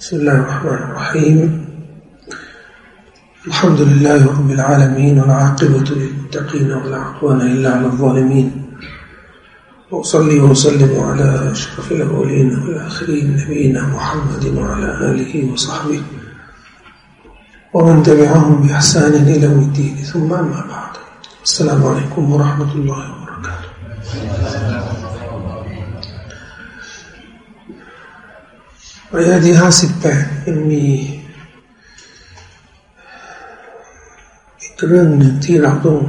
بسم الله الرحمن الرحيم. الحمد لله رب العالمين والعاقبة للمتقين ولا عدوان إلا على الظالمين. وأصلي وأسلم على أشرف الأولين والآخرين نبينا محمد وعلى آله وصحبه. ومن تبعهم بإحسان إلى الدين. ثم أما بعد. السلام عليكم ورحمة الله وبركاته. ระยะที่ห้าสิบแปดยังมีอีกเรื่องหนึ่งที่เราต้อง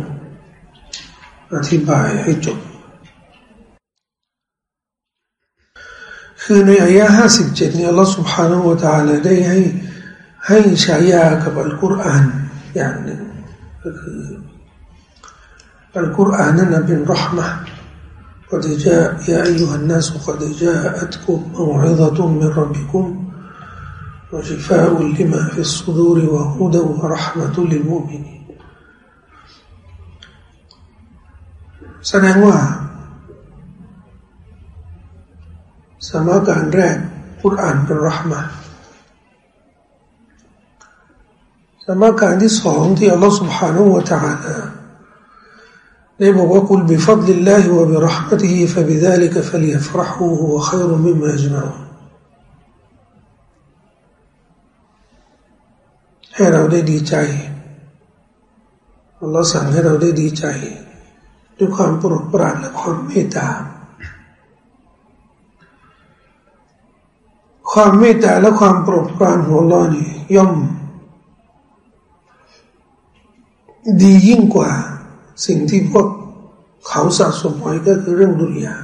อธิบายให้จบ คือในอายะห้าสิบเจ็ดเนี่ยอัลลอฮฺ سبحانه และ تعالى ได้ให้ให้ฉายากับอัลกุรอานอย่างหนึ่งก็คืออัลกุรอานนั้นเป็นรหมะ قد جاء يا أيها الناس قد جاءتكم موعظة من ربكم وشفاء لما في الصدور وهدى ورحمة للمؤمنين แสดงว่าสมาการแรกกุรอานเป็นรหมะสมาการที่สองที่อัลลอฮฺ سبحانه และ تعالى ได้บอกว่ากุลบิฟัดลิลลาฮิวะบิรหมติฮิฟะบิดาลิกฟัลยฟรหูฮุวะขัยรุมิมมาจมาอูให้เราได้ดีใจอัลลอฮ์สั่งให้เราได้ดีใจ ด้วยความโปรดปรานและความเมตตาความเมตตาและความโปรดปรานของอัลลอฮ์นี่ย่อม ดียิ่งกว่า สิ่งที่พวกเขาสะสมไว้ก็คือเรื่องดุนยา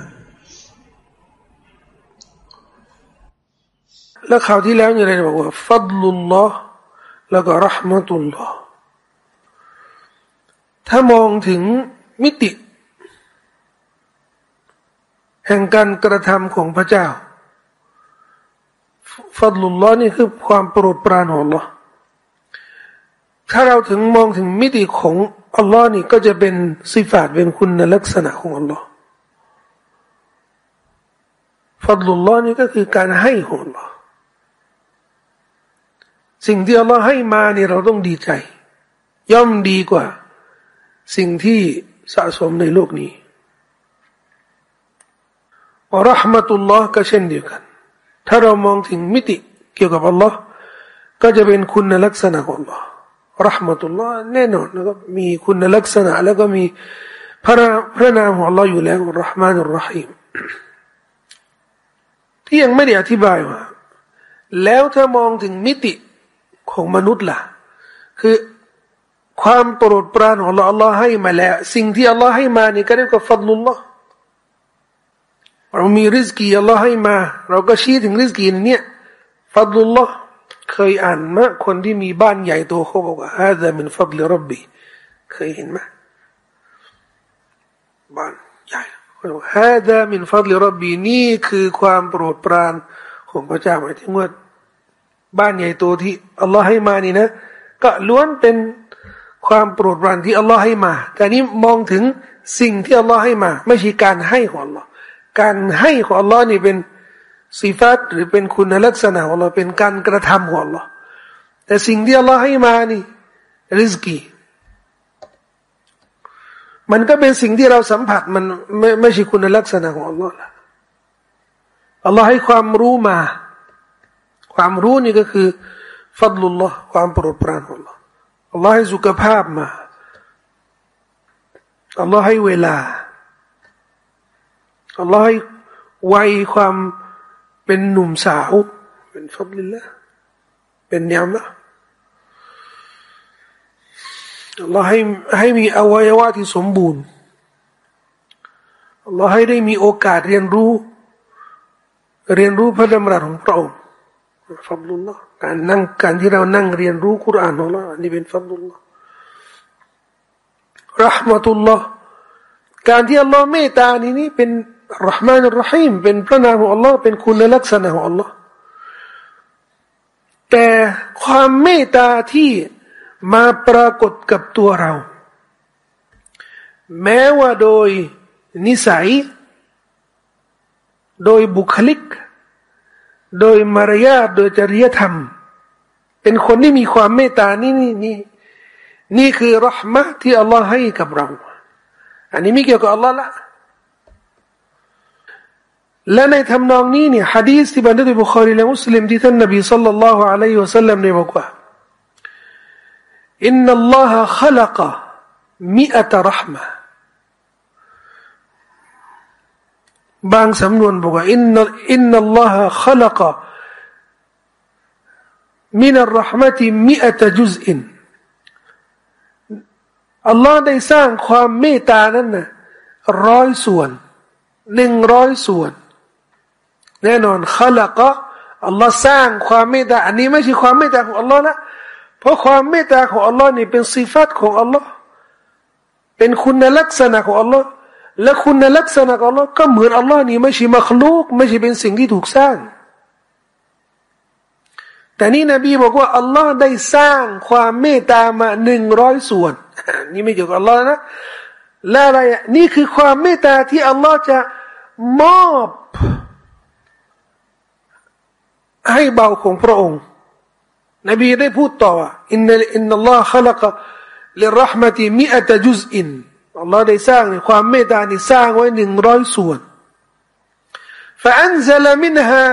แล้วข่าวที่แล้วเนี่ยอะไรบอกว่าฟัดลุลลอฮ์แล้วก็รหมตุลลอฮ์ถ้ามองถึงมิติ แห่งการกระทำของพระเจ้า ฟัดลุลลอฮ์นี่คือความโปรดปรานของ Allah ถ้าเราถึงมองถึงมิติของอัลลอฮ์นี่ก็จะเป็นสิฟาตเป็นคุณลักษณะของอัลลอฮ์ฟัดลุลลอฮ์นี่ก็คือการให้ของอัลลอฮ์สิ่งที่อัลลอฮ์ให้มาเนี่ยเราต้องดีใจ ย่อมดีกว่า สิ่งที่สะสมในโลกนี้อัลฮ์มตุลลอฮ์ก็เช่นเดียวกัน ถ้าเรามองถึงมิติเกี่ยวกับอัลลอฮ์ก็จะเป็นคุณลักษณะของอัลลอฮ์ รหมตุลลอฮ์แน่นอนนะครับมีคุณลักษณะ แล้วก็มีพระพระนามของ Allah อยู่แล้วรหมานุรหิมที่ยังไม่ได้อธิบายว่า แล้วถ้ามองถึงมิติของมนุษย์ล่ะ คือความโปรดปรานของ Allah Allah ให้มาแล้ว สิ่งที่ Allah ให้มานี่ก็เรียกว่าฟัดลุลลอฮ์เรามีริสกี Allah ให้มา เราก็ชี้ถึงริสกีนี้ฟัดลุลลอฮ์ เคยอ่านมะคนที่มีบ้านใหญ่โตเขาบอกว่าฮาดะมินฟัดลิรับบีเคยเห็นไหมบ้านใหญ่ฮาดะมินฟัดลิรับบีนี่คือความโปรดปรานของพระเจ้าหมายถึงว่าบ้านใหญ่โตที่อัลลอฮ์ให้มานี่นะ ก็ล้วนเป็นความโปรดปรานที่อัลลอฮ์ให้มา แต่นี้มองถึงสิ่งที่อัลลอฮ์ให้มา ไม่ใช่การให้ของอัลลอฮ์การให้ของอัลลอฮ์นี่เป็น สิฟัตหรือเป็นคุณลักษณะของเราเป็นการกระทำของเราแต่สิ่งที่อัลลอฮ์ให้มานี่ริสกีมันก็เป็นสิ่งที่เราสัมผัสมันไม่ไม่ใช่คุณลักษณะของอัลลอฮ์ละอัลลอฮ์ให้ความรู้มา ความรู้นี่ก็คือฟัดลุลลอฮ์ความโปรดปรานของอัลลอฮ์อัลลอฮ์ให้สุขภาพมาอัลลอฮ์ให้เวลาอัลลอฮ์ให้วัยความ เป็นหนุ่มสาว เป็นฟัดลิลละเป็นเนียมละเราให้ให้มีอวัยวะที่สมบูรณ์เราให้ได้มีโอกาสเรียนรู้ เรียนรู้พระดำรัสของพระองค์ฟัดลุลละการนั่งการที่เรานั่งเรียนรู้คุรานของเราอันนี้เป็นฟัดลุลละรหมตุลลอฮ์การที่อัลลอฮ์เมตตานี้นี่เป็น รหมานรหิมเป็นพระนามของ Allah เป็นคุณลักษณะของ Allah แต่ความเมตตาที่มาปรากฏกับตัวเรา แม้ว่าโดยนิสัย โดยบุคลิก โดยมารยาทโดยจริยธรรม เป็นคนที่มีความเมตตานี่นี่นี่นี่คือรหมะที่อัลลอฮ์ให้กับเรา อันนี้ไม่เกี่ยวกับอัลลอฮ์ละ และในทำนองนี้เนี่ยฮะดีษที่บันทึกในบุคคลีและมุสลิมที่ท่านนบีสัลลัลลอฮุอะลัยฮิวะสัลลัมได้บอกว่าอินนัลลอฮะขลักมิอัตรหมะบางสำนวนบอกว่าอินนัลอินนัลลอฮะขลักมินัรรหมะติมิอัตจุซอินอัลลอฮ์ได้สร้างความเมตตานั้นนะร้อยส่วนหนึ่งร้อยส่วน แน่นอนขลักอัลลอฮ์สร้างความเมตตาอันนี้ไม่ใช่ความเมตตาของอัลลอฮ์นะเพราะความเมตตาของอัลลอฮ์นี่เป็นสิฟัตของอัลลอฮ์เป็นคุณลักษณะของอัลลอฮ์และคุณลักษณะของอัลลอฮ์ก็เหมือนอัลลอฮ์นี่ไม่ใช่มัคลูกไม่ใช่เป็นสิ่งที่ถูกสร้าง แต่นี่นบีบอกว่าอัลลอฮ์ได้สร้างความเมตตามาหนึ่งร้อยส่วน นี่ไม่เกี่ยวกับอัลลอฮ์นะและอะไรนี่คือความเมตตาที่อัลลอฮ์จะมอบ ให้เบาของพระองค์ นบีได้พูดต่ออินนัอินนัลลอฮ์ขลักลิรหมติมิอัตจุซอินอัลลอฮ์ได้สร้างความเมตตานี่สร้างไว้หนึ่งร้อยส่วน فأنزل منها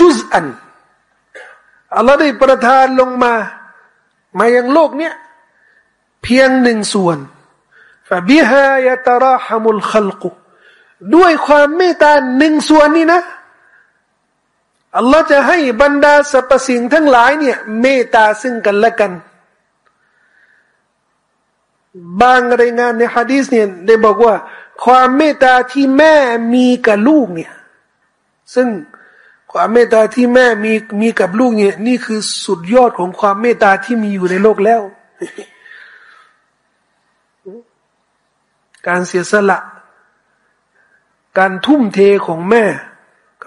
جزءا อัลลอฮ์ได้ประทานลงมา มายังโลกเนี้ยเพียงหนึ่งส่วน فبها يتراحم الخلق ด้วยความเมตตาหนึ่งส่วนนี้นะ อัลลอฮ์จะให้บรรดาสรรพสิ่งทั้งหลายเนี่ย เมตตาซึ่งกันและกัน บางรายงานในฮะดีษเนี่ยได้บอกว่า ความเมตตาที่แม่มีกับลูกเนี่ย ซึ่งความเมตตาที่แม่มีมีกับลูกเนี่ย นี่คือสุดยอดของความเมตตาที่มีอยู่ในโลกแล้ว การเสียสละ การทุ่มเทของแม่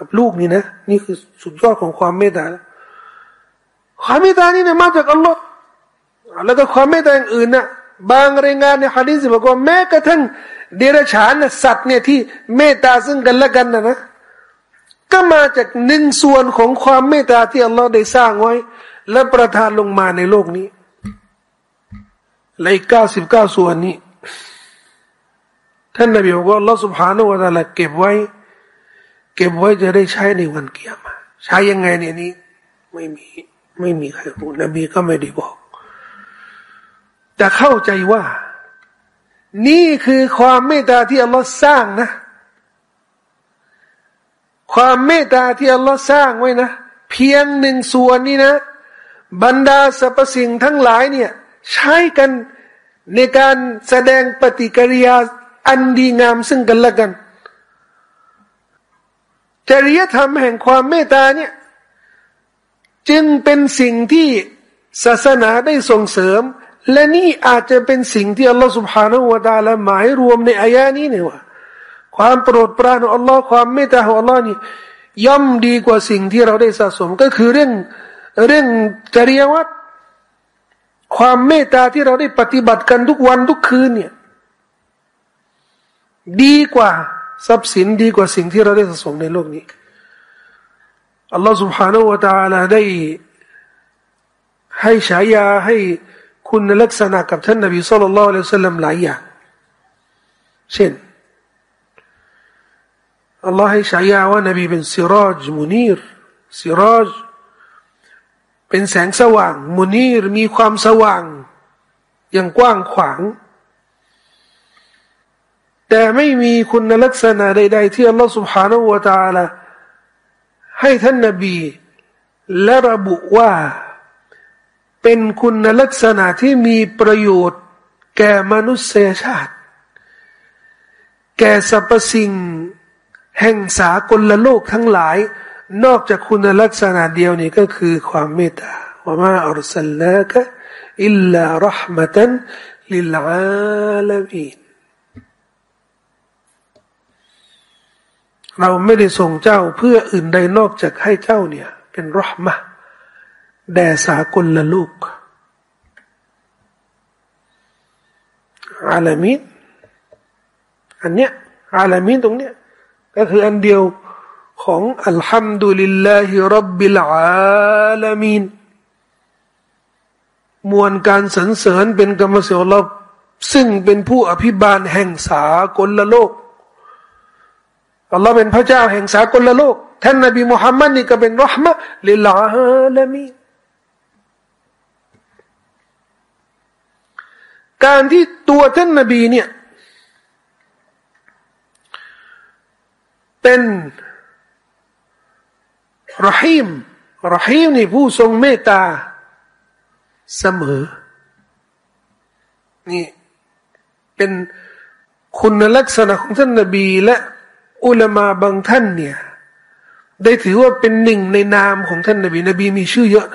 กับลูกนี่นะนี่คือสุดยอดของความเมตตาความเมตตานี่เนี่ยมาจากอัลลอฮ์แล้วก็ความเมตตาอย่างอื่นนะบางรายงานในฮะดีษบอกว่าแม้กระทั่งเดรัจฉานนะสัตว์เนี่ยที่เมตตาซึ่งกันและกันนะนะก็มาจากหนึ่งส่วนของความเมตตาที่อัลลอฮ์ได้สร้างไว้ และประทานลงมาในโลกนี้และอีกเก้าสิบเก้าส่วนนี้ท่านนบีบอกว่าอัลลอฮ์ سبحانه และ تعالى เก็บไว้ เก็บไว้จะได้ใช้ในวันเกียรมาใช้ยังไงเนี่ยนี้ ไม่มีไม่มีใครรู้นบีก็ไม่ได้บอก แต่เข้าใจว่า นี่คือความเมตตาที่อัลลอฮ์สร้างนะ ความเมตตาที่อัลลอฮ์สร้างไว้นะ เพียงหนึ่งส่วนนี้นะ บรรดาสรรพสิ่งทั้งหลายเนี่ย ใช้กันในการแสดงปฏิกิริยาอันดีงามซึ่งกันและกัน จริยธรรมแห่งความเมตตาเนี่ย จึงเป็นสิ่งที่ศาสนาได้ส่งเสริม และนี่อาจจะเป็นสิ่งที่อัลลอฮฺสุบฮานาอูวาตาละหมายรวมในอายานี้เนี่ยว่า ความโปรดปรานของอัลลอฮ์ความเมตตาของอัลลอฮ์นี่ย่อมดีกว่าสิ่งที่เราได้สะสมก็คือเรื่องเรื่องจริยวัตรความเมตตาที่เราได้ปฏิบัติกันทุกวันทุกคืนเนี่ย ดีกว่า ทรัพย์สินดีกว่าสิ่งที่เราได้สะสมในโลกนี้ อัลลอฮฺ سبحانه และ تعالى ได้ให้ฉายาให้คุณลักษณะกับท่านนบีสุลต่านละอัลลอฮฺสัลลัมหลายอย่างเช่น อัลลอฮ์ให้ฉายาว่านบีเป็นซิราจมุนีรซิราจเป็นแสงสว่างมุนีรมีความสว่างอย่างกว้างขวาง แต่ไม่มีคุณลักษณะใด ๆ ที่อัลลอฮฺสุบฮานาวะตาลาให้ท่านนบี และระบุว่า เป็นคุณลักษณะที่มีประโยชน์ แก่มนุษยชาติ แก่สรรพสิ่ง แห่งสากลโลกทั้งหลาย นอกจากคุณลักษณะเดียวนี้ก็คือความเมตตาว่ามาอัลสลากะอิลลารห์มะตันลิลอาลามีน เราไม่ได้ส่งเจ้าเพื่ออื่นใดนอกจากให้เจ้าเนี่ย เป็นรหมะแด่สากลละลูกอาลามินอันเนี้ยอาลามินตรงเนี้ยก็คืออันเดียวของอัลฮัมดุลิลลาฮิรับบิลอาลามีนมวลการสรรเสริญเป็นกรรมสิทธิ์ลซึ่งเป็นผู้อภิบาลแห่งสากลโลก อัลลอฮ์เป็นพระเจ้าแห่งสากลโลก ท่านนบีมุฮัมมัดนี่ก็เป็นรหมะลิลอาลามีการที่ตัวท่านนบีเนี่ย เป็นรหิมรหิมนี่ผู้ทรงเมตตาเสมอ นี่เป็นคุณลักษณะของท่านนบีและ อุลามาบางท่านเนี่ย ได้ถือว่าเป็นหนึ่งในนามของท่านนบีนบีมีชื่อเยอะ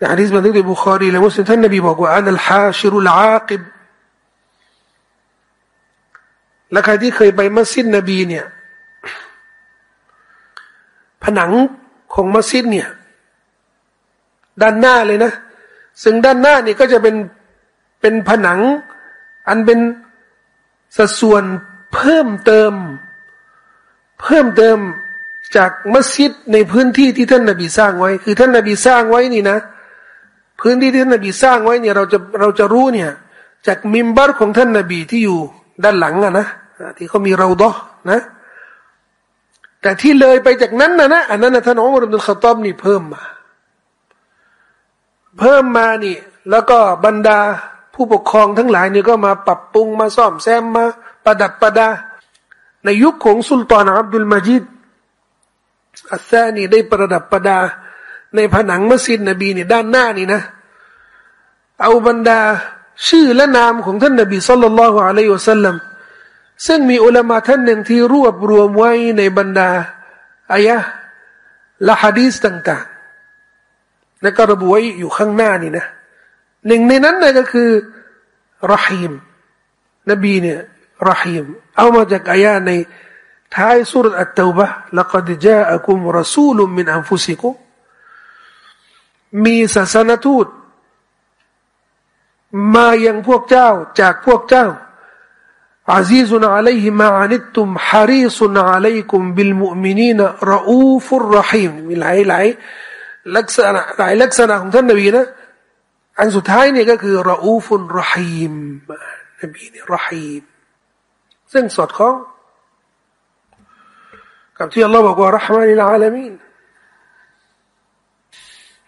นะในฮะดีษบันทึกในบุคอรีและมุสลิมท่านนบีบอกว่าอันลฮาชิรุลอาคิบและใครที่เคยไปมัสยิดนบีเนี่ย ผนังของมัสยิดเนี่ย ด้านหน้าเลยนะ ซึ่งด้านหน้านี่ก็จะเป็นเป็นผนัง อันเป็นสัดส่วนเพิ่มเติม เพิ่มเติมจากมัสยิดในพื้นที่ที่ท่านนาบีสร้างไว้ คือท่านนาบีสร้างไว้นี่นะ พื้นที่ที่ท่านนาบีสร้างไว้เนี่ยเราจะเราจะรู้เนี่ย จากมิมบัรของท่านนาบีที่อยู่ด้านหลังอะนะที่เขามีเราดอนะ แต่ที่เลยไปจากนั้นนะนะอันนั้นนะท่านอุมรุลขตอบนี่เพิ่มมา เพิ่มมานี่ แล้วก็บรรดาผู้ปกครองทั้งหลายนี่ก็มาปรับปรุงมาซ่อมแซมมาประดับประดา ในยุคของสุลต่านอับดุลมาจิดอัสซานี่ได้ประดับประดา ในผนังมัสยิดนบีนี่ด้านหน้านี่นะ เอาบรรดาชื่อและนามของท่านนบีสัลลัลลอฮุอะลัยฮิวะสัลลัมซึ่งมีอุลามะท่านหนึ่งที่รวบรวมไว้ในบรรดาอายะและฮะดีสต่างๆและก็ระบุไว้อยู่ข้างหน้านี่นะหนึ่งในนั้นนะก็คือรหีมนบีเนี่ยรหีม أو ما جاك أياني. هاي سورة التوبة. لقد جاءكم رسول من أنفسكم. ميسا سنتون ما ينفوك جاو جاكوك جاو عزيز عليه ما عنتم حريص عليكم بالمؤمنين رؤوف رحيم. من هاي العي لكسنا لكسنا كنت نبينا. عن سوت هاي رؤوف رحيم. نبينا رحيم. ซึ่งสอดคล้อง กับที่อัลลอฮ์บอกว่ารหมานิลอาลามีน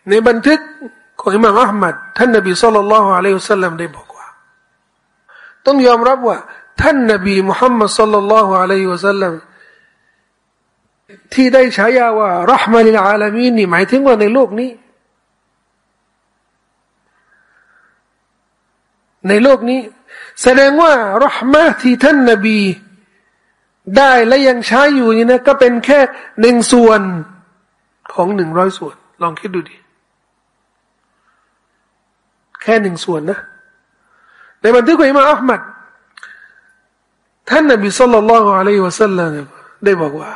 ในบันทึกของอิมามอัลมัดท่านนบีสุลต่านละฮ์อะลัยฮิสซาลลัมได้บอกว่า ต้องยอมรับว่า ท่านนบีมุฮัมมัดสัลลัลลอฮุอะลัยฮิวะสัลลัมที่ได้ฉายาว่ารหมาลิลอาลามีนนี่หมายถึงว่าในโลกนี้ ในโลกนี้ แสดงว่ารหมาที่ท่านนบี ได้และยังใช้อยู่นี่นะก็เป็นแค่หนึ่งส่วนของหนึ่งร้อยส่วน ลองคิดดูดิแค่หนึ่งส่วนนะ ในบันทึกของอิมามอัลมัดท่านนบี صلى الله عليه وسلم ได้บอกว่า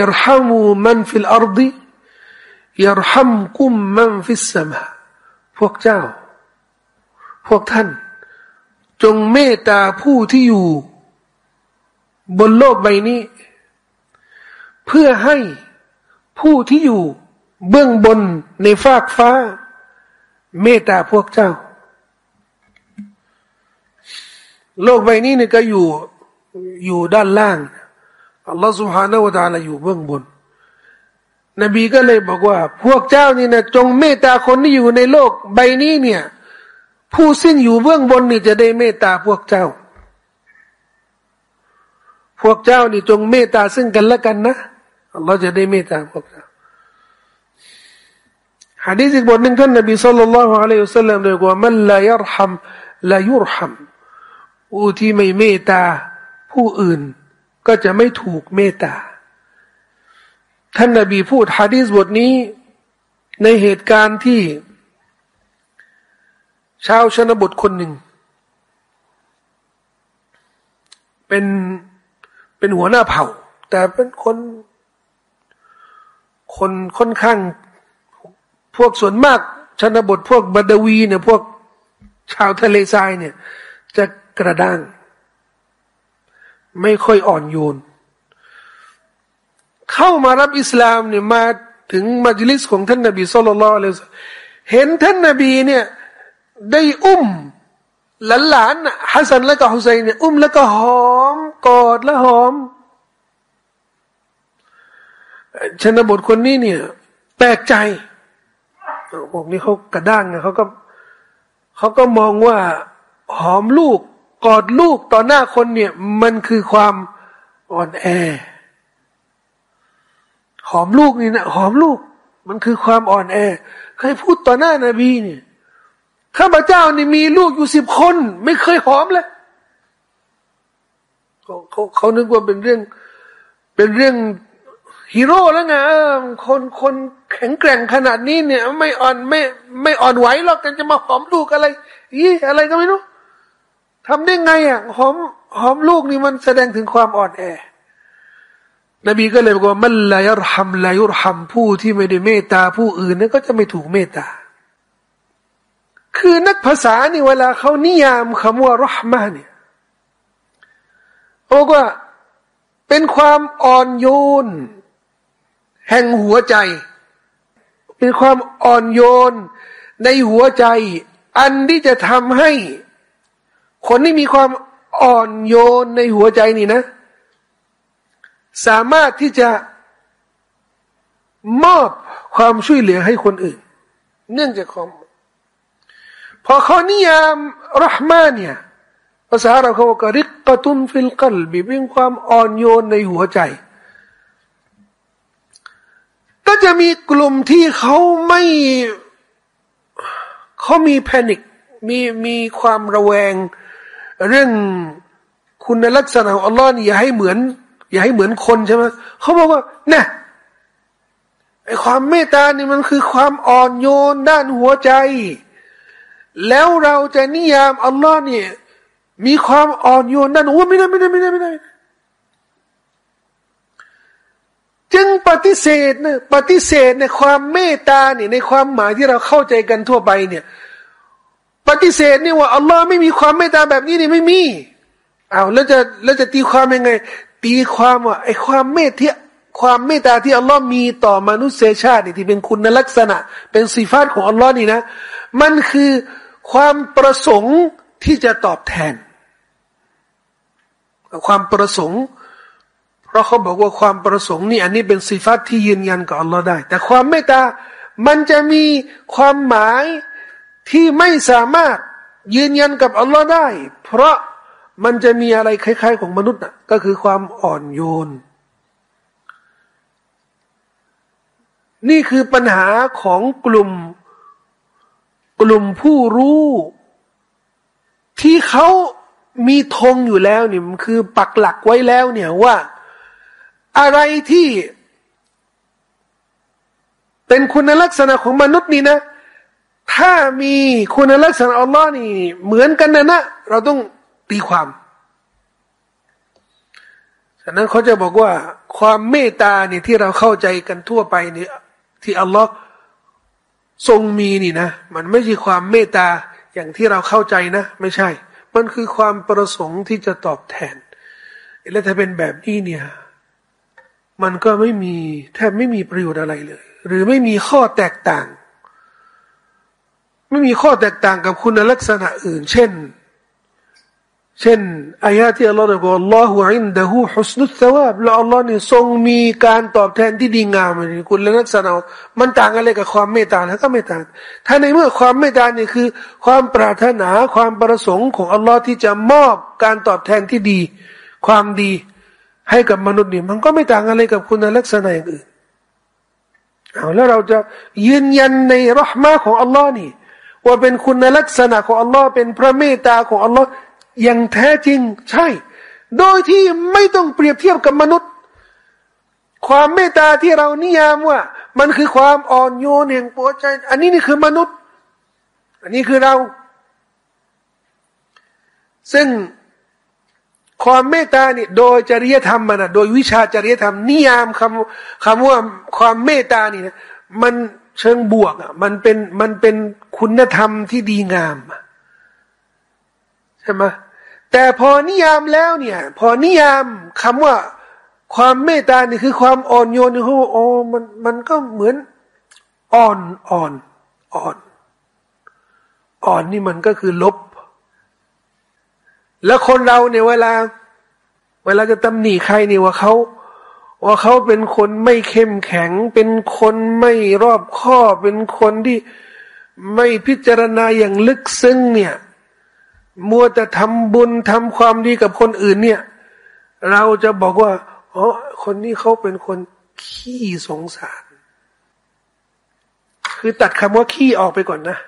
ارحموا من في الأرض يرحمكم من في السماء พวกเจ้า พวกท่าน จงเมตตาผู้ที่อยู่ บนโลกใบนี้ เพื่อให้ผู้ที่อยู่เบื้องบนในฟากฟ้า เมตตาพวกเจ้า โลกใบนี้เนี่ยก็อยู่อยู่ด้านล่างอัลลอฮฺสุฮาห์นาวะตาลาอยู่เบื้องบน นบีก็เลยบอกว่า พวกเจ้านี่นะจงเมตตาคนที่อยู่ในโลกใบนี้เนี่ย ผู้ซึ่งอยู่เบื้องบนนี่จะได้เมตตาพวกเจ้า พวกเจ้านี่จงเมตตาซึ่งกันและกันนะอัลลอฮ์จะได้เมตตาพวกเจ้าฮะดีษอีกบทหนึ่งท่านนบีสุลต่านละฮ์อะลัยฮิสซาลลัมเลยว่ามันลายรหัมลายุรหัมผู้ที่ไม่เมตตาผู้อื่น ก็จะไม่ถูกเมตตา ท่านนบีพูดฮะดีษบทนี้ในเหตุการณ์ที่ ชาวชนบทคนหนึ่ง เป็นเป็นหัวหน้าเผ่า แต่เป็นคน คนค่อนข้าง พวกส่วนมาก ชนบทพวกบาดวีเนี่ยพวกชาวทะเลทรายเนี่ย จะกระด้าง ไม่ค่อยอ่อนโยน เข้ามารับอิสลามเนี่ยมาถึงมัจลิสของท่านนบีสุลต่านเลยเห็นท่านนบีเนี่ย ได้อุ้ม หลานๆฮัสซันและก็ฮุไซเนี่ยอุ้มแล้วก็หอม กอดและหอม ชนบทคนนี้เนี่ย แปลกใจพวกนี้เขากระด้างไงเขาก็เขาก็มองว่าหอมลูก กอดลูกต่อหน้าคนเนี่ย มันคือความอ่อนแอ หอมลูกนี่นะหอมลูก มันคือความอ่อนแอเคยพูดต่อหน้านาบีเนี่ย ข้าพเจ้านี่มีลูกอยู่สิบคน ไม่เคยหอมเลยเขาเขาเขานึกว่าเป็นเรื่อง เป็นเรื่องฮีโร่แล้วไงคนคนแข็งแกร่งขนาดนี้เนี่ย ไม่อ่อนไม่ ไม่อ่อนไหวหรอกกันจะมาหอมลูกอะไรยี่อะไรก็ไม่รู้ทำได้ไงอะหอมหอมลูกนี่มันแสดงถึงความอ่อนแอนบีก็เลยบอกว่ามันลายรหัมลายุรหัมผู้ที่ไม่ได้เมตตาผู้อื่นนั่นก็จะไม่ถูกเมตตา คือนักภาษานี่เวลาเขานิยามคำว่ารหมะเนี่ยบอกว่าเป็นความอ่อนโยน แห่งหัวใจ เป็นความอ่อนโยนในหัวใจ อันที่จะทำให้ คนที่มีความอ่อนโยนในหัวใจนี่นะ สามารถที่จะมอบความช่วยเหลือให้คนอื่น เนื่องจากความ พอเขานิยามรหมาเนี่ยภาษาเราเขาบอกริกกตุนฟิลกัลบีเป็นความอ่อนโยนในหัวใจ ก็จะมีกลุ่มที่เขาไม่เขามีแพนิคมีมีความระแวง เรื่องคุณลักษณะของอัลลอฮ์นี่อย่าให้เหมือน อย่าให้เหมือนคนใช่ไหมเขาบอกว่าเนี่ยไอความเมตตานี่มันคือความอ่อนโยนด้านหัวใจ แล้วเราจะนิยามอัลลอฮ์เนี่ยมีความอ่อนโยนด้านหัวไม่ได้ไม่ได้ไม่ได้ไม่ได้ จึงปฏิเสธนะปฏิเสธในความเมตตาเนี่ยในความหมายที่เราเข้าใจกันทั่วไปเนี่ย ปฏิเสธนี่ว่าอัลลอฮ์ไม่มีความเมตตาแบบนี้นี่ไม่มีอ้าวแล้วจะแล้วจะตีความยังไง ตีความว่าไอ้ความเมตที่ความเมตตาที่อัลลอฮ์มีต่อมนุษยชาติที่เป็นคุณลักษณะ เป็นสีฟ้าของอัลลอฮ์นี่นะ มันคือ ความประสงค์ที่จะตอบแทน ความประสงค์ เพราะเขาบอกว่าความประสงค์นี่อันนี้เป็นสิฟัตที่ยืนยันกับอัลลอฮ์ได้ แต่ความเมตตามันจะมีความหมายที่ไม่สามารถยืนยันกับอัลลอฮ์ได้ เพราะมันจะมีอะไรคล้าย ๆ ของมนุษย์น่ะก็คือความอ่อนโยน นี่คือปัญหาของกลุ่ม กลุ่มผู้รู้ ที่เขามีธงอยู่แล้วนี่มันคือปักหลักไว้แล้วเนี่ยว่า อะไรที่ เป็นคุณลักษณะของมนุษย์นี่นะ ถ้ามีคุณลักษณะอัลลอฮ์นี่ เหมือนกันนะนะเราต้องตีความฉะนั้นเขาจะบอกว่าความเมตตาเนี่ยที่เราเข้าใจกันทั่วไปเนี่ยที่อัลลอฮ์ ทรงมีนี่นะ มันไม่ใช่ความเมตตาอย่างที่เราเข้าใจนะ ไม่ใช่ มันคือความประสงค์ที่จะตอบแทน และถ้าเป็นแบบนี้เนี่ย มันก็ไม่มีแทบไม่มีประโยชน์อะไรเลย หรือไม่มีข้อแตกต่าง ไม่มีข้อแตกต่างกับคุณลักษณะอื่น เช่น เช่นอายะที่อัลลอฮฺบอกอัลลอฮฺอินดะฮูฮุสนุสวาบแล้วอัลลอฮ์นี่ทรงมีการตอบแทนที่ดีงามนี่คุณลักษณะมันต่างอะไรกับความเมตตาแล้วก็ไม่ต่างถ้าในเมื่อความเมตตานี่คือ ความปรารถนาความประสงค์ของอัลลอฮ์ที่จะมอบการตอบแทนที่ดี ความดีให้กับมนุษย์นี่มันก็ไม่ต่างอะไรกับคุณลักษณะอย่างอื่นเอาแล้วเราจะยืนยันในรหมาของอัลลอฮ์นี่ว่าเป็นคุณลักษณะของอัลลอฮ์เป็นพระเมตตาของอัลลอฮ์ อย่างแท้จริง ใช่ โดยที่ไม่ต้องเปรียบเทียบกับมนุษย์ ความเมตตาที่เรานิยามว่า มันคือความอ่อนโยนแห่งปัวใจ อันนี้นี่คือมนุษย์ อันนี้คือเรา ซึ่งความเมตตาเนี่ยโดยจริยธรรมมันนะโดยวิชาจริยธรรม นิยามคำคำว่าความเมตตานี่นะมันเชิงบวกอะมันเป็นมันเป็นคุณธรรมที่ดีงาม ใช่ไหมแต่พอนิยามแล้วเนี่ย พอนิยามคำว่าความเมตตานี่คือความอ่อนโยนนี่เขาโอ้มันมันก็เหมือนอ่อนอ่อนอ่อน อ่อนนี่มันก็คือลบ แล้วคนเราเนี่ยเวลา เวลาจะตำหนิใครเนี่ยว่าเขาว่าเขาเป็นคนไม่เข้มแข็ง เป็นคนไม่รอบคอบเป็นคนที่ไม่พิจารณาอย่างลึกซึ้งเนี่ย มัวแต่ทำบุญทำความดีกับคนอื่นเนี่ย เราจะบอกว่าอ๋อคนนี้เขาเป็นคนขี้สงสาร คือตัดคำว่าขี้ออกไปก่อนนะ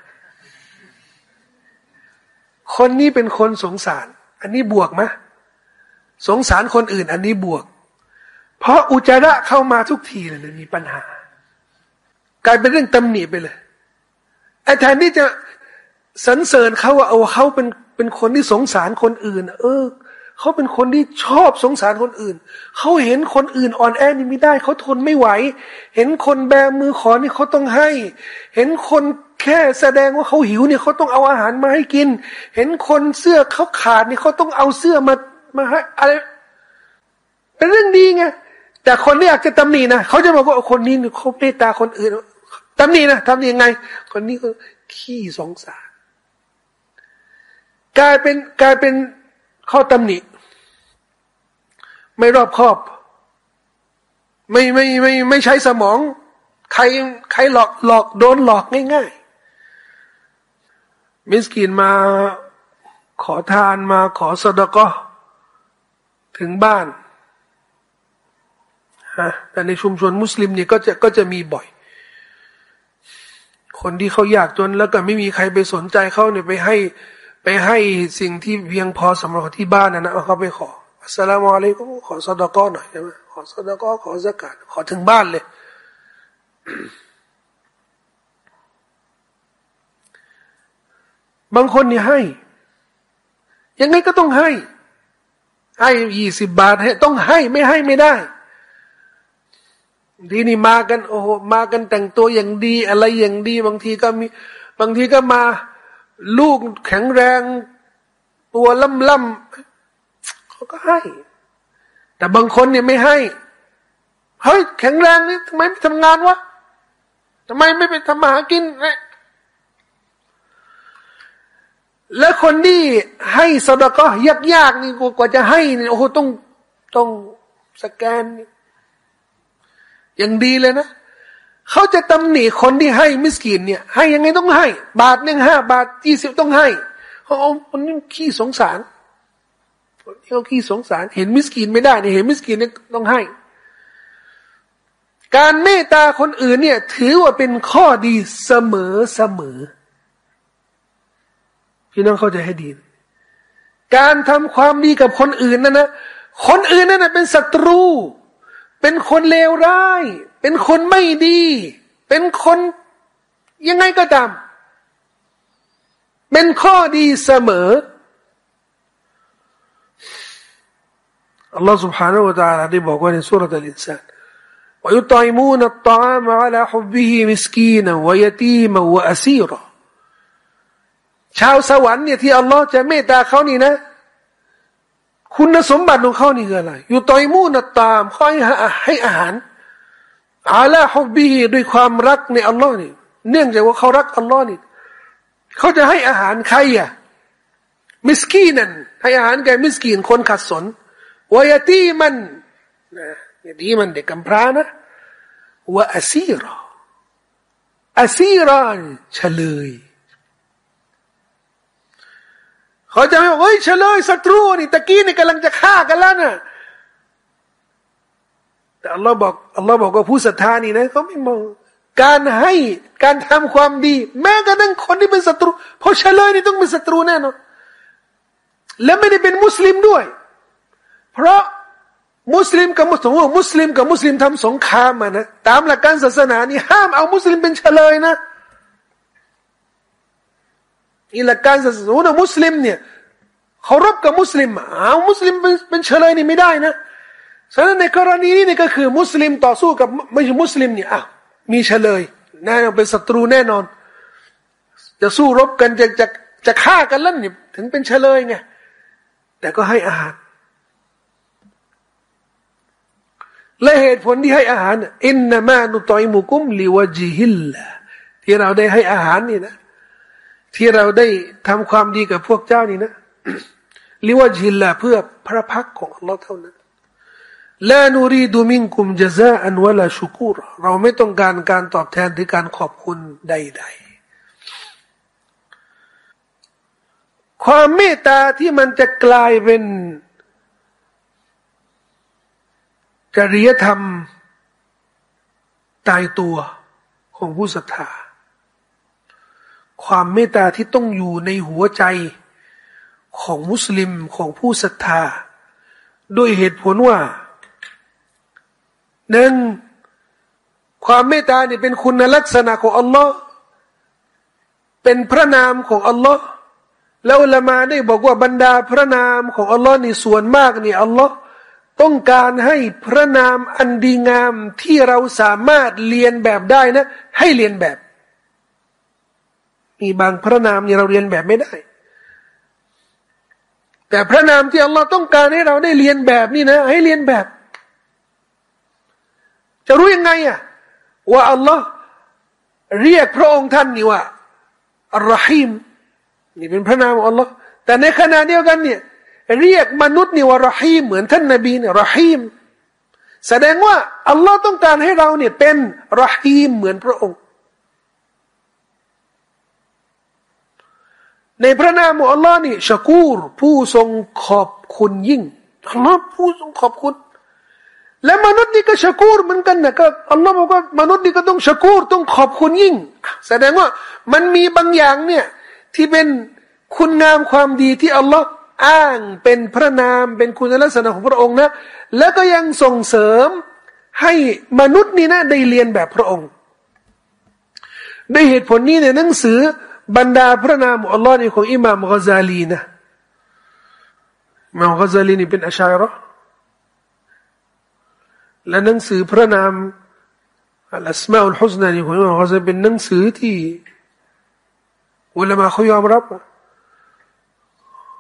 คนนี้เป็นคนสงสาร อันนี้บวกไหมสงสารคนอื่น อันนี้บวก เพราะอุจาระเข้ามาทุกทีเลยมีปัญหา กลายเป็นเรื่องตำหนิไปเลยไอ้แทนที่จะสรรเสริญเขาว่าเอาเขาเป็น เป็นคนที่สงสารคนอื่น เออเขาเป็นคนที่ชอบสงสารคนอื่น เขาเห็นคนอื่นอ่อนแอนี่ไม่ได้ เขาทนไม่ไหว เห็นคนแบมือขอนี่เขาต้องให้ เห็นคนแค่แสดงว่าเขาหิวเนี่ยเขาต้องเอาอาหารมาให้กิน เห็นคนเสื้อเขาขาดนี่เขาต้องเอาเสื้อมามาให้อะไร เป็นเรื่องดีไง แต่คนที่อยากจะตำหนินะเขาจะบอกว่าคนนี้เขาเมตตาคนอื่นตำหนินะทำยังไง คนนี้ก็ขี้สงสาร กลายเป็นกลายเป็นข้อตำหนิ ไม่รอบคอบ ไม่ไม่ไม่ไม่ใช้สมอง ใครใครหลอกหลอกโดนหลอกง่ายๆ มิสกินมาขอทานมาขอสดก็ถึงบ้านฮะแต่ในชุมชนมุสลิมเนี่ยก็จะก็จะมีบ่อย คนที่เขาอยากจนแล้วก็ไม่มีใครไปสนใจเขาเนี่ยไปให้ ไปให้สิ่งที่เพียงพอสำหรับที่บ้านนะนะเขาไปขออัสลามุอะลัยกุมขอสดก้อหน่อยใช่ไหมขอสดก้อขอสกัดขอถึงบ้านเลย บางคนเนี่ยให้ ยังไงก็ต้องให้ ให้ยี่สิบบาทให้ต้องให้ไม่ให้ไม่ได้ทีนี่มากัน โอ้โหมากันแต่งตัวอย่างดี อะไรอย่างดี บางทีก็มี บางทีก็มา ลูกแข็งแรง ตัวล่ำล่ำเขาก็ให้ แต่บางคนเนี่ยไม่ให้เฮ้ยแข็งแรงนี่ทำไมไม่ทำงานวะทำไมไม่ไปทำมาหากินเนี่ยแล้วคนที่ให้สดก็ยากๆนี่กว่าจะให้นี่โอ้โหต้องต้องสแกน อย่างดีเลยนะ เขาจะตำหนิคนที่ให้มิสกีนเนี่ย ให้ยังไงต้องให้ บาทหนึ่งห้าบาทยี่สิบต้องให้เขาเอาคนนี้ขี้สงสารคนนี้เขาขี้สงสาร เห็นมิสกีนไม่ได้เนี่ยเห็นมิสกีนเนี่ยต้องให้ การเมตตาคนอื่นเนี่ย ถือว่าเป็นข้อดีเสมอเสมอพี่น้องเข้าใจให้ดี การทำความดีกับคนอื่นนั่นนะคนอื่นนั่นนะเป็นศัตรู เป็นคนเลวร้าย เป็นคนไม่ดี เป็นคนยังไงก็ตาม เป็นข้อดีเสมอ อัลลอฮฺ سبحانه และ تعالى ได้บอกว่าในสุรษะลินซาน ويطعمون الطعام على حبه مسكينا ويتيما وأسيرا ชาวสวรรค์เนี่ยที่อัลลอฮ์จะเมตตาเขานี่นะคุณสมบัติของเขานี่คืออะไร อยู่ต่อยมูนตามเขาให้ให้อาหาร อาลาฮบบีด้วยความรักในอัลลอฮ์นี่ เนื่องจากว่าเขารักอัลลอฮ์นี่เขาจะให้อาหารใครอะมิสกีนันให้อาหารแก่มิสกีนคนขัดสนวายตีมันนะตีมันเด็กกำพร้านะวะอาซีรออาซีรอนเฉลยเขาจะไม่บอกเฮ้ยเฉลยศัตรูนี่ตะกี้นี่กำลังจะฆ่ากันแล้วนะ แต่อัลลอฮ์บอกอัลลอฮ์บอกว่าผู้ศรัทธานี่นะเขาไม่มองการให้การทำความดี แม้กระทั่งคนที่เป็นศัตรูเพราะเฉลยนี่ต้องเป็นศัตรูแน่นอนและไม่ได้เป็นมุสลิมด้วย เพราะมุสลิมกับมุสลิมมุสลิมกับมุสลิมทำสงครามมานะตามหลักการศาสนานี่ห้ามเอามุสลิมเป็นเฉลยนะอีหลักการศาสนามุสลิมเนี่ยเขารบกับมุสลิมเอามุสลิมเป็นเป็นเชลยนี่ไม่ได้นะ ฉะนั้นในกรณีนี้นี่ก็คือมุสลิมต่อสู้กับไม่ใช่มุสลิมเนี่ยอ้าวมีเชลยแน่นอนเป็นศัตรูแน่นอน จะสู้รบกันจะจะจะฆ่ากันแล้วนี่ถึงเป็นเชลยไงแต่ก็ให้อาหาร และเหตุผลที่ให้อาหารإنما نطعمكم لوجه اللهที่เราได้ให้อาหารนี่นะ ที่เราได้ทำความดีกับพวกเจ้านี่นะลิวจิฮิลละเพื่อพระพักของอัลลอฮ์เท่านั้น ลานูรีดูมิงกุมจซาอันวลาชุกูรเราไม่ต้องการการตอบแทนหรือการขอบคุณใด ๆ ความเมตตาที่มันจะกลายเป็นจริยธรรม ตายตัวของผู้ศรัทธา ความเมตตาที่ต้องอยู่ในหัวใจของมุสลิมของผู้ศรัทธา ด้วยเหตุผลว่า หนึ่งความเมตตาเนี่ยเป็นคุณลักษณะของอัลลอฮ์เป็นพระนามของอัลลอฮ์แล้วละมาได้บอกว่าบรรดาพระนามของอัลลอฮ์นี่ส่วนมากนี่อัลลอฮ์ต้องการให้พระนามอันดีงามที่เราสามารถเรียนแบบได้นะ ให้เรียนแบบ มีบางพระนามนี่เราเรียนแบบไม่ได้ แต่พระนามที่อัลลอฮ์ต้องการให้เราได้เรียนแบบนี่นะ ให้เรียนแบบ จะรู้ยังไงอะว่าอัลลอฮ์เรียกพระองค์ท่านนี่ว่าอัลลอฮิมนี่เป็นพระนามของอัลลอฮ์แต่ในขณะเดียวกันเนี่ยเรียกมนุษย์นี่ว่ารฮีมเหมือนท่านนบีเนี่ยรฮีมแสดงว่าอัลลอฮ์ต้องการให้เราเนี่ยเป็นรฮีมเหมือนพระองค์ ในพระนามของอัลลอฮ์นี่ชกูรผู้ทรงขอบคุณยิ่งอัลลอฮ์ผู้ทรงขอบคุณ และมนุษย์นี่ก็ชะกูรเหมือนกันนะก็อัลลอฮ์บอกว่ามนุษย์นี่ก็ต้องชะกูรต้องขอบคุณยิ่ง แสดงว่ามันมีบางอย่างเนี่ยที่เป็นคุณงามความดีที่อัลลอฮ์อ้างเป็นพระนามเป็นคุณลักษณะของพระองค์นะ แล้วก็ยังส่งเสริมให้มนุษย์นี่นะได้เรียนแบบพระองค์ด้วยเหตุผลนี้ในหนังสือบรรดาพระนามอัลลอฮ์นี่ของอิหม่ามกอซาลีนะอิหม่ามกอซาลีนี่เป็นอัชัยรอ และหนังสือพระนามอัลอสมาอุลฮุสนานี่ของอิหม่ามกอซาลีเป็นหนังสือที่อุลามะเขายอมรับ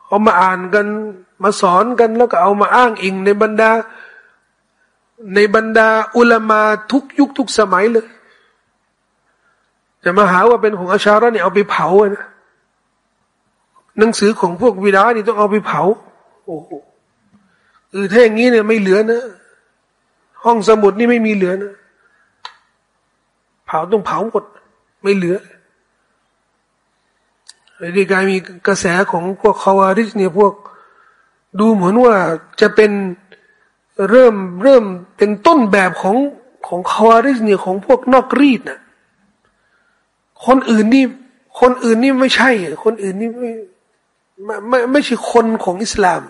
เอามาอ่านกันมาสอนกันแล้วก็เอามาอ้างอิงในบรรดา ในบรรดาอุลามาทุกยุคทุกสมัยเลย จะมาหาว่าเป็นของอาชาระเนี่ยเอาไปเผานะหนังสือของพวกวิดานี่ต้องเอาไปเผา โอ้โหเออถ้าอย่างนี้เนี่ยไม่เหลือนะ ห้องสมุดนี่ไม่มีเหลือนะเผาต้องเผาหมด ไม่เหลือในการมีกระแสของพวกคาวาริสเนี่ยพวก ดูเหมือนว่าจะเป็นเริ่มเริ่มเป็นต้นแบบของของคาวาริสเนี่ยของพวกนอกรีดนะคนอื่นนี่ คนอื่นนี่ไม่ใช่ คนอื่นนี่ไม่ไม่ไม่ไม่ใช่คนของอิสลาม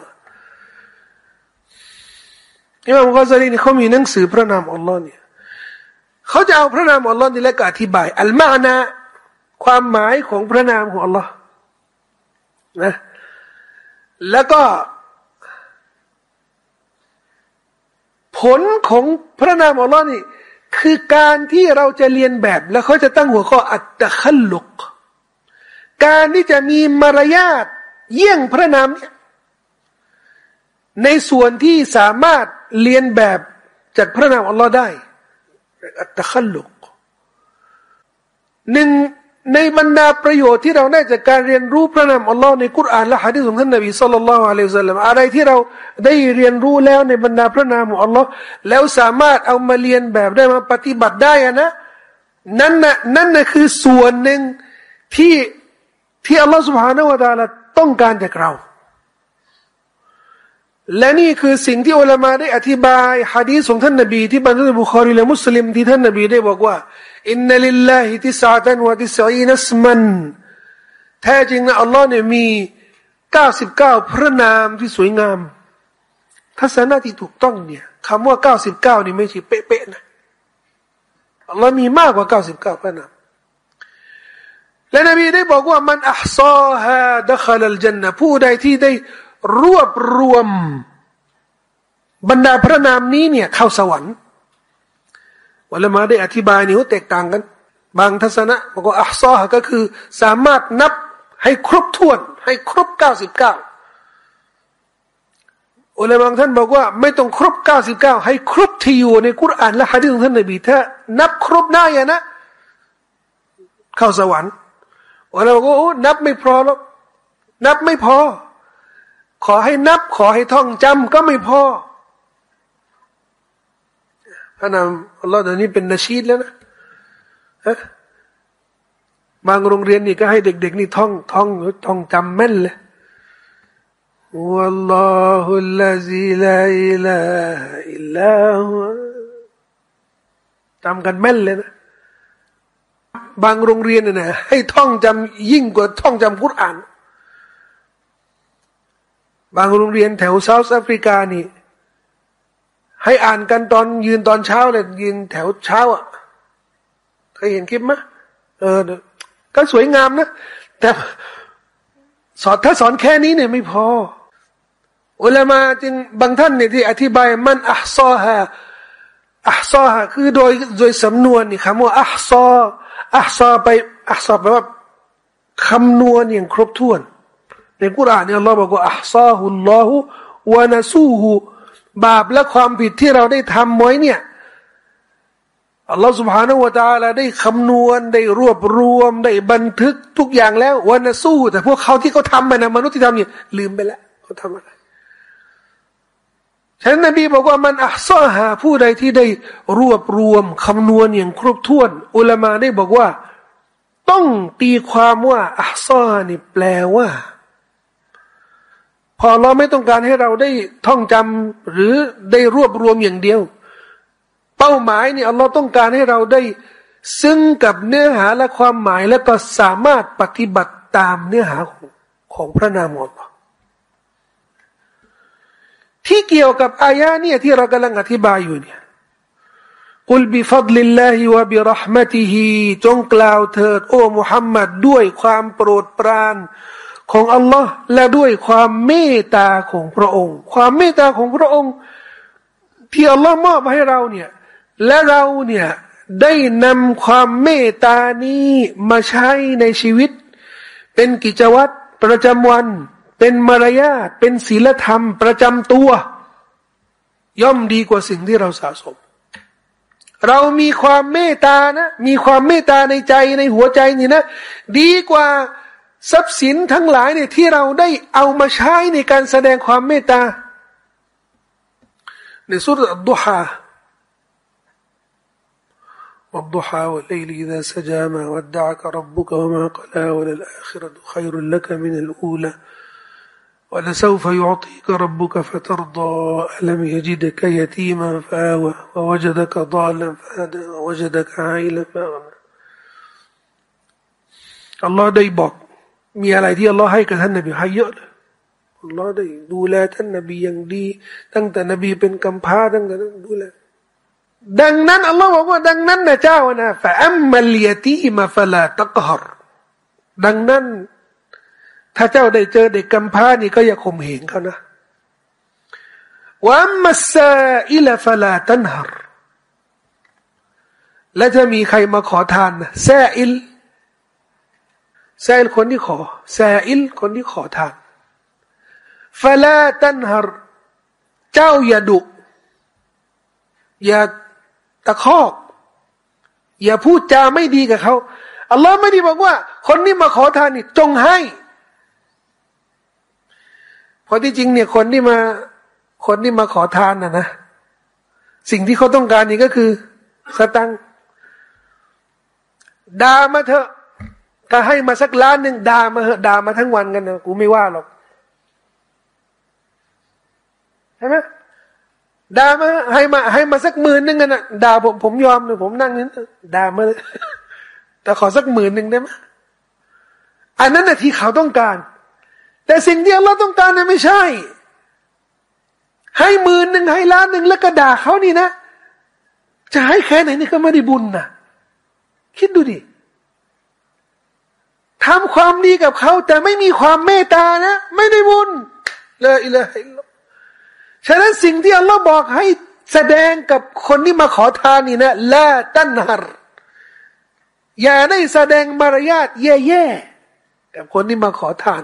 อิมามกอซาลีนี่เขามีหนังสือพระนามอัลลอฮ์เนี่ยเขาจะเอาพระนามอัลลอฮ์นี่แล้วก็อธิบาย อัลมานะความหมายของพระนามของอัลลอฮ์นะแล้วก็ผลของพระนามอัลลอฮ์นี่ คือการที่เราจะเรียนแบบแล้วเขาจะตั้งหัวข้ออัตตะขัลลุก การที่จะมีมารยาทเยี่ยงพระนามเนี่ย ในส่วนที่สามารถเรียนแบบจากพระนามอัลลอฮ์ได้ อัตคัลุกหนึ่งในบรรดาประโยชน์ที่เราได้จากการเรียนรู้พระนามอัลลอฮ์ในกุรอานและฮะดิษของท่านนบีสุลต่านละอัลลอฮฺสัลลัมอะไรที่เราได้เรียนรู้แล้วในบรรดาพระนามของอัลลอฮ์แล้วสามารถเอามาเรียนแบบได้มาปฏิบัติได้นะนั่นนะนั่นนะคือส่วนหนึ่งที่ที่อัลลอฮ์สุบฮานาวะตาลาต้องการจากเรา และนี่คือสิ่งที่อุลมาได้อธิบายฮะดีษของท่านนบีที่บรรดาบุคคลและมุสลิมที่ท่านนบีได้บอกว่าอินนัลิลลาฮิติสาตันวะติสีนัสมันแท้จริงนะอัลลอฮ์เนี่ยมีเก้าสิบเก้าพระนามที่สวยงาม ทัศนะที่ถูกต้องเนี่ยคำว่าเก้าสิบเก้านี่ไม่ใช่เป๊ะๆนะอัลลอฮ์มีมากกว่าเก้าสิบเก้าพระนามและนบีได้บอกว่ามันอัลซอฮาดะขลัลจันนะผู้ใดที่ได้ รวบรวม บรรดาพระนามนี้เนี่ย เข้าสวรรค์วัลมาได้อธิบายนิ้วแตกต่างกัน บางทัศนะบอกว่าอัลซอฮก็คือ สามารถนับให้ครบถ้วน ให้ครบเก้าสิบเก้าอุลามะท่านบอกว่าไม่ต้องครบเก้าสิบเก้าให้ครบที่อยู่ในกุรอานและฮะดีษของท่านนบีถ้านับครบหน้าอย่างนะเข้าสวรรค์อุลามะบอกว่านับไม่พอหรอกนับไม่พอ ขอให้นับ ขอให้ท่องจำก็ไม่พอพระนามอัลลอฮ์เดี๋ยวนี้เป็นนาชีดแล้วนะบางโรงเรียนนี่ก็ให้เด็กๆนี่ท่องท่องท่องจำแม่นเลย والله الذي لا إله إلا هو จำกันแม่นเลยนะ บางโรงเรียนเนี่ยนะให้ท่องจำยิ่งกว่าท่องจำกุรอาน บางโรงเรียนแถวเซาท์แอฟริกานี่ ให้อ่านกันตอนยืนตอนเช้าเลยยืนแถวเช้าอะเคยเห็นคลิปไหมเออ ก็สวยงามนะ แต่สอนถ้าสอนแค่นี้เนี่ยไม่พออุลามาจึงบางท่านเนี่ยที่อธิบายมันอัซอฮะอัซอฮะคือโดยโดยสำนวนนี่คำว่าอัซออัซอไปอัซอแปลว่าคำนวณอย่างครบถ้วน ในกุรานเนี่ยเราบอกว่าอัลซาฮุลลอฮุวานัสูฮูบาปและความผิดที่เราได้ทำไว้เนี่ยอัลลอฮ์สุบฮานาอูตาลาได้คำนวณได้รวบรวมได้บันทึกทุกอย่างแล้ววานาซูแต่พวกเขาที่เขาทำไปนะมนุษย์ที่ทำเนี่ยลืมไปแล้วเขาทำอะไรฉะนั้นนบีบอกว่ามันอัซอหาผู้ใดที่ได้รวบรวมคำนวณอย่างครบถ้วน อุลามาได้บอกว่า ต้องตีความว่าอัซอนี่แปลว่า พอเราไม่ต้องการให้เราได้ท่องจำหรือได้รวบรวมอย่างเดียว เป้าหมายนี่อัลลอฮ์ต้องการให้เราได้ซึ่งกับเนื้อหาและความหมายแล้วก็สามารถปฏิบัติตามเนื้อหาของของพระนามอัลลอฮ์ที่เกี่ยวกับอายะเนี่ยที่เรากำลังอธิบายอยู่เนี่ยกุลบิฟัดลิลลาฮิวะบิรหมติฮิจงกล่าวเถิด โอ้มุฮัมมัดด้วยความโปรดปราน ของอัลลอฮ์และด้วยความเมตตาของพระองค์ ความเมตตาของพระองค์ ที่อัลลอฮ์มอบให้เราเนี่ย และเราเนี่ยได้นำความเมตตานี้มาใช้ในชีวิต เป็นกิจวัตรประจำวัน เป็นมารยาทเป็นศีลธรรมประจำตัว ย่อมดีกว่าสิ่งที่เราสะสม เรามีความเมตตานะ มีความเมตตาในใจในหัวใจนี่นะ ดีกว่า ทรัพย์สินทั้งหลายเนี่ยที่เราได้เอามาใช้ในการแสดงความเมตตา ในสุรอัลดุฮา والضحى والليل إذا سجى ما ودعك ربك وما قلى وللآخرة خير لك من الأولى ولسوف يعطيك ربك فترضى ألم يجدك يتيما فآوى ووجدك ضالا فهدى ووجدك عائلا فأغنى อัลลอฮ์ได้บอก มีอะไรที่อัลลอฮ์ให้กับท่านนบีให้เยอะเลยอัลลอฮ์ได้ดูแลท่านนบีอย่างดี ตั้งแต่นบีเป็นกำพร้าตั้งแต่ดูแลดังนั้นอัลลอฮ์บอกว่าดังนั้นนะเจ้านะฟะอัมมัลยตีมาฟลาตะกฮรดังนั้น ถ้าเจ้าได้เจอเด็กกำพร้านี่ก็อย่าข่มเหงเขานะวัมมัสซาอิลฟลาตันฮารและจะมีใครมาขอทานนะแซอิล แซอิลคนที่ขอแซอิลคนที่ขอทานฟลาตันฮารเจ้าอย่าดุ อย่าตะคอก อย่าพูดจาไม่ดีกับเขาอัลลอฮ์ไม่ได้บอกว่า คนนี้มาขอทานนี่จงให้เพราะที่จริงเนี่ยคนที่มา คนที่มาขอทานนะนะสิ่งที่เขาต้องการนี่ก็คือสตังด่ามาเถอะ ถ้าให้มาสักล้านหนึ่งด่ามาเถอะด่ามาทั้งวันกันนะกูไม่ว่าหรอกใช่ไหมด่ามาให้มาให้มาสักหมื่นหนึ่งกันนะด่าผมผมยอมเลยผมนั่งนี่ด่ามาเลยแต่ขอสักหมื่นหนึ่งได้ไหมอันนั้นนะที่เขาต้องการ แต่สิ่งที่เราต้องการเนี่ยไม่ใช่ ให้หมื่นหนึ่งให้ล้านหนึ่งแล้วก็ด่าเขานี่นะ จะให้แค่ไหนนี่ก็ไม่ได้บุญนะคิดดูดิ ทำความดีกับเขา แต่ไม่มีความเมตตานะ ไม่ได้บุญเลยเลยฉะนั้นสิ่งที่อัลลอฮ์บอกให้แสดงกับคนที่มาขอทานนี่นะละตันหรอย่าได้แสดงมารยาทแย่ๆกับคนที่มาขอทาน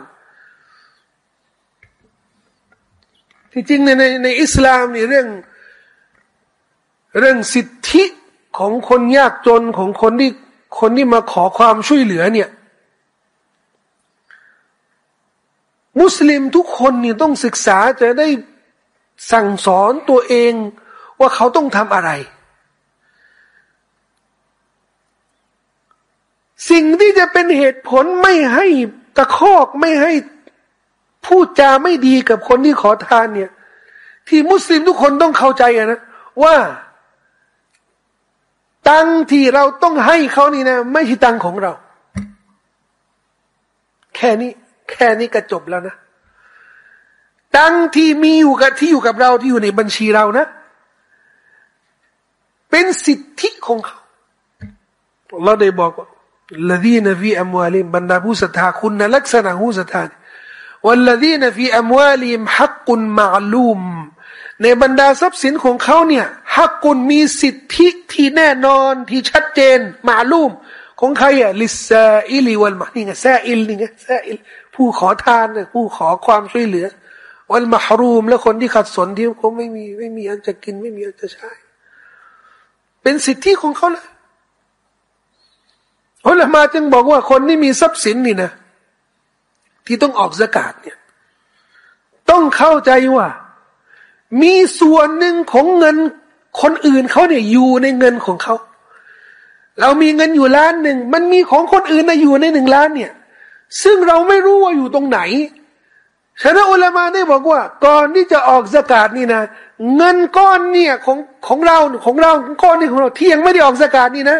ที่จริงในในในอิสลามนี่เรื่อง เรื่องสิทธิของคนยากจนของคนที่คนที่มาขอความช่วยเหลือเนี่ย มุสลิมทุกคนนี่ต้องศึกษาจะได้สั่งสอนตัวเองว่าเขาต้องทำอะไร สิ่งที่จะเป็นเหตุผลไม่ให้ตะคอกไม่ให้พูดจาไม่ดีกับคนที่ขอทานเนี่ย ที่มุสลิมทุกคนต้องเข้าใจนะว่า ตังที่เราต้องให้เขานี่นะ ไม่ใช่ตังของเรา แค่นี้ แค่นี้ก็จบแล้วนะตังที่มีอยู่กับที่อยู่กับเราที่อยู่ในบัญชีเรานะ เป็นสิทธิของเขาเราได้บอกว่าละดีนฟีอัมวาลิมบรรดาผู้ศรัทธาคุณนะลักษณะผู้ศรัทธาวัลดีนฟีอัมวาลิมฮักกุนมาลูมในบรรดาทรัพย์สินของเขาเนี่ยحق มีสิทธิที่แน่นอนที่ชัดเจนمعلوم ของใครอะ للسائل والم นี่ไง سائل นี่ไง سائل ผู้ขอทานเนี่ยผู้ขอความช่วยเหลือ والمحروم และคนที่ขัดสนที่เขาไม่มีไม่มีอันจะกินไม่มีอันจะใช้เป็นสิทธิของเขาเลยอุลามาจึงบอกว่าคนที่มีทรัพย์สินนี่นะ ที่ต้องออกสกาดเนี่ย ต้องเข้าใจว่า มีส่วนหนึ่งของเงินคนอื่นเขาเนี่ยอยู่ในเงินของเขา เรามีเงินอยู่ล้านหนึ่ง มันมีของคนอื่นนะอยู่ในหนึ่งล้านเนี่ย ซึ่งเราไม่รู้ว่าอยู่ตรงไหนฉะนั้นอุลามาได้บอกว่า ก่อนที่จะออกสกาดนี่นะ เงินก้อนเนี่ยของของเราของเราก้อนนี้ของเราที่ยังไม่ได้ออกสกาดนี่นะ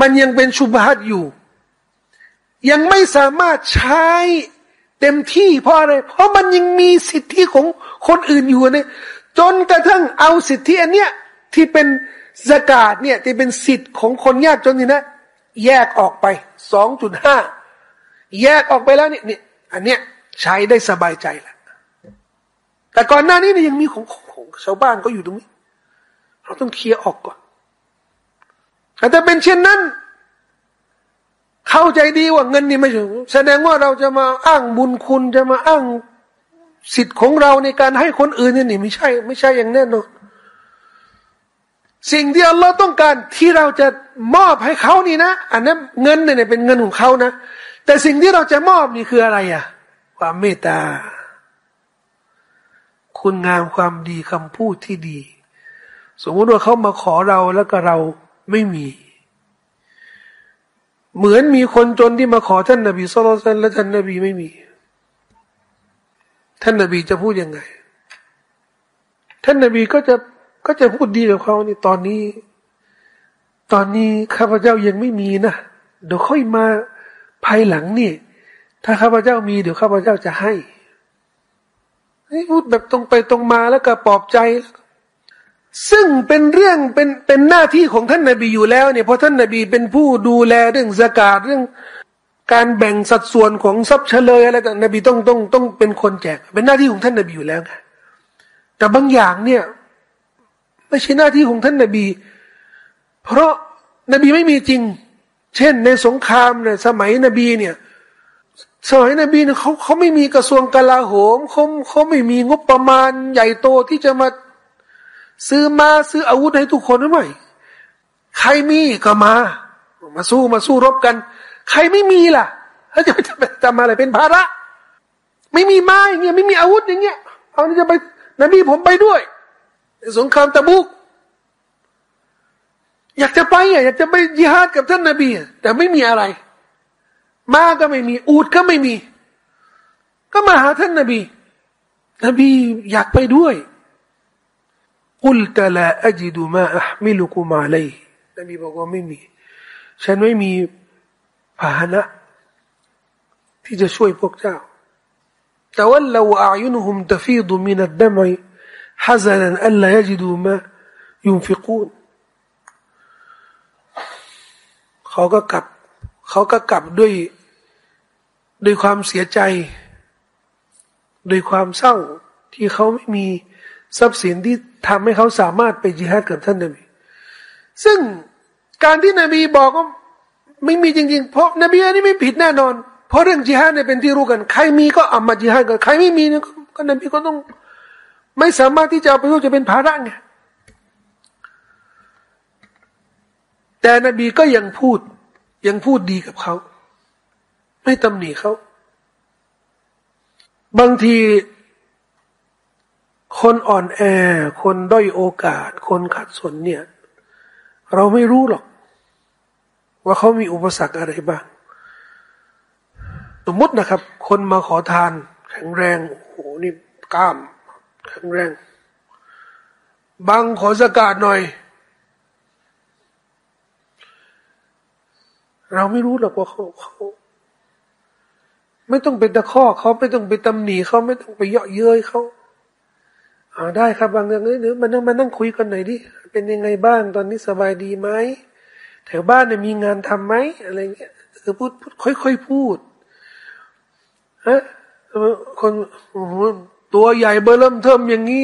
มันยังเป็นชุบฮัดอยู่ ยังไม่สามารถใช้เต็มที่เพราะอะไร เพราะมันยังมีสิทธิของคนอื่นอยู่เนี่ยจนกระทั่งเอาสิทธิอันเนี้ยที่เป็นสกาดเนี่ยที่เป็นสิทธิ์ของคนยากจนนี่นะ แยกออกไปสองจุดห้า แยกออกไปแล้วนี่นี่อันเนี้ยใช้ได้สบายใจแล้วแต่ก่อนหน้านี้เนี่ยยังมีของของชาวบ้านก็อยู่ตรงนี้ เราต้องเคลียร์ออกก่อนอาจจะเป็นเช่นนั้น เข้าใจดีว่าเงินนี่ไม่ใช่แสดงว่าเราจะมาอ้างบุญคุณจะมาอ้างสิทธิ์ของเราในการให้คนอื่นนี่ไม่ใช่ ไม่ใช่อย่างแน่นอนสิ่งที่อัลลอฮ์ต้องการที่เราจะมอบให้เขานี่นะ อันนั้นเงินเนี่ยเป็นเงินของเขานะ แต่สิ่งที่เราจะมอบนี่คืออะไรอะ ความเมตตา คุณงามความดีคำพูดที่ดี สมมติว่าเขามาขอเราแล้วก็เราไม่มี เหมือนมีคนจนที่มาขอท่านนบีสุลต่านและท่านนบีไม่มี ท่านนบีจะพูดยังไง ท่านนบีก็จะก็จะพูดดีกับเขานี่ตอนนี้ ตอนนี้ข้าพเจ้ายังไม่มีนะเดี๋ยวค่อยมา ภายหลังนี่ ถ้าข้าพเจ้ามีเดี๋ยวข้าพเจ้าจะให้พูดแบบตรงไปตรงมาแล้วก็ปลอบใจ ซึ่งเป็นเรื่องเป็นเป็นหน้าที่ของท่านนาบีอยู่แล้วเนี่ยเพราะท่านนาบีเป็นผู้ดูแลเรื่องสกาดเรื่องการแบ่งสัดส่วนของทรัพย์เฉลยอะไรต่างนบีต้องต้องต้องเป็นคนแจก เป็นหน้าที่ของท่านนาบีอยู่แล้วไงแต่บางอย่างเนี่ย ไม่ใช่หน้าที่ของท่านนาบี เพราะนบีไม่มีจริง เช่นในสงครามเนี่ยสมัยนบีเนี่ยสมัยนบีเนี่ยเขาเขาไม่มีกระทรวงกลาโหมเขาเขาไม่มีงบประมาณใหญ่โตที่จะมาซื้อมาซื้ออาวุธให้ทุกคนหรือไม่ใครมีก็มา มาสู้มาสู้รบกัน ใครไม่มีล่ะเขาจะจะทำอะไรเป็นภาระ ไม่มีไม้เงี้ยไม่มีอาวุธอย่างเงี้ยเอาจะไปนบีผมไปด้วย สงครามตะบุก อยากจะไปอะอยากจะไปยิฮาดกับท่านนบีแต่ไม่มีอะไร มาก็ไม่มี อูดก็ไม่มี ก็มาหาท่านนบี นบีอยากไปด้วยกุลตะลาอจิดุมาอัมิลุกุมาเลยนบีบอกว่าไม่มี ฉันไม่มีพาหนะ ที่จะช่วยพวกเจ้าแต่ว่าเราอายุนุฮุมตฟีดุมินัดดมัยฮัซนันอัลลายจิดูมายุนฟิกูน เขาก็กลับ เขาก็กลับด้วยด้วยความเสียใจ ด้วยความเศร้าที่เขาไม่มีทรัพย์สินที่ทำให้เขาสามารถไปจิฮาดกับท่านนบีซึ่งการที่นบีบอกว่าไม่มีจริง ๆ เพราะนบีอันนี้ไม่ผิดแน่นอน เพราะเรื่องจิฮาดเนี่ยเป็นที่รู้กัน ใครมีก็เอามาจิฮาดกันใครไม่มีเนี่ยก็นบีก็ต้อง ไม่สามารถที่จะเอาไปรู้จะเป็นภาระไง แต่นบีก็ยังพูด ยังพูดดีกับเขา ไม่ตำหนิเขา บางทีคนอ่อนแอ คนด้อยโอกาส คนขัดสนเนี่ย เราไม่รู้หรอก ว่าเขามีอุปสรรคอะไรบ้าง สมมตินะครับ คนมาขอทาน แข็งแรงโอ้โหนี่กล้าม แข็งแรง บางขอสกาดหน่อย เราไม่รู้หรอกว่าเขาเขาไม่ต้องเป็นตะข้อเขาไม่ต้องไปตำหนิเขาไม่ต้องไปเยาะเย้ยเขาอ่าได้ครับบางอย่างนี้หรือมันนั่งมานั่งคุยกันหน่อยดิเป็นยังไงบ้างตอนนี้สบายดีไหมแถวบ้านเนี่ยมีงานทํำไหมอะไรเงี้ยเออพูดค่อยๆพูดฮะคนตัวใหญ่เบอร์เริ่มเทิมอย่างนี้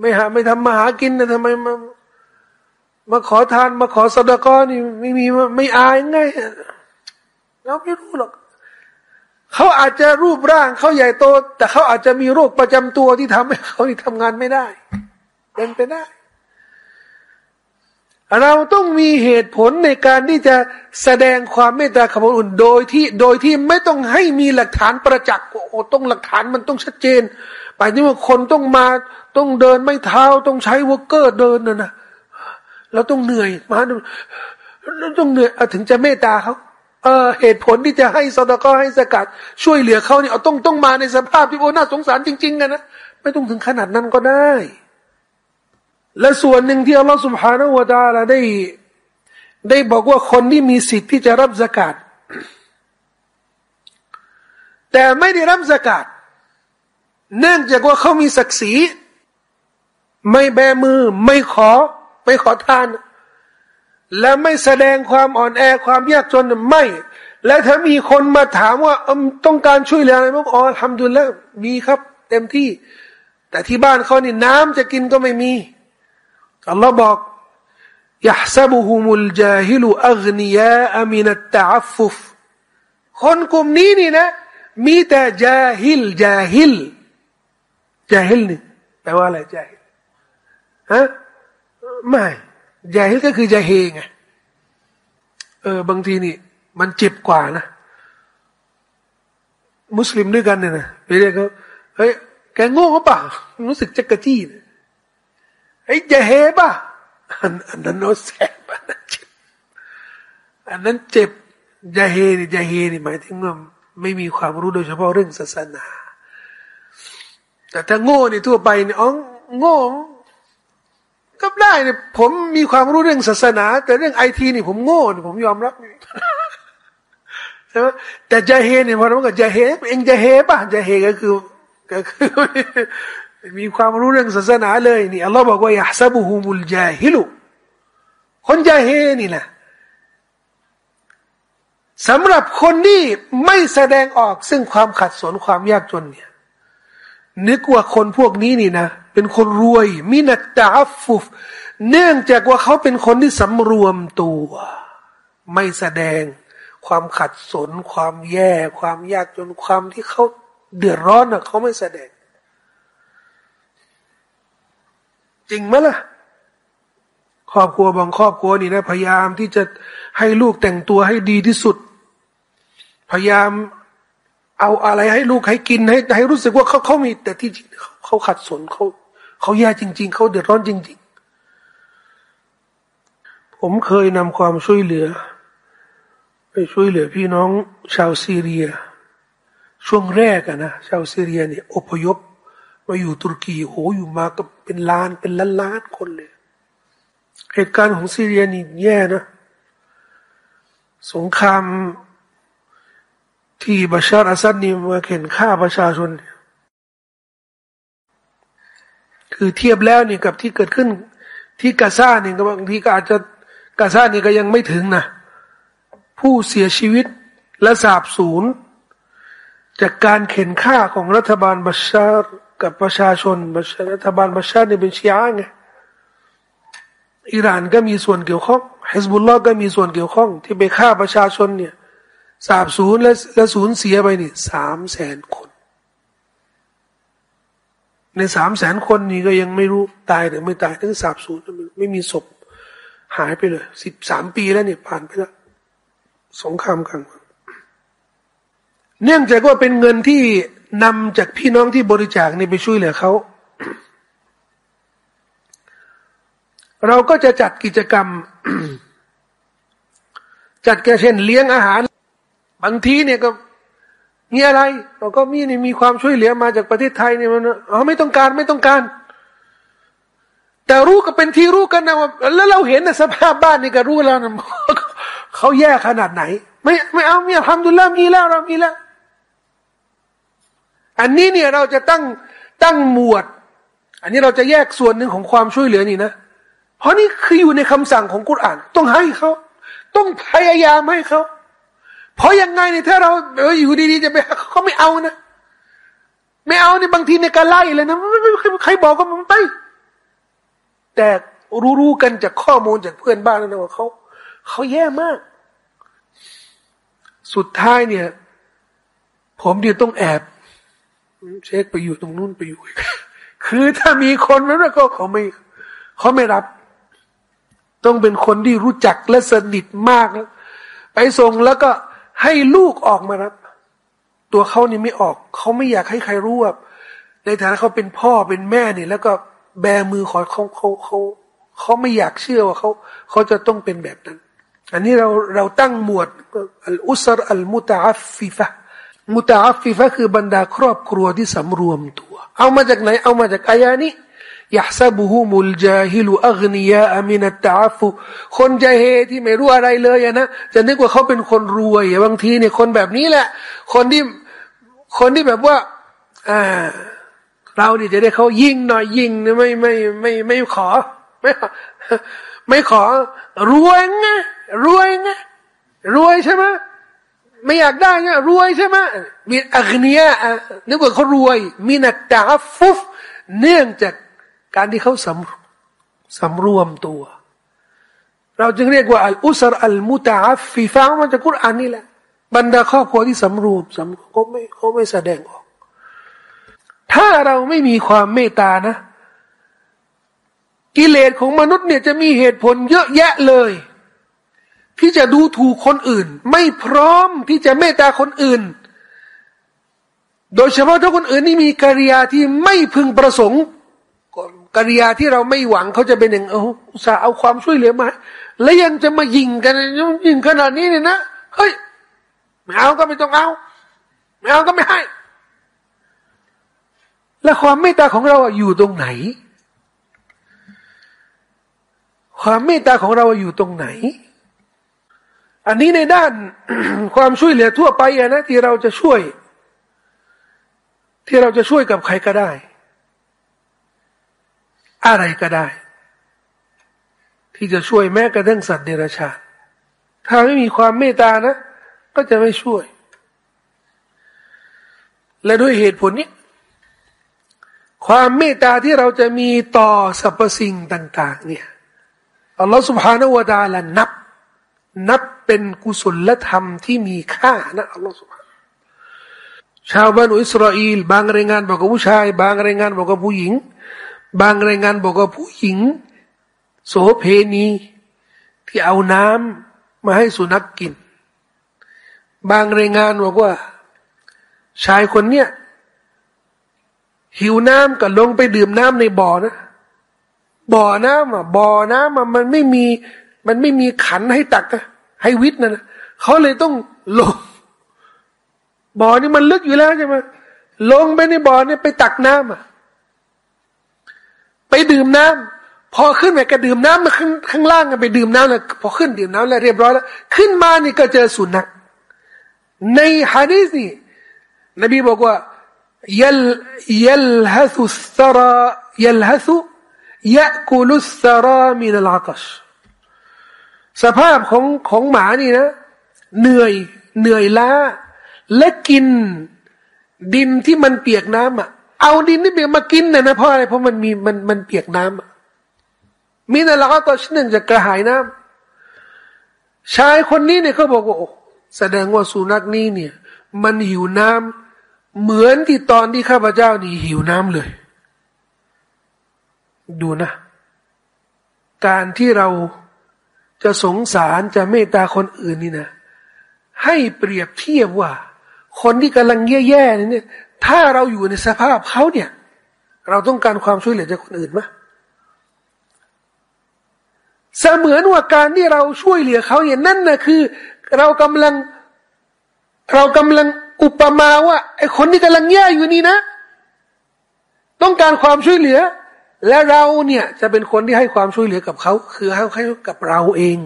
ไม่หาไม่ทำมาหากินนะทำไมมา มาขอทานมาขอสดกอนี่ไม่มีไม่อายไงเราไม่รู้หรอกเขาอาจจะรูปร่างเขาใหญ่โต แต่เขาอาจจะมีโรคประจำตัวที่ทำให้เขาที่ทำงานไม่ได้เป็นไปได้ เราต้องมีเหตุผลในการที่จะแสดงความเมตตาขบอุ่นโดยที่โดยที่ไม่ต้องให้มีหลักฐานประจักษ์โอ้ต้องหลักฐานมันต้องชัดเจนไปที่ว่าคนต้องมาต้องเดินไม่เท้าต้องใช้วอเกอร์เดินนะนะ เราต้องเหนื่อยมาเราต้องเหนื่อยถึงจะเมตตาเขาเออเหตุผลที่จะให้สตก็ให้สกัด ช่วยเหลือเขาเนี่ยเอาต้องต้องมาในสภาพที่โอ้น่าสงสารจริงๆกันนะไม่ต้องถึงขนาดนั้นก็ได้ และส่วนหนึ่งที่อัลลอฮฺสุบฮานาวะตาลาได้ ได้บอกว่าคนที่มีสิทธิ์ที่จะรับสกัดแต่ไม่ได้รับสกัดเนื่องจากว่าเขามีศักดิ์ศรี ไม่แบมือไม่ขอ ไม่ขอทาน และไม่แสดงความอ่อนแอความยากจนไม่ และถ้ามีคนมาถามว่าต้องการช่วยเหลืออะไรบ้างอ๋อทำดุลแล้วมีครับ เต็มที่ แต่ที่บ้านเขานี่น้ำจะกินก็ไม่มีอัลลอฮ์บอกยะซบุฮุมุลจาฮิลุอักนียาอามินัตตะอัฟุฟคนกลุ่มนี้นี่นะ มีแต่จาฮิลจาฮิลจาฮิลนี่แปลว่าอะไรจาฮิลฮะ ไม่ยาฮิลก็คือยาเฮงไงเออบางทีนี่ มันเจ็บกว่านะ มุสลิมด้วยกันเนี่ยนะไปเรียกเขาเฮ้ยแกโง่ป่ะรู้สึกจะกระจี้เฮ้ยยาเฮป่ะอันอันนั้นโนแสบอันนั้นเจ็บอันนั้นเจ็บยาเฮนี่ยาเฮนี่หมายถึงว่าไม่มีความรู้โดยเฉพาะเรื่องศาสนา แต่ถ้าโง่นี่ทั่วไปนี่อ๋อโง่ ก็ได้เนี่ยผมมีความรู้เรื่องศาสนา แต่เรื่องไอทีนี่ผมโง่ผมยอมรับใช่ไหมแต่จะเฮเนี่ยพอเราบอกจะเฮเองจะเฮป่ะจะเฮก็คือก็คือมีความรู้เรื่องศาสนาเลยนี่อัลลอฮ์บอกว่าอย่าซาบุฮูมุลจาฮิลุคนจะเฮนี่แหละสำหรับคนที่ไม่แสดงออกซึ่งความขัดสนความยากจนเนี่ย นึกว่าคนพวกนี้นี่นะ เป็นคนรวย มินัตตาฟุฟ เนื่องจากว่าเขาเป็นคนที่สำรวมตัว ไม่แสดงความขัดสน ความแย่ ความยากจนความที่เขาเดือดร้อนนะเขาไม่แสดง จริงไหมล่ะ ครอบครัวบางครอบครัวนี่นะ พยายามที่จะให้ลูกแต่งตัวให้ดีที่สุด พยายามเอาอะไรให้ลูกให้กินให้ให้รู้สึกว่าเขาเขามีแต่ที่เขาขัดสนเขา เขาแย่จริง ๆ เขาเดือดร้อนจริง ๆ ผมเคยนำความช่วยเหลือ ไปช่วยเหลือพี่น้องชาวซีเรีย ช่วงแรกอะนะชาวซีเรียเนี่ยอพยพมาอยู่ตุรกีโหอยู่มากับเป็นล้านเป็นล้านล้านคนเลย เหตุการณ์ของซีเรียนี่แย่นะสงครามที่บาชาร์อาซัดนี่มาเข็นฆ่าประชาชน คือเทียบแล้วนี่กับที่เกิดขึ้น ที่กาซาเนี่ยบางทีก็อาจจะกาซานี่ก็ยังไม่ถึงนะผู้เสียชีวิตและสาบสูญจากการเข็นฆ่าของรัฐบาลบาชาร์กับประชาชนรัฐบาลบาชชาร์นี่ยเป็นชีอะไงอิหร่านก็มีส่วนเกี่ยวข้องฮิสบุลลอฮ์ก็มีส่วนเกี่ยวข้อง ที่ไปฆ่าประชาชนเนี่ยสาบสูญและและสูญเสียไปนี่สามแสนคน ในสามแสนคนนี้ก็ยังไม่รู้ตายหรือไม่ตายทั้งสาบสูญไม่มีศพหายไปเลยสิบสามปีแล้วเนี่ยผ่านไปแล้วสงครามกลางเนื่องจากว่าเป็นเงินที่นำจากพี่น้องที่บริจาคนี่ไปช่วยเหลือเขา เราก็จะจัดกิจกรรม จัดกเช่นเลี้ยงอาหาร บางทีเนี่ยก็ มีอะไรเราก็มีนี่มีความช่วยเหลือมาจากประเทศไทยเนี่ยมันอ๋อไม่ต้องการไม่ต้องการ แต่รู้ก็เป็นที่รู้กันนะว่าแล้วเราเห็นนะสภาพบ้านนี่ก็รู้แล้วนะเขาแย่ขนาดไหน ไม่ไม่เอาเนี่ยทำดูแลมีแล้วเรามีแล้ว อันนี้เนี่ยเราจะตั้งตั้งหมวด อันนี้เราจะแยกส่วนหนึ่งของความช่วยเหลือนี่นะ เพราะนี่คืออยู่ในคำสั่งของกุรอาน ต้องให้เขา ต้องพยายามให้เขา เพราะยังไงเนี่ยถ้าเราเอออยู่ดีๆจะไปเขาไม่เอานะไม่เอาเนี่บางทีในการไล่เลยนะใครบอกก็มันไป แต่รู้ๆกันจากข้อมูลจากเพื่อนบ้านนะว่าเขาเขาแย่มาก สุดท้ายเนี่ย ผมเดี๋ยวต้องแอบ เช็คไปอยู่ตรงนู้นไปอยู่ คือถ้ามีคนแล้วก็เขาไม่เขาไม่รับ ต้องเป็นคนที่รู้จักและสนิทมากไปส่งแล้วก็ ให้ลูกออกมารับ ตัวเขานี่ไม่ออก เขาไม่อยากให้ใครรู้ว่าในฐานะเขาเป็นพ่อเป็นแม่เนี่ยแล้วก็แบมือขอเขาเขาเขาเขาไม่อยากเชื่อว่าเขาเขาจะต้องเป็นแบบนั้น อันนี้เราเราตั้งหมวดالأسر المتعففة متعففةคือบรรดาครอบครัวที่สำรวมตัว เอามาจากไหน เอามาจากอายานี้ يحسبهم الجاهل أغنياء من التعفف คน جاهل ที่ไม่รู้อะไรเลยนะจะนึกว่าเขาเป็นคนรวยบางทีเนี่ยคนแบบนี้แหละ คนที่คนที่แบบว่า อ่า เราเนี่ยจะได้เขายิงหน่อยยิงนี่ไม่ไม่ไม่ไม่ขอ ไม่ไม่ขอ รวยไงรวยไงรวยใช่ไหมไม่อยากได้เนี่ยรวยใช่ไหมมีอักเนียนึกว่าเขารวย มีนักตาฟุฟเนื่องจาก การที่เขาสำสำรวมตัว เราจึงเรียกว่าอัลอุสรอัลมุตาฟีฟ้ามันจะกุรอานนี่แหละ บรรดาครอบครัวที่สำรวมสำเขาไม่เขาไม่แสดงออก ถ้าเราไม่มีความเมตตานะ กิเลสของมนุษย์เนี่ยจะมีเหตุผลเยอะแยะเลย ที่จะดูถูกคนอื่น ไม่พร้อมที่จะเมตตาคนอื่น โดยเฉพาะถ้าคนอื่นนี่มีกิริยาที่ไม่พึงประสงค์ กิริยาที่เราไม่หวังเขาจะเป็นอย่างเออสาเอาความช่วยเหลือมา แล้วยังจะมายิงกันยิงขนาดนี้เนี่ยนะเฮ้ยไม่เอาก็ไม่ต้องเอาไม่เอาก็ไม่ให้ และความเมตตาของเราอยู่ตรงไหน ความเมตตาของเราอยู่ตรงไหน อันนี้ในด้านความช่วยเหลือทั่วไปนะที่เราจะช่วย ที่เราจะช่วยกับใครก็ได้ อะไรก็ได้ ที่จะช่วยแม้กระทั่งสัตว์เดรัจฉานถ้าไม่มีความเมตตานะ ก็จะไม่ช่วย และด้วยเหตุผลนี้ ความเมตตาที่เราจะมีต่อสรรพสิ่งต่าง ๆ เนี่ยอัลลอฮฺสุบฮานาวะดาละนับ นับเป็นกุศลธรรมที่มีค่านะอัลลอฮฺสุบฮานชาวบ้านอิสราเอลบางรายงานบอกว่าผู้ชาย บางรายงานบอกว่าผู้หญิง บางรายงานบอกว่าผู้หญิง โสเพณี ที่เอาน้ำมาให้สุนัขกกิน บางรายงานบอกว่า ชายคนเนี้ยหิวน้ำก็ลงไปดื่มน้ำในบ่อนะ บ่อน้ำอะบ่อน้ำอะมันไม่มี มันไม่มีขันให้ตักให้วิทย์นะเขาเลยต้องลง บ่อนี่มันลึกอยู่แล้วใช่ไหมลงไปในบ่อนี่ไปตักน้ำอะ ไปดื่มน้ำพอขึ้นไปก็ดื่มน้ำมาข้างข้างล่างไปดื่มน้ำแล้วพอขึ้นดื่มน้ำแล้วเรียบร้อยแล้ว ขึ้นมานี่ก็เจอสุนัขในฮะดีษนี่นบีบอกว่ายัลยัลฮัสุสรายัลฮัสุยะกุลุสรามินัลอาตัชสภาพของของหมานี่นะ เหนื่อยเหนื่อยล้า และกินดินที่มันเปียกน้ำอะ เอาดินที่เปียกมากินน่ะนะเพราะอะไรเพราะมันมีมันมันเปียกน้ำอะมีแต่เราก็ตอนหนึ่งจะกระหายน้ำชายคนนี้เนี่ยเขาบอกว่าแสดงว่าสุนัขนี้เนี่ย มันหิวน้ำเหมือนที่ตอนที่ข้าพเจ้านี่หิวน้ำเลย ดูนะ การที่เราจะสงสารจะเมตตาคนอื่นนี่นะ ให้เปรียบเทียบว่า คนที่กำลังแย่ๆนี่เนี่ย ถ้าเราอยู่ในสภาพเขาเนี่ย เราต้องการความช่วยเหลือจากคนอื่นไหมเสมือนว่าการที่เราช่วยเหลือเขาอย่างนั้นนะคือ เรากำลัง เรากำลังอุปมาว่าไอ้คนที่กำลังแย่อยู่นี่นะ ต้องการความช่วยเหลือ และเราเนี่ยจะเป็นคนที่ให้ความช่วยเหลือกับเขา คือให้ให้กับเราเอง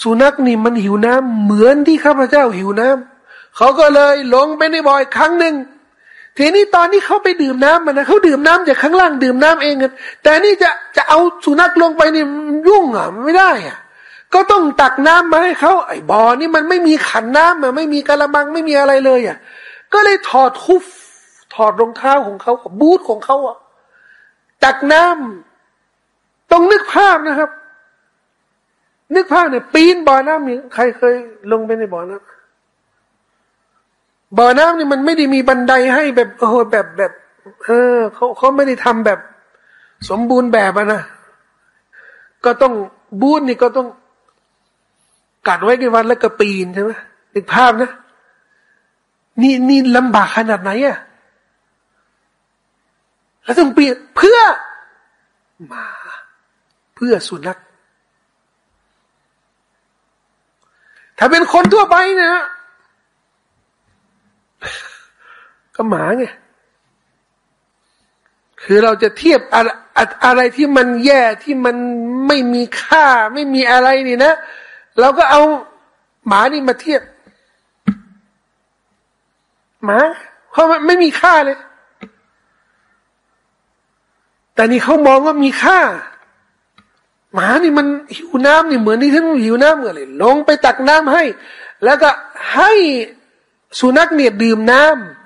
สุนัขนี่มันหิวน้ำเหมือนที่ข้าพเจ้าหิวน้ำ เขาก็เลยหลงไปในบ่อยครั้งหนึ่งทีนี้ตอนนี้เขาไปดื่มน้ำมันนะเขาดื่มน้ำจากข้างล่างดื่มน้ำเองกันแต่นี่จะจะเอาสุนัขลงไปนี่ยุ่งอะไม่ได้อะก็ต้องตักน้ำมาให้เขาไอ้บ่อนี่มันไม่มีขันน้ำอะไม่มีกระมังไม่มีอะไรเลยอะก็เลยถอดทุฟถอดรองเท้าของเขาบูทของเขาอะตักน้ำต้องนึกภาพนะครับ นึกภาพเนี่ยปีนบ่อน้ำนี่ใครเคยลงไปในบ่อน้ำ บ่อน้ำนี่มันไม่ได้มีบันไดให้แบบโอ้แบบแบบ เออเขาเขาไม่ได้ทำแบบ สมบูรณ์แบบนะก็ต้องบูนนี่ก็ต้องกัดไว้กันวันแล้วก็ปีนใช่ไหมนึกภาพนะ นี่นี่ลำบากขนาดไหนอะแล้วต้องปีนเพื่อมา เพื่อสุนัขถ้าเป็นคนทั่วไปนะ ก็หมาไงคือเราจะเทียบอะไรอะไรที่มันแย่ที่มันไม่มีค่า ไม่มีอะไรนี่นะเราก็เอาหมานี่มาเทียบ หมา เพราะมันไม่มีค่าเลย แต่นี่เขามองว่ามีค่า หมานี่มันหิวน้ำนี่เหมือนที่ท่านหิวน้ำเหมือนเลย ลงไปตักน้ำให้ แล้วก็ให้ สุนัขเนี่ยดื่มน้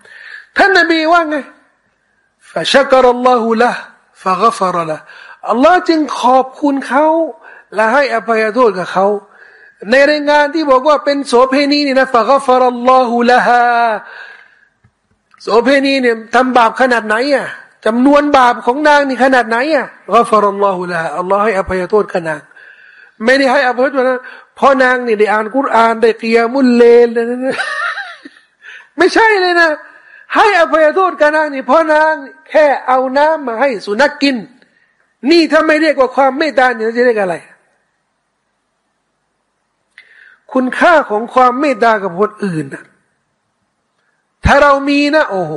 ำท่านนบีว่าไงฟะชักรอัลลอฮุละฟะกฟรละอัลลอฮ์จึงขอบคุณเขาและให้อภัยโทษกับเขาในรายงานที่บอกว่าเป็นโสเพณีนี่นะฟะกฟรอัลลอฮุละฮะโสเพณีเนี่ยทำบาปขนาดไหนอะจำนวนบาปของนางนี่ขนาดไหนอะกฟรอัลลอฮุละอัลลอฮ์ให้อภัยโทษกับนาง ไม่ได้ให้อภัยโทษนะเพราะนางนี่ได้อ่านกุรอานได้เกียมุลเลน ไม่ใช่เลยนะ ให้อภัยโทษกับนางนี่เพราะนางแค่เอาน้ำมาให้สุนัขกกิน นี่ถ้าไม่เรียกว่าความเมตตาเนี่ยจะเรียกอะไร คุณค่าของความเมตตากับคนอื่นนะถ้าเรามีนะโอ้โห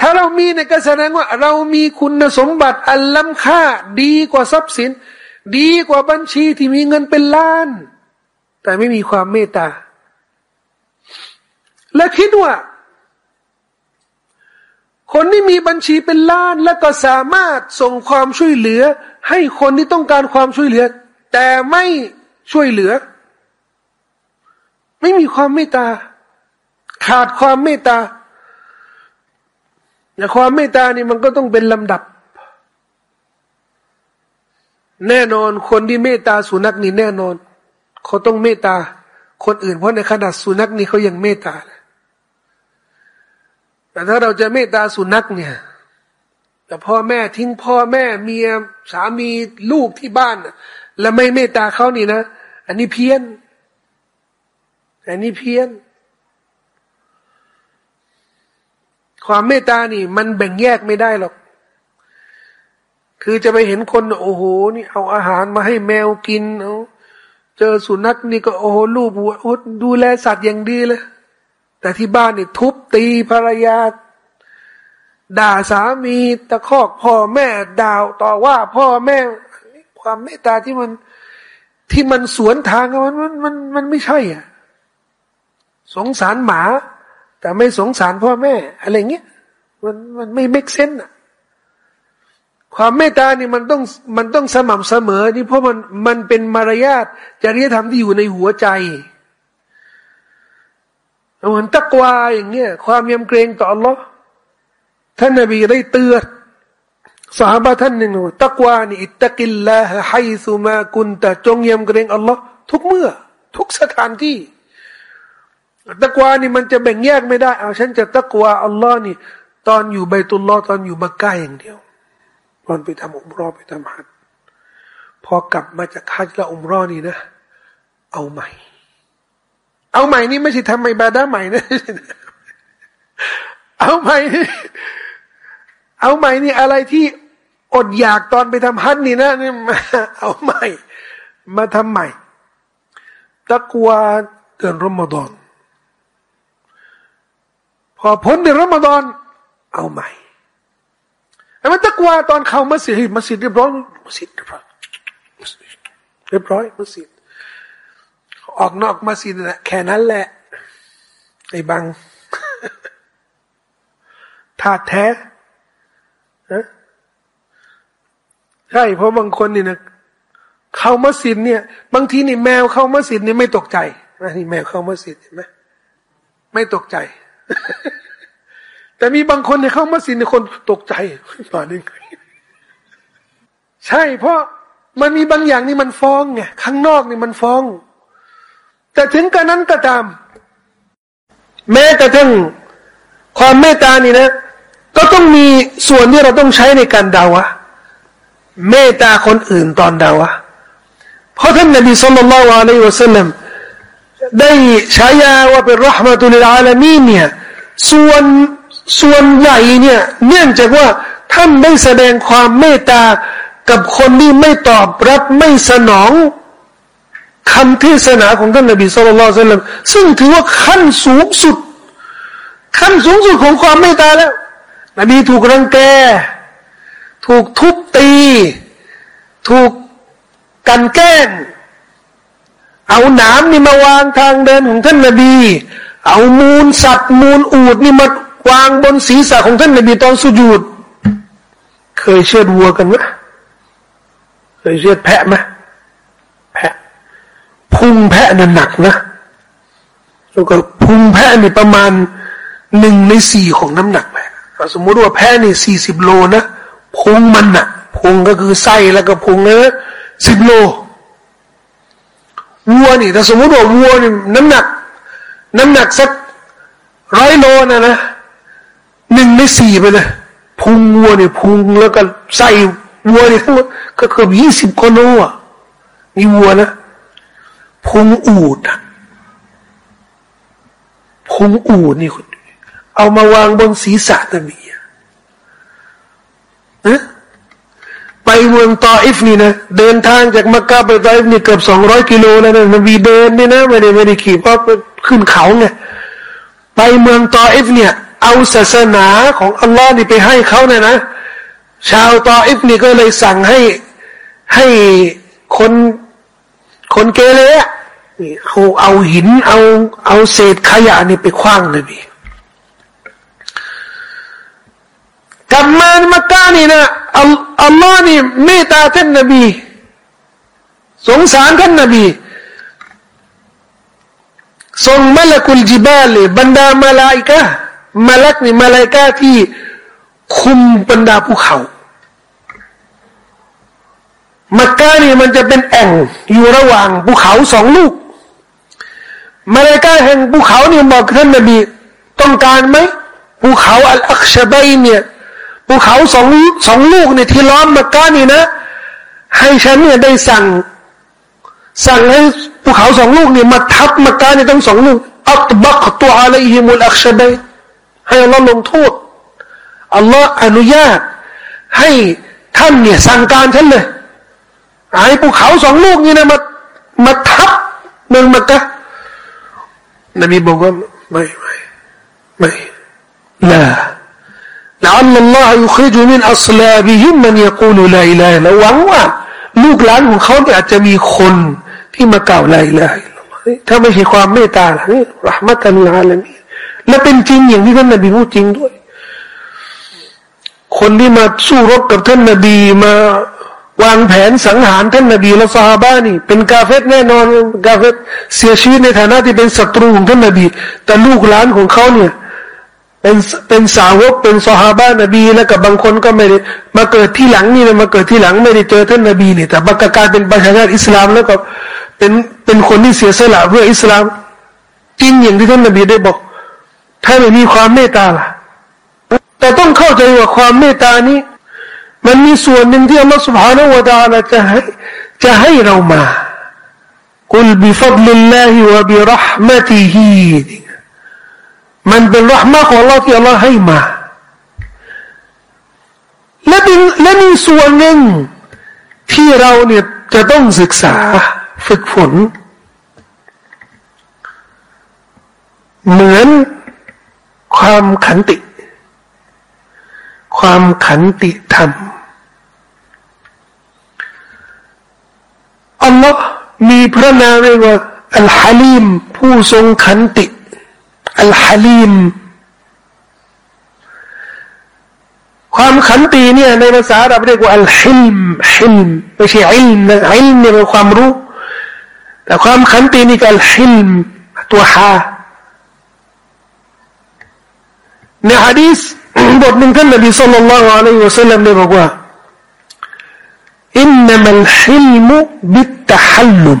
ถ้าเรามีเนี่ยก็แสดงว่าเรามีคุณสมบัติอันล้ำค่า ดีกว่าทรัพย์สิน ดีกว่าบัญชีที่มีเงินเป็นล้าน แต่ไม่มีความเมตตา และคิดว่า คนที่มีบัญชีเป็นล้านแล้วก็สามารถส่งความช่วยเหลือ ให้คนที่ต้องการความช่วยเหลือ แต่ไม่ช่วยเหลือ ไม่มีความเมตตา ขาดความเมตตาแต่ความเมตตานี่มันก็ต้องเป็นลำดับ แน่นอนคนที่เมตตาสุนัขนี่แน่นอน เขาต้องเมตตาคนอื่นเพราะในขนาดสุนัขนี่เขายังเมตตาเลย แต่ถ้าเราจะเมตตาสุนัขเนี่ยแต่พ่อแม่ทิ้งพ่อแม่เมียสามีลูกที่บ้าน แล้วไม่เมตตาเขานี่นะ อันนี้เพี้ยน อันนี้เพี้ยน ความเมตตานี่ มันแบ่งแยกไม่ได้หรอก คือจะไปเห็นคนโอ้โหนี่เอาอาหารมาให้แมวกินเอาเจอสุนัขนี่ก็โอ้โหลูกวัวดูแลสัตว์อย่างดีเลย แต่ที่บ้านนี่ทุบตีภรรยา ด่าสามีตะคอกพ่อแม่ด่าต่อว่าพ่อแม่ความเมตตาที่มันที่มันสวนทางมันมันมันมันไม่ใช่อะ สงสารหมา แต่ไม่สงสารพ่อแม่ อะไรเงี้ยมันมันไม่ make sense อะ ความเมตตานี่มันต้องมันต้องสม่ำเสมอนี่เพราะมันมันเป็นมารยาทจริยธรรมที่อยู่ในหัวใจ เหมือนตักวาอย่างเงี้ยความยำเกรงต่อ Allah ท่านนบีได้เตือนสหายท่านหนึ่งว่าตักวานี่اتق الله حيثما كنت จงยำเกรง Allah ทุกเมื่อ ทุกสถานที่ตักวานี่มันจะแบ่งแยกไม่ได้เอาฉันจะตักวาอัลลอฮ์นี่ ตอนอยู่ใบตุลลอตอนอยู่มักกะอย่างเดียวตอนไปทำอุมรอไปทำฮัจพอกลับมาจากฮัจและอุมรอนี่นะ เอาใหม่ เอาใหม่นี่ไม่ใช่ทำใหม่บาดาใหม่นะ เอาใหม่ เอาใหม่นี่อะไรที่อดอยากตอนไปทำฮัจนี่นะนี่มาเอาใหม่ มาทำใหม่ตะกวเดือนรอมฎอนพอพ้นเดือนรอมฎอนเอาใหม่ไอ้มันตะกวาตอนเข้ามัสยิดมัสยิดเรียบร้อยมัสยิดเรียบร้อยเรียบร้อยมัสยิด ออกนอกมัสยิดนะแค่นั้นแหละไอ้บังธาตุแท้ใช่เพราะบางคนนี่นะเข้ามัสยิดเนี่ย บางทีนี่แมวเข้ามัสยิดนี่ไม่ตกใจนะนี่แมวเข้ามัสยิดเห็นไหมไม่ตกใจ แต่มีบางคนเนี่ยเข้ามัสยิดเนี่ยคนตกใจป่านี้ใช่เพราะมันมีบางอย่างนี่มันฟ้องไงข้างนอกนี่มันฟ้อง แต่ถึงกระนั้นก็ตาม แม้กระทั่งความเมตตานี่นะ ก็ต้องมีส่วนที่เราต้องใช้ในการดาวะเมตตาคนอื่นตอนดาวะเพราะท่านนบีสุลต่านละอะลัยวะสัลลัมได้ฉายาว่าเป็นรหมตุลอาลามีเนี่ยส่วนส่วนใหญ่เนี่ยเนื่องจากว่าท่านได้แสดงความเมตตากับคนที่ไม่ตอบรับไม่สนอง คำเทศนาของท่านนบีสุลต่านซึ่งถือว่าขั้นสูงสุด ขั้นสูงสุดของความเมตตาแล้ว นบีถูกรังแก ถูกทุบตี ถูกกันแกล้ง เอาหนามนี่มาวางทางเดินของท่านนบี เอามูลสัตว์มูลอูดนี่มาวางบนศีรษะของท่านนบีตอนสุญูด เคยเชือดวัวกันไหมเคยเชือดแพะไหม พุงแพะนั่นหนักนะแล้วก็พุงแพะนี่ประมาณหนึ่งในสี่ของน้ำหนักแพะสมมุติว่าแพะนี่สี่สิบโลนะพุงมันน่ะพุงก็คือไส้แล้วก็พุงเนื้อสิบโลวัวนี่ถ้าสมมติว่าวัวนี่น้ำหนัก น้ำหนักสักร้อยโลนะนะหนึ่งในสี่ไปเลยพุงวัวเนี่ยพุงแล้วก็ใส่วัวเนี่ยทั้งหมดก็เกือบยี่สิบกิโลอะนี่วัวนะ พุงอูดพุงอูดนี่คุณเอามาวางบนศีรษะนบีนะไปเมืองตออิฟนี่นะเดินทางจากมักกะไปตออิฟนี่เกือบสองร้อยกิโลแล้วนะนบีเดินนี่นะไม่ได้ไม่ได้ขี่เพราะขึ้นเขาไงไปเมืองตออิฟเนี่ย เอาศาสนาของอัลลอฮ์นี่ไปให้เขาเนี่ยนะ ชาวตออิฟนี่ก็เลยสั่งให้ให้คนคนเกเร เอาเอาหินเอาเอาเศษขยะนี่ไปคว้างนบีกลับมามักกะนี่นะอัลลอฮ์นี่เมตตาท่านนบี สงสารท่านนบีส่งมลกุลจิบาลบรรดามาลาอิกะมาลักนี่มาลาอิกะที่คุมบรรดาภูเขามักกะนี่มันจะเป็นแอ่งอยู่ระหว่างภูเขาสองลูก มาลากะแห่งภูเขานี่บอกท่านนบีต้องการไหมภูเขาอัลอัคชบัยเนี่ยภูเขาสองสองลูกเนี่ยที่ล้อมมักกะนี่นะ ให้ฉันเนี่ยได้สั่ง สั่งให้ภูเขาสองลูกเนี่ยมาทับมักกะเนี่ยต้องสองลูกอัตบักตัวอะไรฮิมุลอัคชบัยให้อัลลอฮ์ลงโทษอัลลอฮ์อนุญาต ให้ท่านเนี่ยสั่งการฉันเลยให้ภูเขาสองลูกนี่นะมามาทับเมืองมักกะ นบีบอกว่าไม่ไม่ไม่ลา لعل الله يخرج من أصلابهم من يقول لا إله إلا หวังว่าลูกหลานของเขาอาจจะมีคนที่มากล่าวลาอิลาฮิลลอฮถ้าไม่ใช่ความเมตตาล่ะนี่รหมัตันลาลมีและเป็นจริงอย่างที่ท่านนบีพูดจริงด้วย คนที่มาสู้รบกับท่านนบีมา วางแผนสังหารท่านนบีและซาฮาบานี่ เป็นกาเฟตแน่นอนกาเฟตเสียชีวิตในฐานะที่เป็นศัตรูของท่านนบี แต่ลูกหลานของเขาเนี่ยเป็นเป็นสาวกเป็นซอฮาบะนบีแล้วกับบางคนก็ไม่ได้มาเกิดที่หลังนี่นะมาเกิดที่หลังไม่ได้เจอท่านนบีนี่แต่บักกลายเป็นประชาชาติอิสลามแล้วก็เป็นเป็นคนที่เสียสละเพื่ออิสลามจริงอย่างที่ท่านนบีได้บอก ถ้าไม่มีความเมตตาล่ะ แต่ต้องเข้าใจว่าความเมตตานี้ มันมีส่วนหนึ่งที่อัลลอฮฺสุบฮานาวะตาลาจะให้จะให้เรามากุลบิฟัดลิลลาฮิวะบิรหมติฮีมันเป็นรหมะของ Allah ที่ Allah ให้มาและเป็และมีส่วนหนึ่งที่เราเนี่ยจะต้องศึกษาฝึกฝน เหมือนความขันติ ความขันติธรรม อัลลอฮ์มีพระนามเรียกว่าالحليم ผู้ทรงขันติ الحليم ความขันติเนี่ยในภาษาเราเรียกว่าالحلم حلم ไม่ใช่ علم นะ علم เนี่ยเป็นความรู้ แต่ความขันตินี่ก็الحلم ตัวฮาในฮะดีษ บทหนึ่งท่านนบีصلى الله عليه وسلمได้บอกว่าอินนัมัลฮิลมุบิตตะฮัลลุม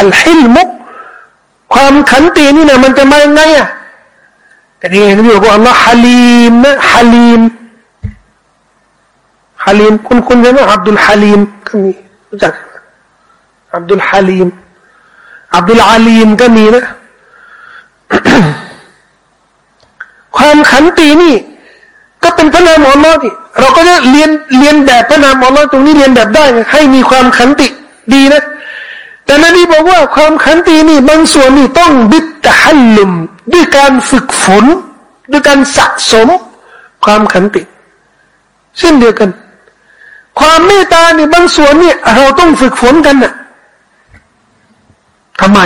อัลฮิลมุความขันตินี่นะมันจะมายังไงอะแต่นี่นบีบอกว่าอัลลอฮ์ฮะลีมนะฮะลีมฮะลีมคุณคุณใช่ไหมอับดุลฮะลีมก็มีรู้จักอับดุลฮะลีมอับดุลอาลีมก็มีนะ ความขันตินี่ ก็เป็นพระนามอัลลอฮ์ที่เราก็จะเรียนเรียนแบบพระนามอัลลอฮ์ตรงนี้เรียนแบบได้ให้มีความขันติดีนะ แต่นบีบอกว่าความขันตินี่บางส่วนนี่ต้องบิดตะฮัลลุมด้วยการฝึกฝนด้วยการสะสมความขันติ เช่นเดียวกัน ความเมตตาเนี่ยบางส่วนนี่เราต้องฝึกฝนกันน่ะทำไม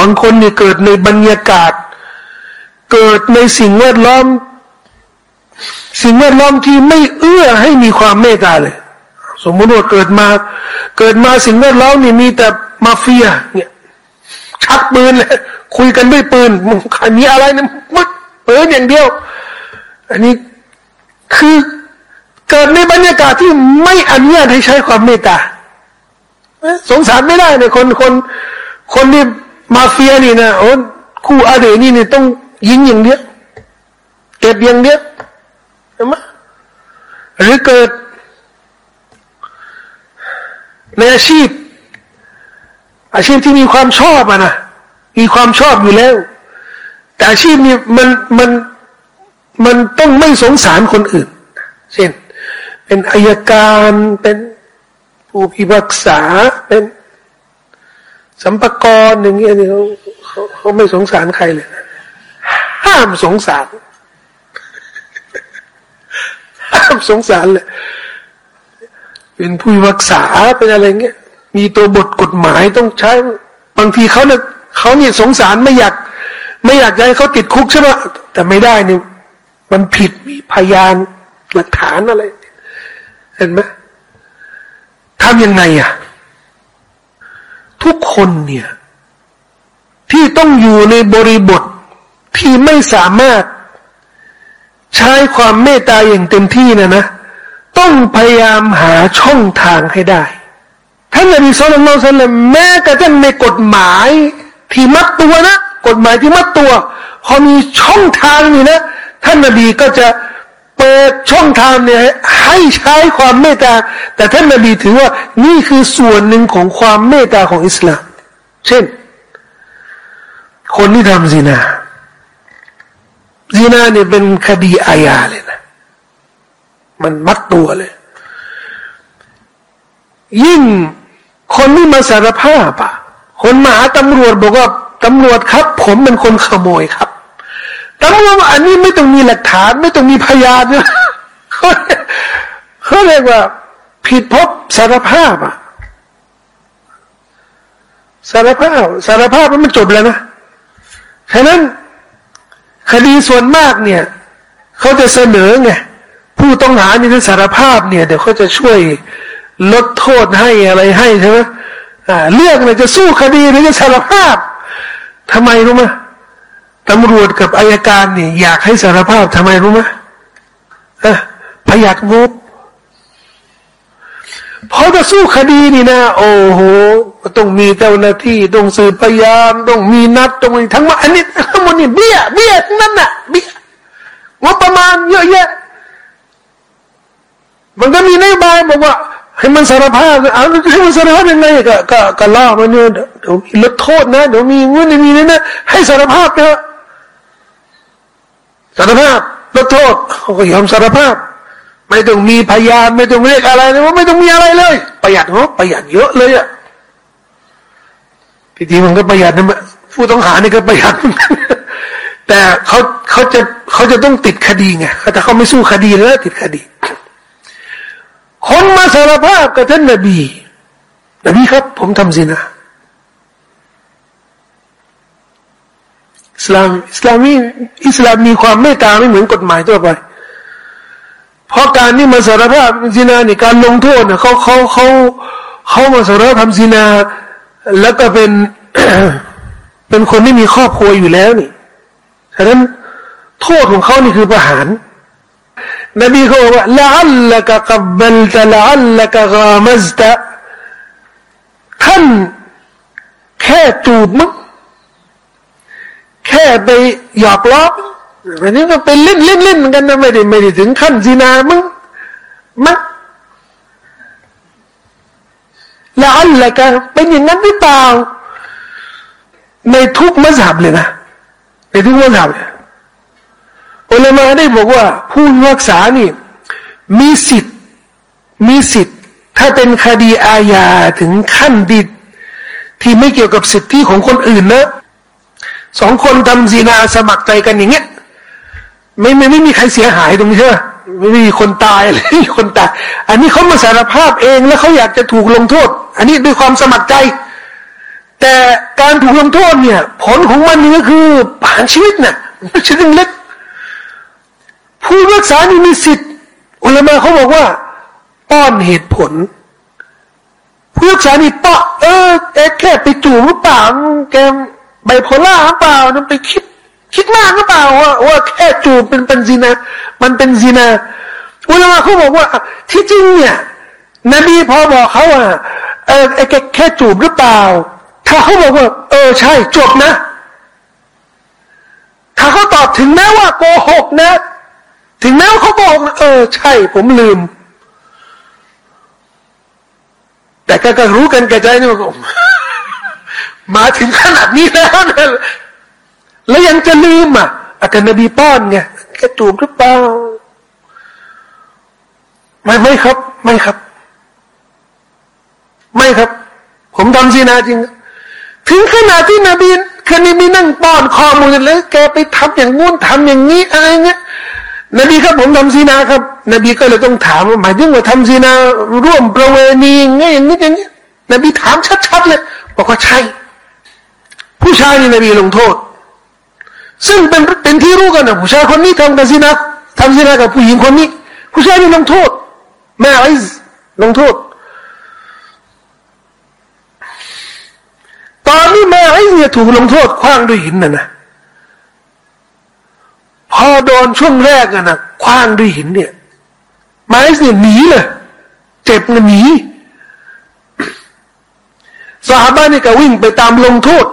บางคนเนี่ยเกิดในบรรยากาศ เกิดในสิ่งแวดล้อม สิ่งแวดล้อมที่ไม่เอื้อให้มีความเมตตาเลย สมมติว่าเกิดมา เกิดมาสิ่งแวดล้อมนี่มีแต่มาเฟีย เนี่ยชักปืนเลยคุยกันด้วยปืนมึงขมีอะไรนะมึงปืนอย่างเดียว อันนี้คือเกิดในบรรยากาศที่ไม่อนุญาตให้ใช้ความเมตตาสงสารไม่ได้เนี่ยคนคนคนที่มาเฟียนี่นะโอ้คู่อาเดนี่เนี่ยต้อง ยิงอย่างเดียวเก็บอย่างเดียวใช่ไหมหรือเกิดในอาชีพ อาชีพที่มีความชอบอะนะมีความชอบอยู่แล้ว แต่อาชีพนี้มันมันมันต้องไม่สงสารคนอื่น เช่น เป็นอายการเป็นผู้พิพากษาเป็นสัมปกรอย่างเงี้ยเขาเขาเขาไม่สงสารใครเลย ห้ามสงสาร ห้ามสงสารเลยเป็นผู้พิพากษาเป็นอะไรเงี้ย มีตัวบทกฎหมายต้องใช้ บางทีเขาเนี่ยเขาเนี่ยสงสารไม่อยาก ไม่อยากให้เขาติดคุกใช่ไหมแต่ไม่ได้เนี่ยมันผิดมีพยานหลักฐานอะไร เห็นไหมทำยังไงอะ ทุกคนเนี่ย ที่ต้องอยู่ในบริบท ที่ไม่สามารถใช้ความเมตตาอย่างเต็มที่นะนะ ต้องพยายามหาช่องทางให้ได้ท่านนบีสุลต่านละแม้กระทั่งในกฎหมายที่มัดตัวนะกฎหมายที่มัดตัวพอมีช่องทางนี่นะ ท่านนบีก็จะเปิดช่องทางเนี่ยให้ใช้ความเมตตา แต่ท่านนบีถือว่านี่คือส่วนหนึ่งของความเมตตาของอิสลาม เช่น คนที่ทำซีนา ซีนาเนี่ยเป็นคดีอาญาเลยนะ มันมัดตัวเลย ยิ่งคนที่มาสารภาพอะ คนมาหาตำรวจบอกว่าตำรวจครับ ผมเป็นคนขโมยครับตำรวจว่าอันนี้ไม่ต้องมีหลักฐาน ไม่ต้องมีพยานเนี่ยเขาเรียกว่า ผิดพบสารภาพอะสารภาพสารภาพมันจบแล้วนะฉะนั้น คดีส่วนมากเนี่ยเขาจะเสนอไงผู้ต้องหานี่ถ้าสารภาพเนี่ยเดี๋ยวเขาจะช่วยลดโทษให้อะไรให้ใช่ไหมเลือกเลยจะสู้คดีหรือจะสารภาพทำไมรู้ไหมตำรวจกับอายการเนี่ยอยากให้สารภาพทำไมรู้ไหมอะพยักงบพอจะสู้คดีนี่นะ โอ้โห ต้องมีเจ้าหน้าที่ต้องสืบพยานต้องมีนัดต้องมีทั้งหมดอันนี้ทั้งหมดนี่เบี้ยเบี้ยนั่นน่ะเบี้ยงบประมาณเยอะแยะมันก็มีนโยบายบอกว่า ให้มันสารภาพเอาให้มันสารภาพยังไงก็ก็ก็ล่ามันเนี่ยเดี๋ยวมีลดโทษนะเดี๋ยวมีเงินมีนี่นะให้สารภาพนะสารภาพลดโทษเขาก็ยอมสารภาพ ไม่ต้องมีพยานไม่ต้องเรียกอะไรเลยว่าไม่ต้องมีอะไรเลย ประหยัดเนาะประหยัดเยอะเลยอะ ทีมันก็ประหยัดนะผู้ต้องหานี่ก็ประหยัดแต่เขาเขาจะเขาจะต้องติดคดีไงถ้าเขาไม่สู้คดีแล้วติดคดี คนมาสารภาพกับท่านนบีนบีครับ ผมทำสินะอิสลามอิสลามมีอิสลามมีความเมตตาไม่เหมือนกฎหมายทั่วไป เพราะการที่มาสารภาพซินาเนี่ยการลงโทษเนี่ยเขาเขาเขาเขามาสารภาพทำซินา แล้วก็เป็นเป็นคนที่มีครอบครัวอยู่แล้วนี่ฉะนั้นโทษของเขานี่คือประหาร นบีเขาบอกว่าละอัลละกะกับบลตะละอัลละกะกามซตะท่านแค่จูบมั้งแค่ไปหยอกล้ออันนี้ก็เป็นเล่นเล่นเล่นกันนะไม่ได้ไม่ได้ถึงขั้นจีนามั้งมั้ง ละอัลละกะเป็นอย่างนั้นหรือเปล่า ในทุกมัสยิดเลยนะในทุกมัสยิดเลยอุลามาได้บอกว่า ผู้รักษานี่ มีสิทธิ์มีสิทธิ์ ถ้าเป็นคดีอาญาถึงขั้นดิดที่ไม่เกี่ยวกับสิทธิของคนอื่นนะสองคนทำซีนาสมัครใจกันอย่างเงี้ยไม่ไม่ไม่มีใครเสียหายตรงนี้ใช่ไหมไม่มีคนตายเลยคนตาย อันนี้เขามาสารภาพเองแล้วเขาอยากจะถูกลงโทษ อันนี้ด้วยความสมัครใจ แต่การถูกลงโทษเนี่ย ผลของมันนี่ก็คือผ่านชีวิตนะ่ะไม่ใช่เรื่องเล็ก ผู้รักษานี่มีสิทธิ์อุลามะเขาบอกว่าป้อนเหตุผล ผู้รักษานี่ปะเออแค่ไปจูบหรือเปล่าแกใบโพล่าหรือเปล่านั่นไปคิดคิดมากหรือเปล่าว่าว่าแค่จูบเป็นเป็นซีนา มันเป็นซีนาอุลามะเขาบอกว่า ที่จริงเนี่ย นบีพอบอกเขาว่า เออแค่แค่จูบหรือเปล่า ถ้าเขาบอกว่า เออใช่จบนะ ถ้าเขาตอบถึงแม้ว่าโกหกนะ ถึงแม้ว่าเขาบอกเออ ใช่ ผมลืม แต่ก็ก็รู้กันกระจายนี่ว่ามาถึงขนาดนี้แล้วนะแล้วยังจะลืมอะอาจารนบีป้อนไงแกจูบหรือเปล่า ไม่ไม่ครับ ไม่ครับ ไม่ครับ ผม ทำซีนาจริง ถึงขนาดที่นบีคืนนี้มีนั่งป้อนข้อมูลแล้วแกไปทำอย่างงู้นทำอย่างนี้อะไรเงี้ยนบีครับผมทำซีนาครับ นบีก็เลยต้องถามว่าหมายถึงว่าทำซีนาร่วมประเวณีไงอย่างนี้อย่างนี้นบีถามชัดๆเลย บอกว่าใช่ ผู้ชายนี่นบีลงโทษ ซึ่งเป็นเป็นที่รู้กันนะผู้ชายคนนี้ทำกับซีนาทำซีนากับผู้หญิงคนนี้ ผู้ชายนี่ลงโทษแม่ไอ้ลงโทษ ตอนนี้ม่ไอ้เนี่ยถูกลงโทษคว้างด้วยหินน่ะนะพอโดนช่วงแรกอะนะคว้างด้วยหินเนี่ยไม้เนี่ยหนีเลยเจ็บเงินหนีสหบ้านนี่ก็วิ่งไปตามลงโทษ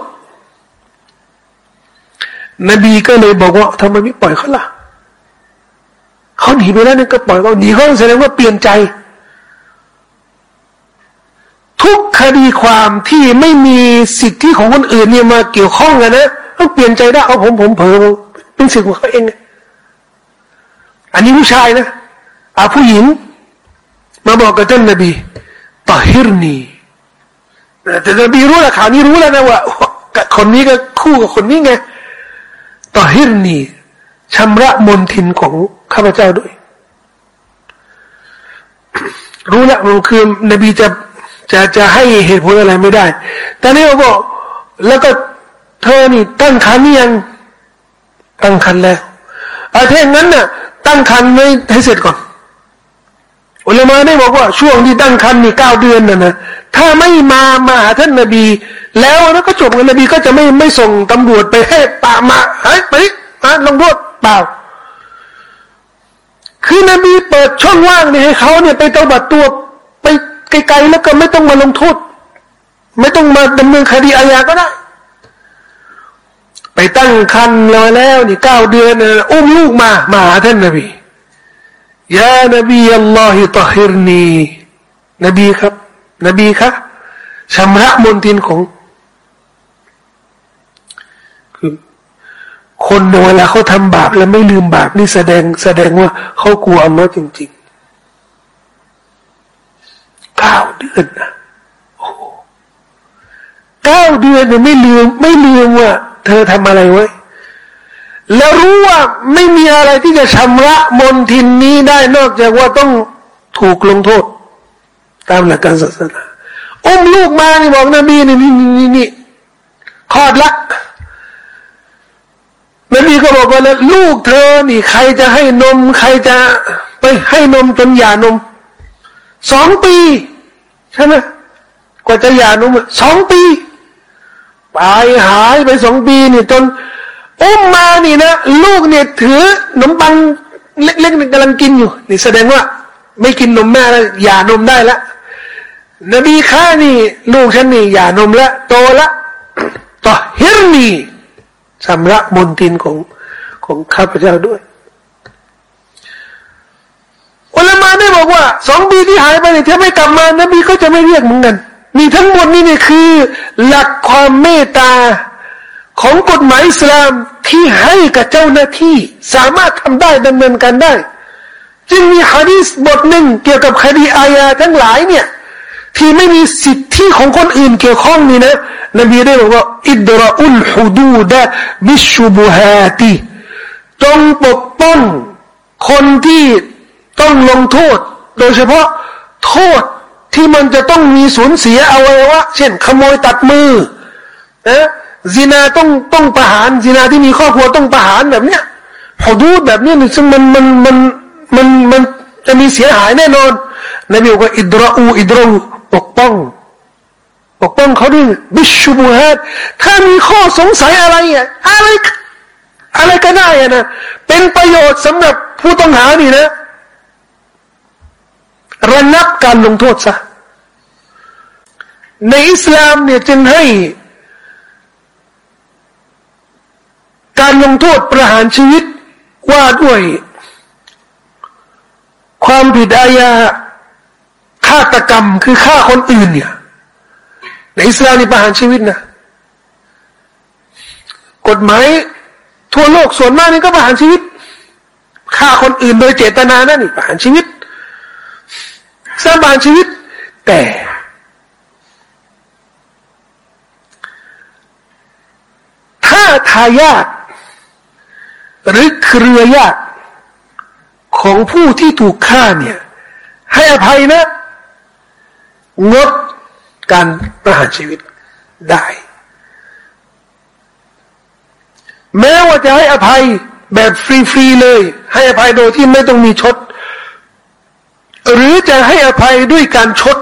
นบีก็เลยบอกว่าทำไมไม่ปล่อยเขาล่ะเขาหนีไปแล้วเนี่ยก็ปล่อยเขาหนีเขาแสดงว่าเปลี่ยนใจ ทุกคดีความที่ไม่มีสิทธิของคนอื่นเนี่ยมาเกี่ยวข้องกันนะต้องเปลี่ยนใจได้เอาผมผมเผลอเป็นสิทธิของเขาเอง อันนี้ผู้ชายนะอาผู้หญิง มาบอกกับท่านนบีตาฮิรนีแต่นบีรู้แล้วข่าวนี้รู้แล้วนะว่าคนนี้ก็คู่กับคนนี้ไงตาฮิรนีชำระมนทินของข้าพเจ้าด้วย รู้แล้วมันคือนบีจะ จะจะให้เหตุผลอะไรไม่ได้ แต่นี่เขาบอกแล้วก็เธอนี่ตั้งคันยังตั้งคันแล้วอาเทศนั้นน่ะตั้งคันไม่ให้เสร็จก่อนอุลามาได้บอกว่าช่วงที่ตั้งคันนี่เก้าเดือนน่ะนะถ้าไม่มามาหาท่านนบี แล้วนะก็จบกันนบีก็จะไม่ไม่ส่งตำรวจไปให้ป่ามาเฮ้ยไปมาลงโทษเปล่า คือนบีเปิดช่องว่างนี่ให้เขาเนี่ยไปตบัดตัว ไกลๆแล้วก็ไม่ต้องมาลงโทษ ไม่ต้องมาดำเนินคดีอาญาก็ได้ ไปตั้งคันรอแล้วนี่เก้าเดือนอุ้มลูกมามาหาท่านนบียานบีอัลลอฮิตฮิรนีนบีครับ นบีครับชำระมนทินของ คือ คนเวลาเขาทำบาปแล้วไม่ลืมบาปนี่แสดงแสดงว่าเขากลัวอัลลอฮ์จริง ก้าเดือนนะโอ้เก้าเดือนเนี่ยไม่ลืม ไม่ลืมว่า เธอทำอะไรไว้ แล้วรู้ว่าไม่มีอะไรที่จะชำระมนทินนี้ได้นอกจากว่าต้องถูกลงโทษ ตามหลักการศาสนาอุ้มลูกมานี่บอกนบีนี่นี่นี่นี่คลอดละนบีก็บอกว่าแล้วลูกเธอนี่ ใครจะให้นม ใครจะไปให้นมจนหย่านมสองปี ใช่ไหมกว่าจะหย่านมสองปีไปหายไปสองปีนี่จนอุ้มมานี่นะลูกเนี่ยถือขนมปังเล็กๆกำลังกินอยู่ นี่แสดงว่า ไม่กินนมแม่แล้วหย่านมได้แล้วนบีข้านี่ ลูกฉันนี่หย่านมแล้วโตแล้วต่อฮิรนีชำระมนตินของของข้าพเจ้าด้วย อุลามาได้บอกว่าสองปีที่หายไปเนี่ยถ้าไม่กลับมานบีก็จะไม่เรียกเหมือนกันนี่ทั้งหมดนี่เนี่ยคือ หลักความเมตตาของกฎหมายอิสลามที่ให้กับเจ้าหน้าที่สามารถทำได้ดำเนินการได้ จึงมีฮะดีษบทหนึ่งเกี่ยวกับคดีอาญาทั้งหลายเนี่ยที่ไม่มีสิทธิของคนอื่นเกี่ยวข้องนี่นะนบีได้บอกว่าอิดราอุลฮุดูดะบิชุบุฮาติจงปกป้องคนที่ ต้องลงโทษ โดยเฉพาะโทษที่มันจะต้องมีสูญเสียอวัยวะเช่น ขโมยตัดมือนะซินาต้องต้องประหารซินาที่มีครอบครัวต้องประหารแบบเนี้ยฮุดูดแบบนี้ซึ่งมันมันมันมันมันจะมีเสียหายแน่นอนนบีบอกว่าอิดราอูอิดราอูปกป้อง ปกป้องเขาด้วยบิชูบูฮัดถ้ามีข้อสงสัยอะไรอะอะไรอะไรก็ได้อะนะเป็นประโยชน์สำหรับผู้ต้องหานี่นะ ระงับการลงโทษซะในอิสลามเนี่ยจึงให้ การลงโทษประหารชีวิตว่าด้วย ความผิดอาญาฆาตกรรมคือฆ่าคนอื่นเนี่ยในอิสลามนี่ประหารชีวิตนะกฎหมายทั่วโลกส่วนมากนี่ก็ประหารชีวิตฆ่าคนอื่นโดยเจตนานั่นนี่ประหารชีวิต สร้างประหารชีวิต แต่ ถ้าทายาทหรือเครือญาติของผู้ที่ถูกฆ่าเนี่ย ให้อภัยนะ งดการประหารชีวิตได้ แม้ว่าจะให้อภัยแบบฟรีๆเลย ให้อภัยโดยที่ไม่ต้องมีชด หรือจะให้อภัยด้วยการชด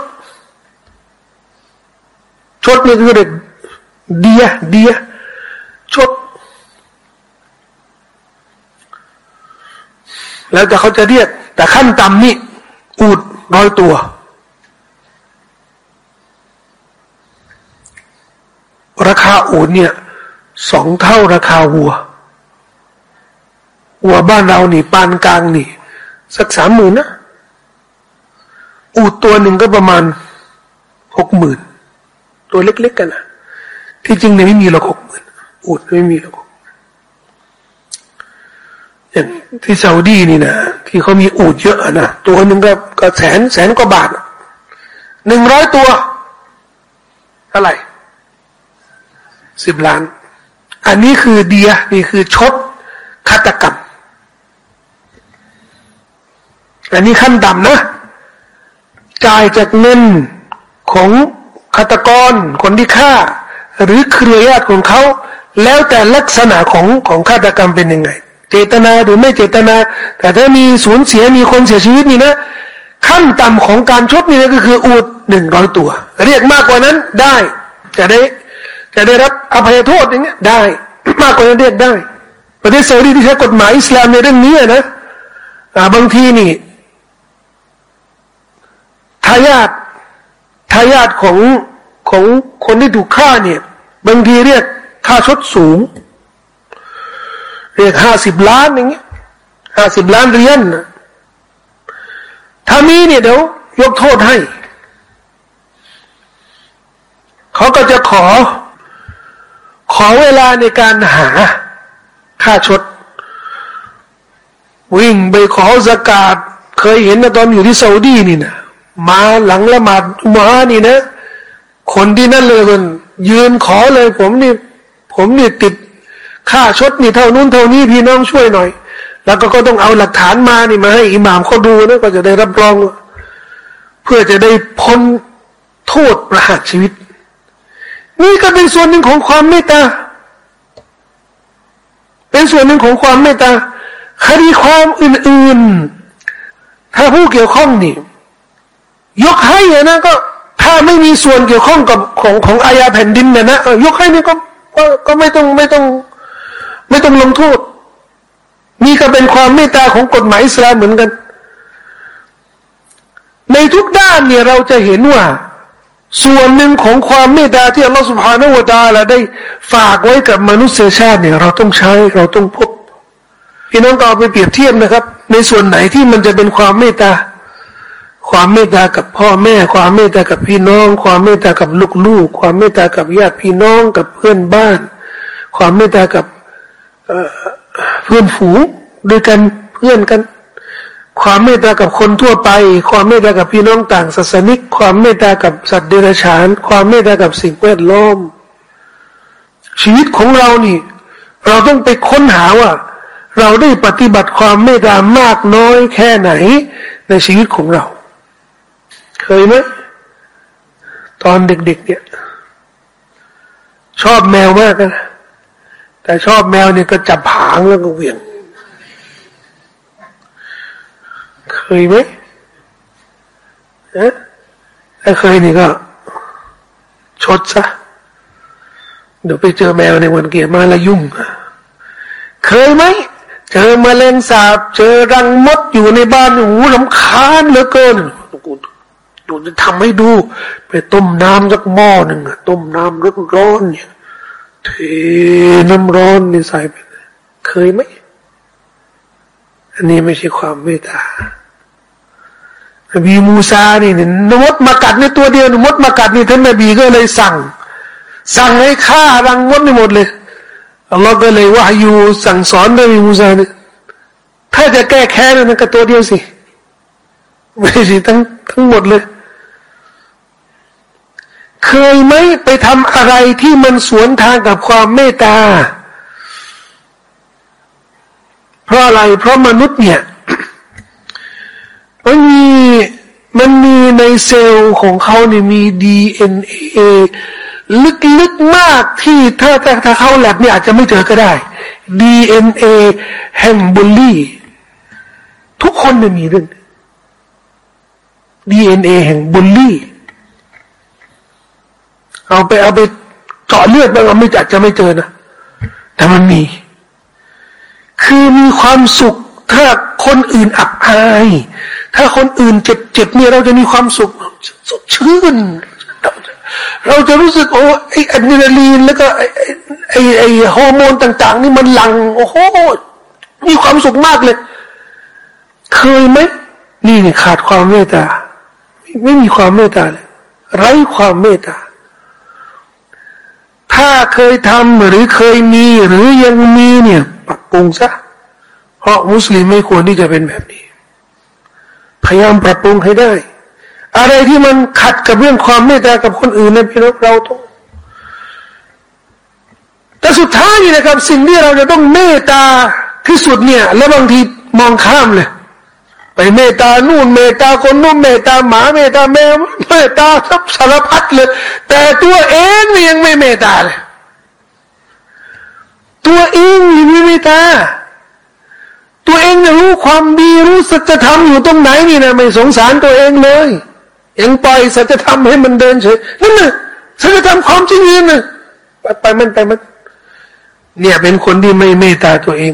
ชดนี่คือเด็กเดียเดียชด แล้วแต่เขาจะเรียก แต่ขั้นต่ำนี่อูดร้อยตัว ราคาอูดเนี่ยสองเท่าราคาวัว วัวบ้านเรานี่ปานกลางนี่ สักสามหมื่นนะ อูดตัวหนึ่งก็ประมาณหกหมื่นตัวเล็กๆกันนะที่จริงเนี่ยไม่มีหรอกหกหมื่นอูดไม่มีหรอกอย่างที่ซาอุดีนี่นะที่เขามีอูดเยอะนะตัวหนึ่งก็ก็แสนแสนกว่าบาทหนึ่งร้อยตัวเท่าไหร่สิบล้าน อันนี้คือเดียนี่คือชดฆาตกรรม อันนี้ขั้นต่ำนะ จ่ายจากเงินของฆาตกร คนที่ฆ่า หรือเครือญาติของเขา แล้วแต่ลักษณะของของฆาตกรรมเป็นยังไง เจตนาหรือไม่เจตนา แต่ถ้ามีสูญเสียมีคนเสียชีวิตนี่นะ ขั้นต่ำของการชดนี่นะก็คืออูดหนึ่งร้อยตัว เรียกมากกว่านั้นได้จะได้จะได้รับอภัยโทษอย่างเงี้ยได้ มากกว่านั้นเรียกได้ ประเทศซาอุดีที่ใช้กฎหมายอิสลามในเรื่องนี้นะบางทีนี่ ทายาททายาทของของคนที่ถูกฆ่าเนี่ย บางทีเรียกค่าชดสูง เรียกห้าสิบล้านอย่างเงี้ยห้าสิบล้านเหรียญถ้ามีเนี่ยเดี๋ยวยกโทษให้ เขาก็จะขอ ขอเวลาในการหาค่าชด วิ่งไปขอสกาดเคยเห็นนะตอนอยู่ที่ซาอุดีนี่นะ มาหลังละหมาดมานี่นะ คนที่นั่นเลยคนยืนขอเลย ผมนี่ ผมนี่ติดค่าชดนี่เท่านู้นเท่านี้พี่น้องช่วยหน่อย แล้วก็ก็ต้องเอาหลักฐานมานี่มาให้อิหม่ามเขาดูนะก็จะได้รับรอง เพื่อจะได้พ้นโทษประหารชีวิต นี่ก็เป็นส่วนหนึ่งของความเมตตาเป็นส่วนหนึ่งของความเมตตาคดีความอื่นๆ ถ้าผู้เกี่ยวข้องนี่ ยกให้นะก็ ถ้าไม่มีส่วนเกี่ยวข้องกับของของอาญาแผ่นดินเนี่ยนะยกให้นี่ก็ก็ก็ไม่ต้องไม่ต้อง ไม่ต้องลงโทษ นี่ก็เป็นความเมตตาของกฎหมายอิสลามเหมือนกัน ในทุกด้านเนี่ยเราจะเห็นว่า ส่วนหนึ่งของความเมตตาที่อัลลอฮฺสุบฮานาวะตาละได้ฝากไว้กับมนุษยชาติเนี่ย เราต้องใช้เราต้องพบพี่น้องก็เอาไปเปรียบเทียบนะครับ ในส่วนไหนที่มันจะเป็นความเมตตา ความเมตตากับพ่อแม่ ความเมตตากับพี่น้อง ความเมตตากับลูกๆ ความเมตตากับญาติพี่น้องกับเพื่อนบ้าน ความเมตตากับเพื่อนฝูงด้วยกันเพื่อนกัน ความเมตตากับคนทั่วไป ความเมตตากับพี่น้องต่างศาสนิก ความเมตตากับสัตว์เดรัจฉาน ความเมตตากับสิ่งแวดล้อม ชีวิตของเรานี่ เราต้องไปค้นหาว่า เราได้ปฏิบัติความเมตตามากน้อยแค่ไหนในชีวิตของเรา เคยไหมตอนเด็กๆเนี่ย ชอบแมวมากนะแต่ชอบแมวเนี่ยก็จับหางแล้วก็เหวี่ยง เคยไหมเอ๊ะถ้าเคยนี่ก็ ชดซะเดี๋ยวไปเจอแมวในวันเกียร์มาแล้วยุ่ง เคยไหม เจอมแมลงสาบ เจอรังมดอยู่ในบ้านโอ้โหลำคาญเหลือเกิน ดูจะทำให้ดู ไปต้มน้ำสักหม้อหนึ่งอะต้มน้ำร้อนเนี่ยเทน้ำร้อนนี่ใส่ไปเคยไหมอันนี้ไม่ใช่ความเมตตาบีมูซานี่เนี่ยนมดมากัดในตัวเดียวนมดมากัดนี่ท่านนบีก็เลยสั่ง สั่งให้ฆ่ารังมดในหมดเลยอัลลอฮ์ก็เลยว่าอยู่สั่งสอนนบีมูซาเนี่ยถ้าจะแก้แค้นนั่นก็ตัวเดียวสิไม่ใช่ทั้งทั้งหมดเลย เคยไหมไปทำอะไรที่มันสวนทางกับความเมตตา เพราะอะไร เพราะมนุษย์เนี่ย มันมีมันมีในเซลล์ของเขาเนี่ยมีดีเอ็นเอลึกๆมากที่ถ้าถ้าถ้าเข้าแลบเนี่ยอาจจะไม่เจอก็ได้ดีเอ็นเอแห่งบุลลี่ ทุกคนเนี่ยมีเรื่องดีเอ็นเอแห่งบุลลี่ เอาไปเอาไปเจาะเลือดบางเราไม่จัดจะไม่เจอนะแต่มันมี คือมีความสุข ถ้าคนอื่นอับอาย ถ้าคนอื่นเจ็บเจ็บเนี่ยเราจะมีความสุขสดชื่นเราจะรู้สึกโอ้ไออะดรีนาลีนแล้วก็ไอไอไอฮอร์โมนต่าง ๆ นี่มันหลังโอ้โหมีความสุขมากเลย เคยไหมนี่ขาดความเมตตาไม่มีความเมตตาเลยไร้ความเมตตา ถ้าเคยทำหรือเคยมีหรือยังมีเนี่ยปรับปรุงซะเพราะมุสลิมไม่ควรที่จะเป็นแบบนี้ พยายามปรับปรุงให้ได้ อะไรที่มันขัดกับเรื่องความเมตตากับคนอื่นเนี่ยพี่น้องเราต้องแต่สุดท้ายนี่นะครับ สิ่งที่เราจะต้องเมตตาที่สุดเนี่ย แล้วบางทีมองข้ามเลย ไปเมตานู่นเมตาคนนู่นเมตาหมาเมตาแมวเมตตาทับสารพัดเลย แต่ตัวเองยังไม่เมตาเลยตัวเองยังไม่เมตาตัวเองรู้ความดีรู้สัจธรรมอยู่ตรงไหนนี่นะไม่สงสารตัวเองเลยยังปล่อยสัจธรรมให้มันเดินเฉยนั่นน่ะสัจธรรมความจริงนี่นะไปมันไปมัน เนี่ยเป็นคนที่ไม่เมตตาตัวเอง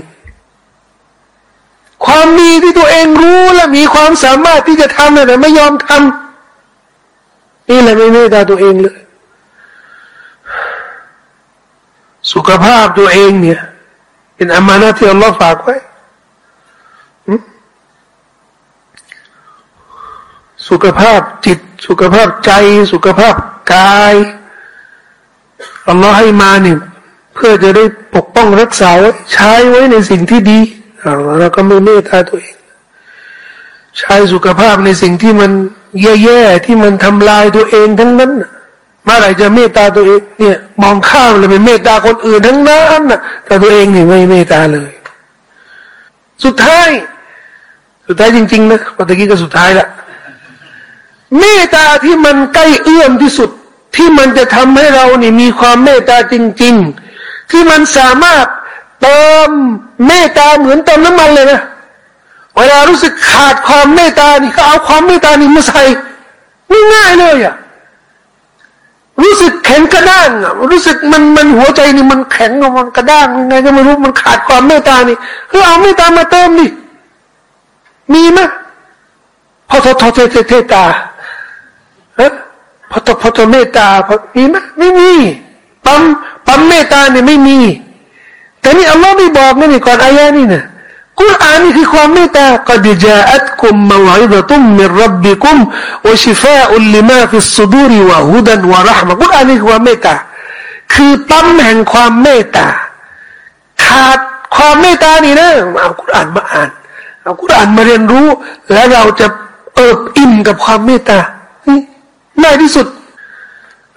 ความดีที่ตัวเองรู้และมีความสามารถที่จะทำแต่ไม่ยอมทำนี่แหละไม่เมตตาตัวเองเลย สุขภาพตัวเองเนี่ย เป็นอามานะที่อัลลอฮ์ฝากไว้สุขภาพจิต สุขภาพใจ สุขภาพกายอัลลอฮ์ให้มาเนี่ยเพื่อจะได้ปกป้องรักษาไว้ใช้ไว้ในสิ่งที่ดี เราก็ไม่เมตตาตัวเองใช้สุขภาพในสิ่งที่มันแย่ๆที่มันทำลายตัวเองทั้งนั้นเมื่อไหร่จะเมตตาตัวเองเนี่ย มองข้ามเลยเป็นเมตตาคนอื่นทั้งนั้นนะแต่ตัวเองนี่ไม่เมตตาเลย สุดท้าย สุดท้ายจริง ๆ นะปตะกี้ก็สุดท้ายละเมตตาที่มันใกล้เอื้อมที่สุด ที่มันจะทำให้เรานี่มีความเมตตาจริง ๆ ที่มันสามารถ เติมเมตตาเหมือนเติมน้ำมันเลยนะเวลารู้สึกขาดความเมตตานี่ก็เอาความเมตตานี่มาใส่ง่ายเลยอะรู้สึกแข็งกระด้างอะรู้สึกมันมันหัวใจนี่มันแข็งมันกระด้างยังไงก็ไม่รู้มันขาดความเมตตานี่เออเอาเมตตามาเติมดิมีไหมพอทอทอเทเทเทตาเออพอทอพอทอเมตตาพอมีไหมไม่มีปั๊มปั๊มเมตตาเนี่ยไม่มี แต่นี่อัลลอฮ์ไม่บอกนะนี่ก่อนอายะนี่นะกุรอานนี่คือความเมตตาقد جاءتكم موعظة من ربكم وشفاء لما في الصدور وهدى ورحمةกุรอานนี่คือความเมตตาคือปั๊มแห่งความเมตตาขาดความเมตตานี่นะเอากุรอานมาอ่านเอากุรอานมาเรียนรู้ แล้วเราจะเอิบอิ่มกับความเมตตาง่ายที่สุด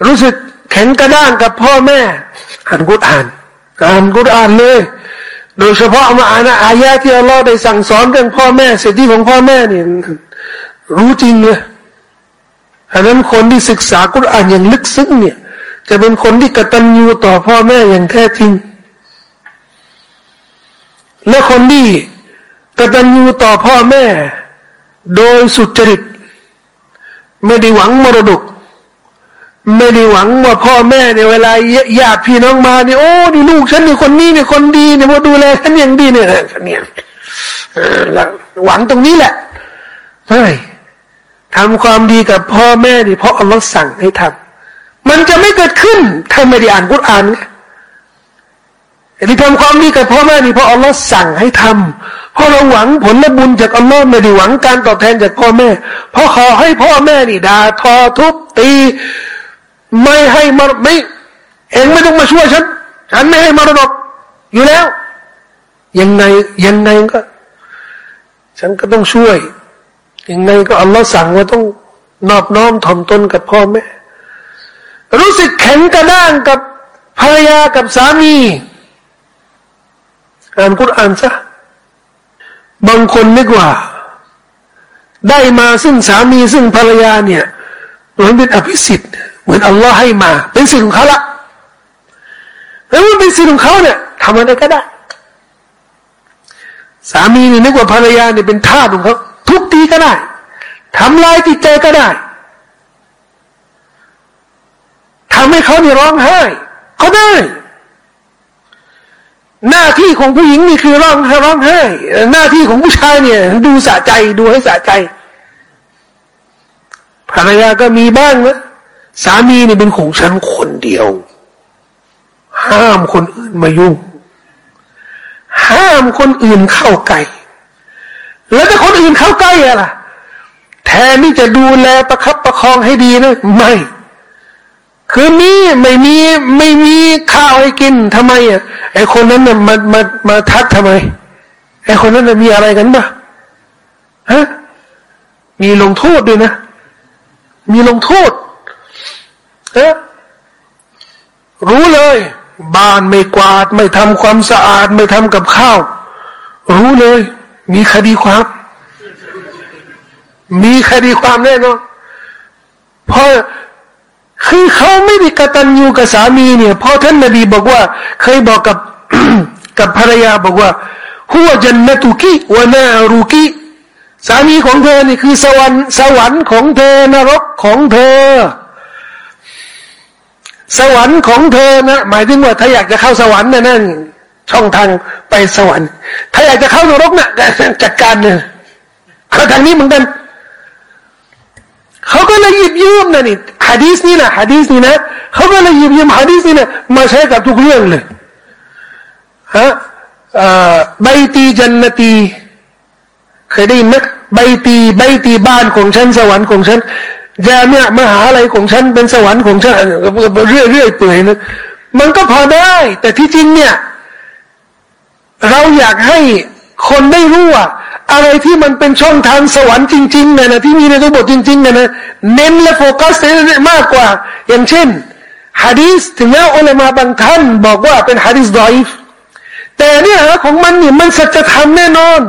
รู้สึกแข็งกระด้างกับพ่อแม่อ่านกุรอาน อ่านกุรอานเลย โดยเฉพาะมาอ่านอายะที่อัลลอฮ์ได้สั่งสอนเรื่องพ่อแม่สิทธิของพ่อแม่เนี่ยรู้จริงเลยอันนั้นคนที่ศึกษากุรอานอย่างลึกซึ้งเนี่ย จะเป็นคนที่กตัญญูต่อพ่อแม่อย่างแท้จริง และคนที่กตัญญูต่อพ่อแม่ โดยสุจริต ไม่ได้หวังมรดก ไม่ได้หวังว่าพ่อแม่เนี่ยเวลาญาติพี่น้องมาเนี่ยโอ้นี่ลูกฉันนี่คนนี้เนี่ยคนดีเนี่ยมาดูแลฉันอย่างดีเนี่ยเนี่ยหวังตรงนี้แหละไม่ทำความดีกับพ่อแม่นี่เพราะอัลลอฮ์สั่งให้ทำมันจะไม่เกิดขึ้นถ้าไม่ได้อ่านกุรอานที่ทำความดีกับพ่อแม่นี่เพราะอัลลอฮ์สั่งให้ทำเพราะเราหวังผลและบุญจากอัลลอฮ์ไม่ได้หวังการตอบแทนจากพ่อแม่ เพราะขอให้พ่อแม่นี่ด่าทอทุบตี ไม่ให้มรไม่เองไม่ต้องมาช่วยฉัน ฉันไม่ให้มรดกอยู่แล้ว ยังไงยังไงก็ ฉันก็ต้องช่วย ยังไงก็อัลลอฮ์สั่งว่าต้องนอบน้อมถ่อมตนกับพ่อแม่ รู้สึกแข็งกระด้างกับภรรยากับสามีอ่านกุรอานซะบางคนนึกว่า ได้มาซึ่งสามีซึ่งภรรยาเนี่ยมันเป็นอภิสิทธิ์ เหมือนอัลลอฮ์ให้มา เป็นสิ่งของเขาละแล้วมันเป็นสิ่งของเขาเนี่ยทำอะไรก็ได้ สามีนี่นึกว่าภรรยาเนี่ยเป็นทาสของเขาทุบตีก็ได้ทำลายจิตใจก็ได้ทำให้เขาเนี่ยร้องไห้ก็ได้ หน้าที่ของผู้หญิงนี่คือร้องร้องไห้หน้าที่ของผู้ชายเนี่ย ดูสะใจดูให้สะใจภรรยาก็มีบ้างนะ สามีนี่เป็นของฉันคนเดียว ห้ามคนอื่นมายุ่ง ห้ามคนอื่นเข้าใกล้แล้วถ้าคนอื่นเข้าใกล้อะล่ะ แทนที่จะดูแลประคับประคองให้ดีนะไม่ คือมีไม่มีไม่มีข้าวให้กินทำไมอะไอคนนั้นเนี่ยมามามาทักทำไมไอคนนั้นมีอะไรกันบ้าฮะมีลงโทษด้วยนะ มีลงโทษ รู้เลย บ้านไม่กวาด ไม่ทำความสะอาด ไม่ทำกับข้าว รู้เลย มีคดีความ มีคดีความแน่นอนเพราะคือเขาไม่ได้กระตัญญูกับสามีเนี่ยพอท่านนบีบอกว่า เคยบอกกับกับภรรยาบอกว่าหัวจันนตุกิวนารุกิสามีของเธอนี่คือสวรรค์สวรรค์ของเธอนรกของเธอ สวรรค์ของเธอนะหมายถึงว่าถ้าอยากจะเข้าสวรรค์นะนั่นช่องทางไปสวรรค์ ถ้าอยากจะเข้านรกนะจัดการเนี่ยเขาทางนี้เหมือนกันเขาก็เลยหยิบยืมนะนี่ฮะดีสนี่นะฮะดีสนี่นะเขาก็เลยหยิบยืมฮะดีสนี่นะมาใช้กับทุกเรื่องเลยฮะใบตีจันนตีเคยได้ยินไหมใบตีใบตีบ้านของฉันสวรรค์ของฉัน ยาเนี่ยมหาอะไรของฉันเป็นสวรรค์ของฉันเรื่อยเรื่อยเปื่อยนะมันก็พอได้ แต่ที่จริงเนี่ย เราอยากให้คนได้รู้ว่าอะไรที่มันเป็นช่องทางสวรรค์จริงๆเนี่ยนะที่มีในตัวบทจริงๆเนี่ยนะเน้นและโฟกัสในมากกว่า อย่างเช่นฮะดีสถึงแม้อุลามาบางท่านบอกว่าเป็นฮะดีสดอยฟแต่เนี่ยของมันเนี่ยมันสัจธรรมแน่นอน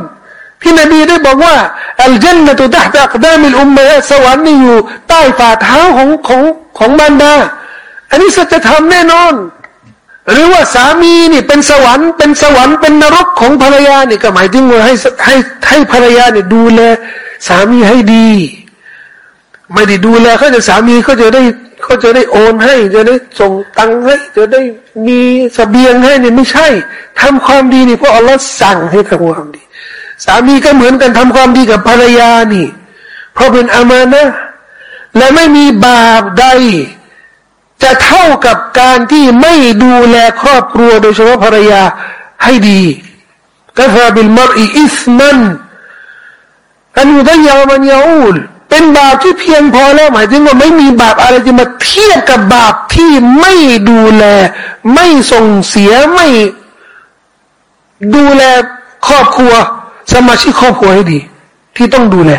ที่นบีได้บอกว่าอัลจันนตุตะตักดามิลอุมมะสวรรค์นี่อยู่ใต้ฝ่าเท้าของของของบรรดา อันนี้สัจธรรมแน่นอน หรือว่าสามีนี่เป็นสวรรค์เป็นสวรรค์เป็นนรกของภรรยานี่ก็หมายถึงว่าให้ให้ให้ภรรยาเนี่ยดูแลสามีให้ดี ไม่ได้ดูแลเขาจะสามีเขาจะได้เขาจะได้โอนให้ จะได้ส่งตังค์ให้จะได้มีสเสบียงให้เนี่ยไม่ใช่ทำความดีนี่เพราะอัลลอฮ์สั่งให้ทำความดี สามีก็เหมือนกันทำความดีกับภรรยานี่ เพราะเป็นอามานะ และไม่มีบาปใด จะเท่ากับการที่ไม่ดูแลครอบครัวโดยเฉพาะภรรยาให้ดีกฟาบิลมรอีอิสมันอันยุดยามันยาอูลเป็นบาปที่เพียงพอแล้วหมายถึงว่าไม่มีบาปอะไรจะมาเทียบกับบาปที่ไม่ดูแล ไม่ส่งเสียไม่ดูแลครอบครัว สมาชิกครอบครัวให้ดี ที่ต้องดูแล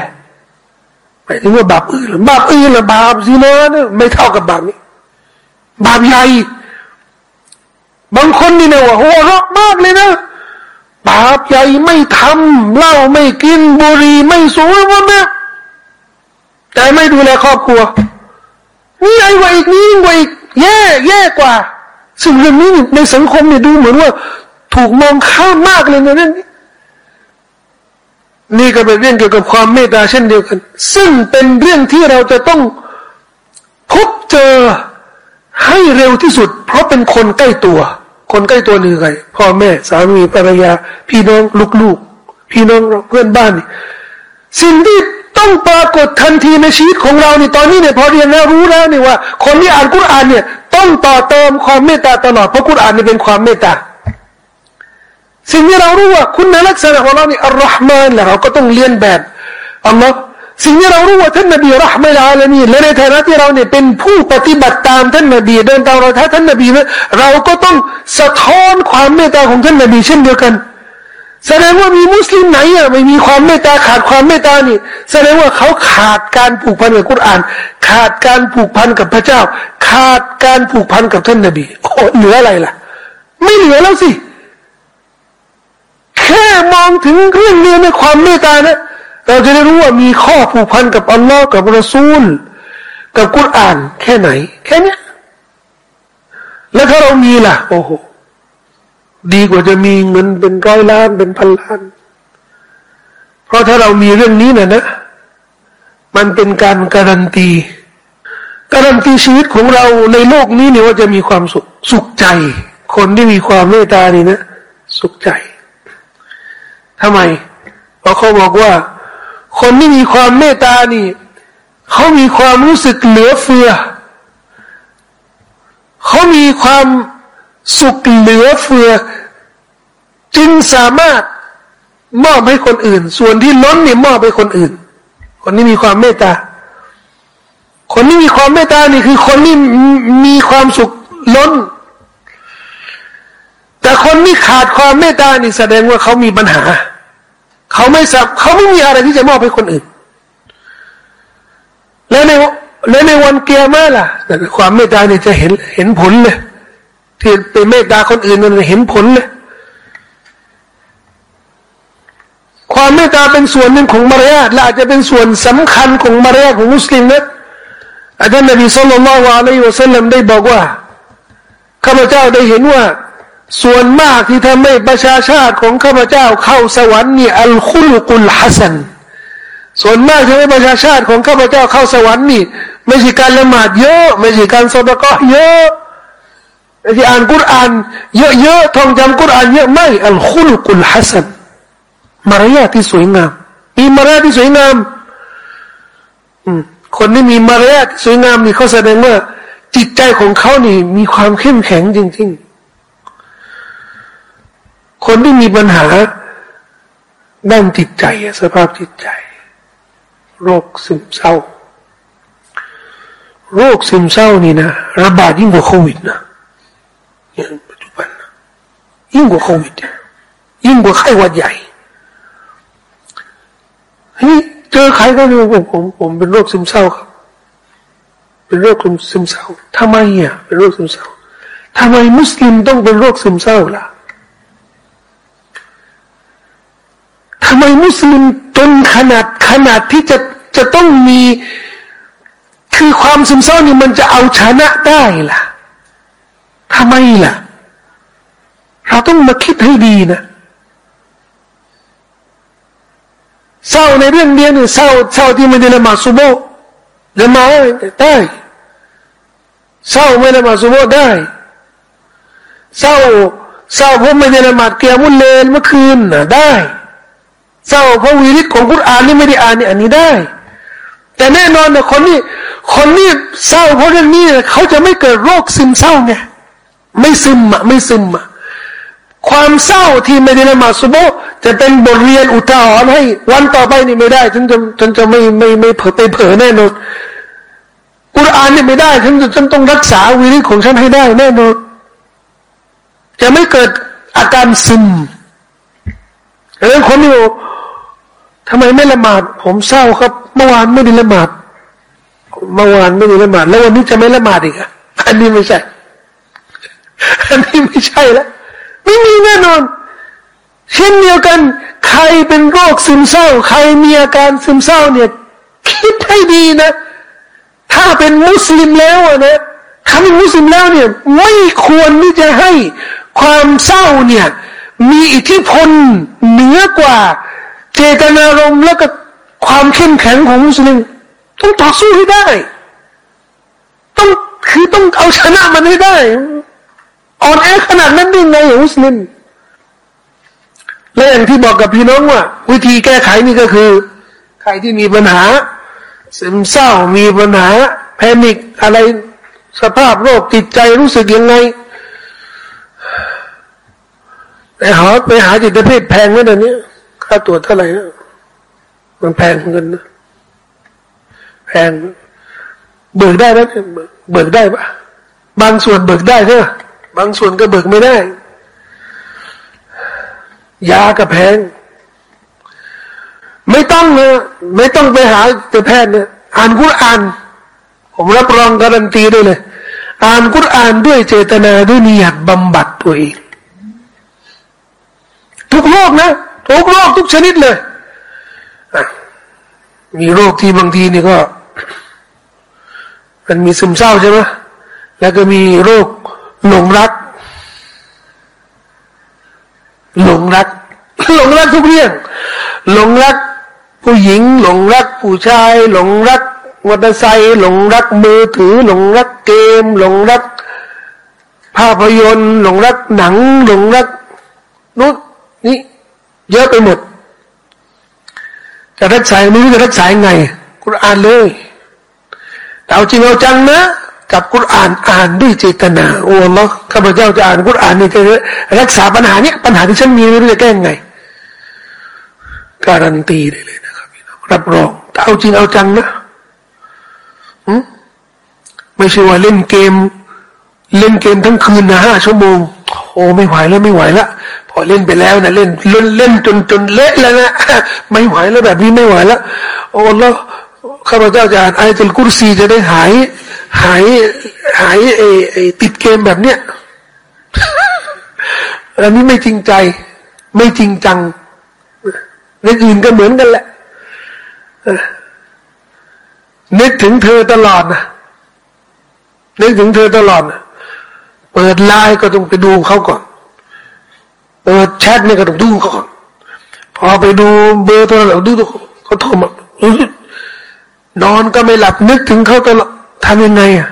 หมายถึงว่าบาปอื่นบาปอื่นละบาปสินะเนี่ยไม่เท่ากับบาปนี้บาปใหญ่บางคนนี่เนี่ยว่าหัวเราะมากเลยนะบาปใหญ่ไม่ทำเหล้าไม่กินบุหรี่ไม่สูบหมดนะแต่ไม่ดูแลครอบครัวนี่ไอ้ว่าอีกนี่กว่าอีกแย่แย่กว่า ซึ่งเรื่องนี้ในสังคมเนี่ยดูเหมือนว่า ถูกมองข้ามมากเลยในเรื่องนี้ นี่ก็เป็นเรื่องเกี่ยวกับความเมตตาเช่นเดียวกัน ซึ่งเป็นเรื่องที่เราจะต้องพบเจอให้เร็วที่สุด เพราะเป็นคนใกล้ตัว คนใกล้ตัวนี่ใครพ่อแม่สามีภรรยา พี่น้องลูกๆ พี่น้องเพื่อนบ้านนี่สิ่งที่ต้องปรากฏทันทีในชีวิตของเรานี่ตอนนี้เนี่ยพอเรียนแล้วรู้แล้วนี่ว่า คนที่อ่านกุรอานเนี่ย ต้องต่อเติมความเมตตาตลอดเพราะกุรอานนี่เป็นความเมตตา สิ่งที่เรารู้ว่าคุณลักษณะของเรานี่อัลลอฮ์มานแล้วเราก็ต้องเลียนแบบอัลลอฮ์สิ่งที่เรารู้ว่าท่านนบีรหมะลาลามีและในฐานะที่เราเนี่ยเป็นผู้ปฏิบัติตามท่านนบีเดินตามเราท่านนบีเราก็ต้องสะท้อนความเมตตาของท่านนบีเช่นเดียวกัน แสดงว่ามีมุสลิมไหนอะไม่มีความเมตตาขาดความเมตตานี่ แสดงว่าเขาขาดการผูกพันกับกุรอาน ขาดการผูกพันกับพระเจ้า ขาดการผูกพันกับท่านนบีโอ้เหลืออะไรล่ะ ไม่เหลือแล้วสิ องถึงเรื่องนี้ในความเมตตานะ เราจะได้รู้ว่ามีข้อผูกพันกับอัลลอฮ์กับรอซูล กับกุรอานแค่ไหน แค่นี้แล้วถ้าเรามีล่ะ โอ้โหดีกว่าจะมีเงินเป็นร้อยล้านเป็นพันล้าน เพราะถ้าเรามีเรื่องนี้นะนะ มันเป็นการการันตี การันตีชีวิตของเราในโลกนี้เนี่ยว่าจะมีความสุข สุขใจ คนที่มีความเมตตานี่นะ สุขใจ ทำไมเพราะเขาบอกว่า คนที่มีความเมตตานี่เขามีความรู้สึกเหลือเฟือเขามีความสุขเหลือเฟือ จึงสามารถมอบให้คนอื่น ส่วนที่ล้นเนี่ยมอบให้คนอื่น คนที่มีความเมตตาคนที่มีความเมตตานี่คือคนที่มีความสุขล้น แต่คนที่ขาดความเมตตานี่แสดงว่าเขามีปัญหา เขาไม่สับเขาไม่มีอะไรที่จะมอบให้คนอื่น แล้วในแล้วในวันเกียร์มาล่ะ ความเมตตานี่จะเห็นเห็นผลเลยที่เป็นเมตตาคนอื่นมันเห็นผลเลยความเมตตาเป็นส่วนหนึ่งของมารยาทและอาจจะเป็นส่วนสำคัญของมารยาทของมุสลิมนะอาจารย์นบีสุลต่านละวะลัยฮุสลัมได้บอกว่าข้าพเจ้าได้เห็นว่า ส่วนมากที่ทำให้ประชาชาติของข้าพเจ้าเข้าสวรรค์นี่อัลคุลกุลฮัสันส่วนมากที่ให้ประชาชาติของข้าพเจ้าเข้าสวรรค์นี่ไม่ใช่การละหมาดเยอะ ไม่ใช่การสดก็เยอะไม่ใช่อ่านกุรอานเยอะๆท่องจำกุรอานเยอะไม่อัลคุลกุลฮัสันมารยาทที่สวยงามมีมารยาทที่สวยงามคนที่มีมารยาทสวยงามนี่เขาแสดงว่าจิตใจของเขานี่ มีความเข้มแข็งจริง ๆ คนที่มีปัญหาด้านจิตใจสภาพจิตใจ โรคซึมเศร้า โรคซึมเศร้านี่นะระบาดยิ่งกว่าโควิดนะอย่างปัจจุบันนะยิ่งกว่าโควิดยิ่งกว่าไข้หวัดใหญ่เฮ้ยเจอใครก็เลยผมผมผมเป็นโรคซึมเศร้าครับ เป็นโรคซึมเศร้าทำไมอะเป็นโรคซึมเศร้าทำไมมุสลิมต้องเป็นโรคซึมเศร้าล่ะ ทำไมมุสลิมจนขนาดขนาดที่จะจะต้องมี คือความซึมเศร้านี่มันจะเอาชนะได้ล่ะทำไมล่ะ เราต้องมาคิดให้ดีนะเศร้าในเรื่องเดียวเนี่ยเศร้าเศร้าที่ไม่ได้ละหมาดซุโบละหมาดได้เศร้าไม่ละหมาดซุโบได้เศร้าเศร้าเพราะไม่ได้ละหมาดเกียมุลเลนเมื่อคืนนะได้ เศร้าเพราะวิริตของกุรอานนี่ไม่ได้อ่านนี่อันนี้ได้ แต่แน่นอนนะคนนี้คนนี้เศร้าเพราะเรื่องนี้เขาจะไม่เกิดโรคซึมเศร้าไงไม่ซึมอะไม่ซึมอะความเศร้าที่ไม่ได้ละหมาดซุโบจะเป็นบทเรียนอุทาหรณ์ให้ วันต่อไปนี่ไม่ได้ฉันจะฉันจะไม่ไม่ไม่เผลอไปเผลอแน่นอนกุรอานนี่ไม่ได้ฉันจะฉันต้องรักษาวิริตของฉันให้ได้แน่นอนจะไม่เกิดอาการซึม เออคนที่บอกทำไมไม่ละหมาด ผมเศร้าครับ เมื่อวานไม่ได้ละหมาดเมื่อวานไม่ได้ละหมาด แล้ววันนี้จะไม่ละหมาดอีกอะอันนี้ไม่ใช่ อันนี้ไม่ใช่แล้วไม่มีแน่นอน เช่นเดียวกัน ใครเป็นโรคซึมเศร้า ใครมีอาการซึมเศร้าเนี่ย คิดให้ดีนะ ถ้าเป็นมุสลิมแล้วนะถ้าเป็นมุสลิมแล้วเนี่ย ไม่ควรที่จะให้ความเศร้าเนี่ย มีอิทธิพลเหนือกว่า เจตนารมณ์แล้วก็ความเข้มแข็งของมุสลิมต้องต่อสู้ให้ได้ ต้องคือต้องเอาชนะมันให้ได้อ่อนแอขนาดนั้นได้ไงมุสลิมและอย่างที่บอกกับพี่น้องว่า วิธีแก้ไขนี่ก็คือ ใครที่มีปัญหาซึมเศร้ามีปัญหา แพนิคอะไรสภาพโรคจิตใจรู้สึกยังไง ไปหาไปหาจิตเภทแพงไหมเดี๋ยวนี้ค่าตรวจเท่าไหร่นะมันแพงเงินนะแพงเบิกได้ไหมเบิกได้ปะบางส่วนเบิกได้ใช่ไหมบางส่วนก็เบิกไม่ได้ ยาก็แพง ไม่ต้องเลยไม่ต้องไปหาจะแพทย์เนี่ยอ่านกุรอาน ผมรับรองการันตีได้เลย อ่านกุรอานด้วยเจตนาด้วยนิยตบำบัดตัวเอง ทุกโรคนะทุกโรคทุกชนิดเลยมีโรคที่บางทีนี่ก็ มันมีซึมเศร้าใช่ไหมแล้วก็มีโรคหลงรัก หลงรัก หลงรักทุกเรื่อง หลงรัก ผู้หญิง หลงรัก ผู้ชาย หลงรักมอเตอร์ไซค์หลงรักมือถือ หลงรักเกม หลงรัก ภาพยนตร์ หลงรักหนัง หลงรักนู้ นี่เยอะไปหมด จะรักษาไม่รู้จะรักษาไงกุรอานเลยแต่เอาจริงเอาจังนะกับกุรอานอ่านด้วยเจตนาโอ้เนาะข้าพเจ้าจะอ่านกุรอานนี่จะรักษาปัญหาเนี้ยปัญหาที่ฉันมีไม่รู้จะแก้ยังไง การันตีได้เลยนะครับรับรองแต่เอาจริงเอาจังนะไม่ใช่ว่าเล่นเกม เล่นเกมทั้งคืนนะห้าชั่วโมง โอ้ไม่ไหวแล้วไม่ไหวแล้วพอเล่นไปแล้วนะเล่นเล่นเล่นจนจนเละแล้วนะไม่ไหวแล้วแบบนี้ไม่ไหวแล้วโอ้แล้วข้าพเจ้าจะอ่านไอตุลกุรซีจะได้หาย หายหายไอไอติดเกมแบบเนี้ยอันนี้ไม่จริงใจ ไม่จริงจังเรื่องอื่นก็เหมือนกันแหละนึกถึงเธอตลอดนะนึกถึงเธอตลอดนะ เปิดไลน์ก็ต้องไปดูเขาก่อน เปิดแชทเนี่ยก็ต้องดูเขาก่อน พอไปดูเบอร์โทรศัพท์ดูเขาโทรมานอนก็ไม่หลับนึกถึงเขาตลอดทำยังไงอะ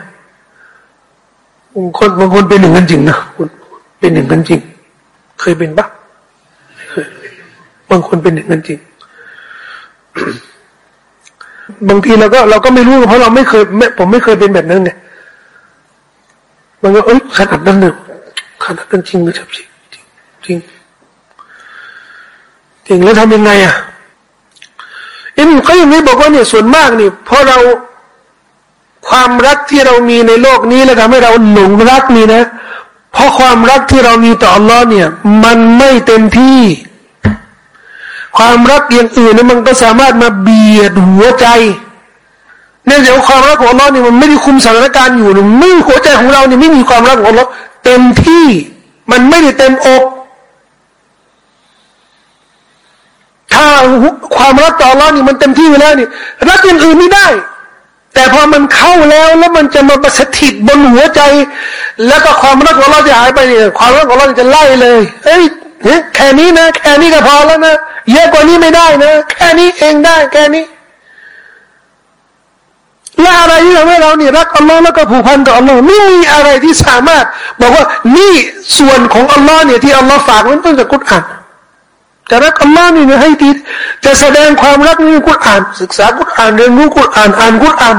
บางคนบางคนเป็นหนึ่งกันจริงนะเป็นหนึ่งกันจริง เคยเป็นปะบางคนเป็นหนึ่งกันจริง บางทีเราก็เราก็ไม่รู้เพราะเราไม่เคยไม่ผมไม่เคยเป็นแบบนั้นไง มันก็เอ้ยขนาดนั้นเนี่ยขนาดนั้นจริงไหมครับจริงจริงเก่งแล้วทำยังไงอะอิมก็ยังไม่บอกว่าเนี่ยส่วนมากนี่เพราะเราความรักที่เรามีในโลกนี้แล้วทำให้เราหลงรักนี่นะ เพราะความรักที่เรามีต่ออัลลอฮ์เนี่ย มันไม่เต็มที่ ความรักอย่างอื่นนี่มันก็สามารถมาเบียดหัวใจ เนื่องจากความรักของอัลลอฮ์นี่มันไม่ได้คุมสถานการณ์อยู่ไม่หัวใจของเราเนี่ยไม่มีความรักของอัลลอฮ์เต็มที่มันไม่ได้เต็มอกถ้าความรักต่อเรานี่มันเต็มที่ไปแล้วนี่รักอย่างอื่นไม่ได้ แต่พอมันเข้าแล้วแล้วมันจะมาประสถิตบนหัวใจ แล้วก็ความรักของเราจะหายไปเนี่ยความรักของเราจะไล่เลย เอ้ยแค่นี้นะ แค่นี้ก็พอแล้วนะเยอะกว่านี้ไม่ได้นะ แค่นี้เองได้แค่นี้ และอะไรที่ทำให้เราเนี่ยรักอัลลอฮ์แล้วก็ผูกพันกับอัลลอฮ์ไม่มีอะไรที่สามารถ บอกว่านี่ส่วนของอัลลอฮ์เนี่ยที่อัลลอฮ์ฝากมันต้องจากกุรอานจะรักอัลลอฮ์นี่ให้ดีจะแสดงความรักนี่กุรอาน ศึกษากุรอานเรียนรู้กุรอานอ่านกุรอาน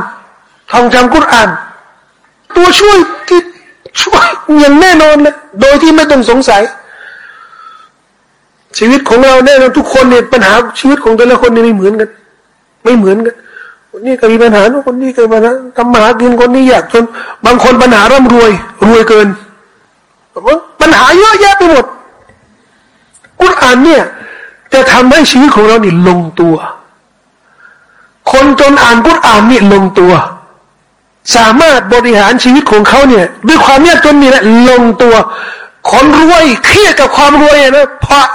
ท่องจำกุรอาน ตัวช่วยที่ช่วยอย่างแน่นอนเลยโดยที่ไม่ต้องสงสัย ชีวิตของเราแน่นอนทุกคนเนี่ยปัญหาชีวิตของแต่ละคนเนี่ยไม่เหมือนกัน ไม่เหมือนกัน คนนี้ก็มีปัญหาคนนี้ก็มีปัญหาทำมาหากินคนนี้อยากจนบางคนปัญหาร่ำรวย รวยเกินปัญหาเยอะแยะไปหมดกุรอานเนี่ย จะทำให้ชีวิตของเรานี่ลงตัว คนจนอ่านกุรอานนี่ลงตัว สามารถบริหารชีวิตของเขาเนี่ย ด้วยความยากจนนี่แหละลงตัว คนรวยเครียดกับความรวยนะเพราะ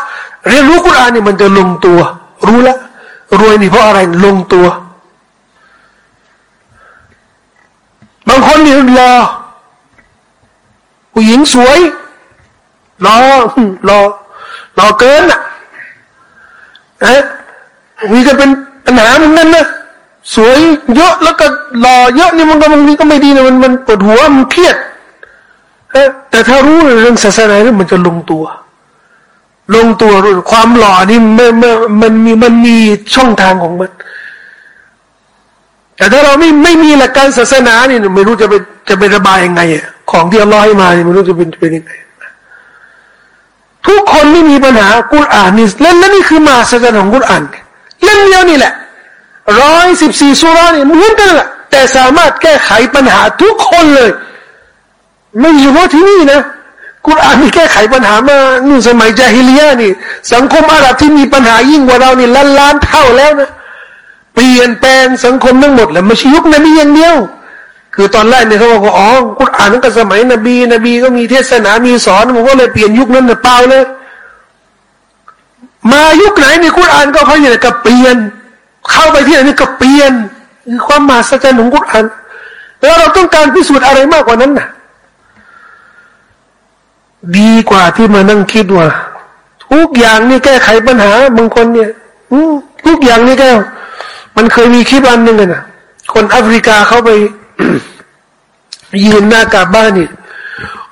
เรียนรู้กุรอานนี่มันจะลงตัว รู้แล้วรวยนี่เพราะอะไรลงตัว บางคนนี่รอ ผู้หญิงสวย รอ รอ รอเกินอะนะมีกันเป็นปัญหาเหมือนกันนะสวยเยอะแล้วก็หล่อเยอะนี่มันก็บางทีก็ไม่ดีนะมันมันปวดหัวมันเครียดแต่ถ้ารู้เรื่องศาสนาเนี่ยมันจะลงตัว ลงตัวความหล่อนี่มันมันมันมีมันมีช่องทางของมัน แต่ถ้าเราไม่ไม่มีหลักการศาสนานี่ไม่รู้จะไปจะไประบายยังไงอะของที่อัลลอฮ์ให้มาเนี่ยไม่รู้จะเป็นเป็นยังไงทุกคนไม่มีปัญหากุรอานนี่เล่นแล้วนี่คือมาสจันของกุรอานเล่นเดียวนี่แหละร้อยสิบสี่สุรานี่เหมือนกันแหละแต่สามารถแก้ไขปัญหาทุกคนเลย ไม่เฉพาะที่นี่นะกุรอานนี่แก้ไขปัญหามานี่สมัยจาฮิลียานี่ สังคมอาหรับที่มีปัญหายิ่งกว่าเรานี่ล้านล้านเท่าแล้วนะ เปลี่ยนแปลงสังคมทั้งหมดแล้วไม่ใช่ยุคนบีอย่างเดียว คือตอนแรกเนี่ยเขาบอกว่าอ๋อกุรอานนั่นก็สมัยนบี นบีก็มีเทศนามีสอนผมก็เลยเปลี่ยนยุคนั้นเปล่าเลย มายุคไหนในกุรอานก็เขาอย่างกับเปลี่ยน เข้าไปที่ไหนนี่ก็เปลี่ยนคือความมหัศจรรย์ของกุรอานแล้วเราต้องการพิสูจน์อะไรมากกว่านั้นนะดีกว่าที่มานั่งคิดว่า ทุกอย่างนี่แก้ไขปัญหาบางคนเนี่ยทุกอย่างนี่แก้ มันเคยมีคลิปอันหนึ่งนะคนแอฟริกาเขาไปยืนหน้ากาบ้านนี่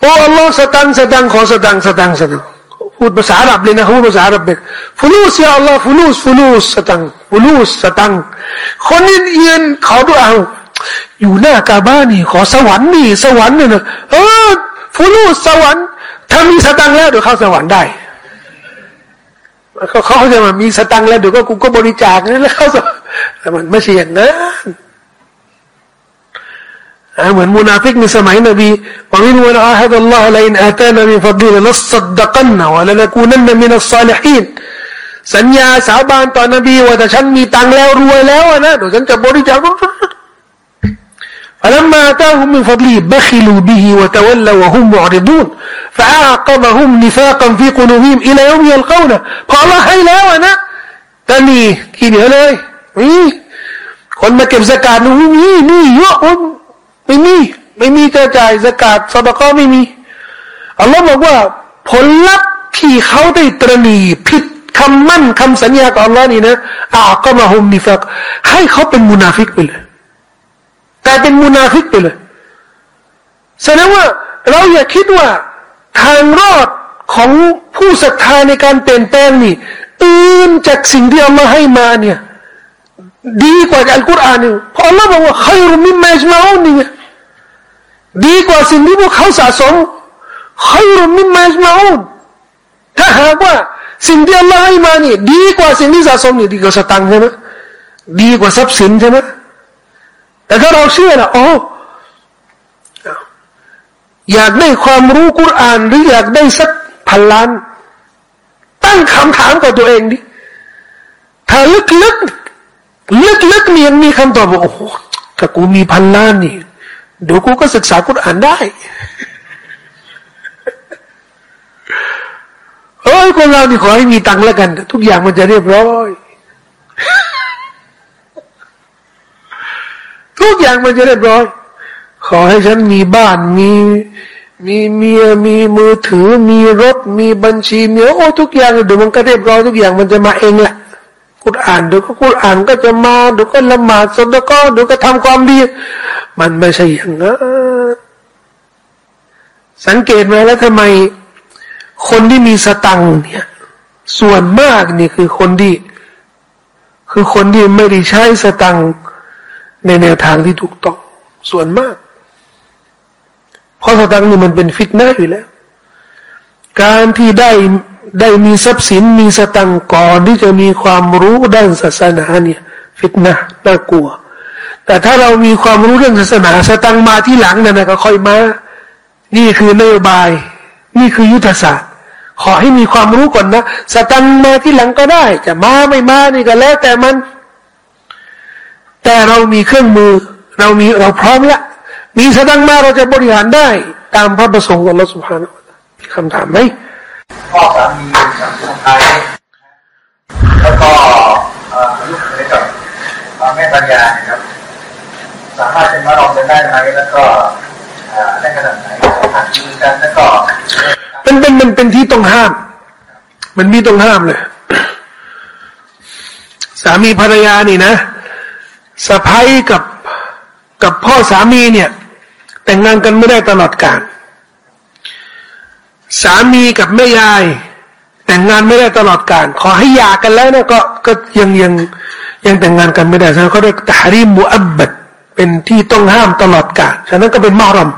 โอ้อัลลอฮ์สตังสตังขอสตังสตังสตังพูดภาษาอาหรับเลยนะพูดภาษาอาหรับเป็นفلوس يا الله فلوس فلوس สตัง فلوس สตังคนนี้ยืนขอดูเอาอยู่หน้ากะอฺบะฮฺนี่ ขอสวรรค์นี่สวรรค์เนี่ยนะเออ فلوس สวรรค์ถ้ามีสตังแล้วเดี๋ยวเข้าสวรรค์ได้เขาเขาจะมามีสตังแล้วเดี๋ยวก็กูก็บริจาคนี่แล้วเข้าสวรรค์ มันไม่ใช่อย่างนั้นเหมือนมุนาฟิกในสมัยนบีومنهم من عاهد الله لئن آتانا من فضله لنصدقن ولنكونن من الصالحينสัญญาสาบานต่อนบีว่าแต่ฉันมีตังแล้วรวยแล้วนะเดี๋ยวฉันจะบริจาคفلما آتاهم من فضله بخلوا به وتولوا وهم معرضون فأعقبهم نفاقا في قلوبهم إلى يوم يلقونه พอละให้แล้วนะแต่นี่ที่เหลือเลย นี่คนมาเก็บสกาดนี่นี่นี่เยอะคนไม่มี ไม่มีจะจ่ายสกาดสตังก็ไม่มีอัลลอฮ์บอกว่า ผลลัพธ์ที่เขาได้ตระหนี่ผิดคำมั่นคำสัญญากับอัลลอฮ์นี่นะأعقبهم نفاقا ให้เขาเป็นมุนาฟิกไปเลยกลายเป็นมุนาฟิกไปเลยแสดงว่าเราอย่าคิดว่า ทางรอดของผู้ศรัทธาในการเปลี่ยนแปลงนี่อื่นจากสิ่งที่อัลลอฮ์ให้มาเนี่ย ดีกว่าอัลกุรอานนี่เพราะอัลลอฮ์บอกว่าخير مما يجمعون นี่ดีกว่าสิ่งที่พวกเขาสะสมขยรุมิมมาจมาอุนถ้าหากว่าสิ่งที่อัลลอฮ์ให้มานี่ดีกว่าสิ่งที่สะสมนี่ดีกว่าสตังค์ใช่ไหมดีกว่าทรัพย์สินใช่ไหมแต่ถ้าเราเชื่อนะโอ้อยากได้ความรู้กุรอาน หรืออยากได้สักพันล้าน ตั้งคำถามกับตัวเองดิถ้าลึก ลึกลึกลึกมีมีคำตอบว่าโอ้โหถ้ากูมีพันล้านนี่เดี๋ยวกูก็ศึกษากุรอานได้เฮ้ยคนเรานี่ขอให้มีตังค์แล้วกัน ทุกอย่างมันจะเรียบร้อย ทุกอย่างมันจะเรียบร้อย ขอให้ฉันมีบ้านมี มีเมียมีมือถือ มีรถ มีบัญชีมีโอ้ทุกอย่างเดี๋ยวมันก็เรียบร้อยทุกอย่างมันจะมาเองแหละ กุรอานเดี๋ยวก็กุรอานก็จะมาเดี๋ยวก็ละหมาดสดก็เดี๋ยวก็ทำความดี มันไม่ใช่อย่างนั้นสังเกตไหมแล้วทำไม คนที่มีสตังเนี่ย ส่วนมากนี่คือคนที่ คือคนที่ไม่ได้ใช้สตังในแนวทางที่ถูกต้อง ส่วนมาก เพราะสตังนี่มันเป็นฟิตนะอยู่แล้ว การที่ได้ ได้มีทรัพย์สินมีสตังก่อนที่จะมีความรู้ด้านศาสนาเนี่ย ฟิตนะน่ากลัว แต่ถ้าเรามีความรู้เรื่องศาสนาสตังมาที่หลังนั่นนะก็ค่อยมา นี่คือนโยบาย นี่คือยุทธศาสตร์ ขอให้มีความรู้ก่อนนะสตังมาที่หลังก็ได้ จะมาไม่มานี่ก็แล้วแต่มัน แต่เรามีเครื่องมือ เรามีเราพร้อมแล้วมีสตังมาเราจะบริหารได้ ตามพระประสงค์ของเราสุภาพคำถามไหม พ่อสามีสังคมไทยแล้วก็ลูกเขยกับแม่ปัญญาครับ สามารถจะมาลองกันได้ไหมแล้วก็ได้ขนาดไหนหักมือกันแล้วก็มันเป็นมันเป็นที่ต้องห้าม มันมีต้องห้ามเลย สามีภรรยานี่นะสะพ้ายกับกับพ่อสามีเนี่ย แต่งงานกันไม่ได้ตลอดกาล สามีกับแม่ยาย แต่งงานไม่ได้ตลอดกาลขอให้หย่ากันแล้วนะก็ก็ยังยังยังแต่งงานกันไม่ได้ฉะนั้นเขาเรียกตารีมุอับบัดเป็นที่ต้องห้ามตลอดกาลฉะนั้นก็เป็นมารอม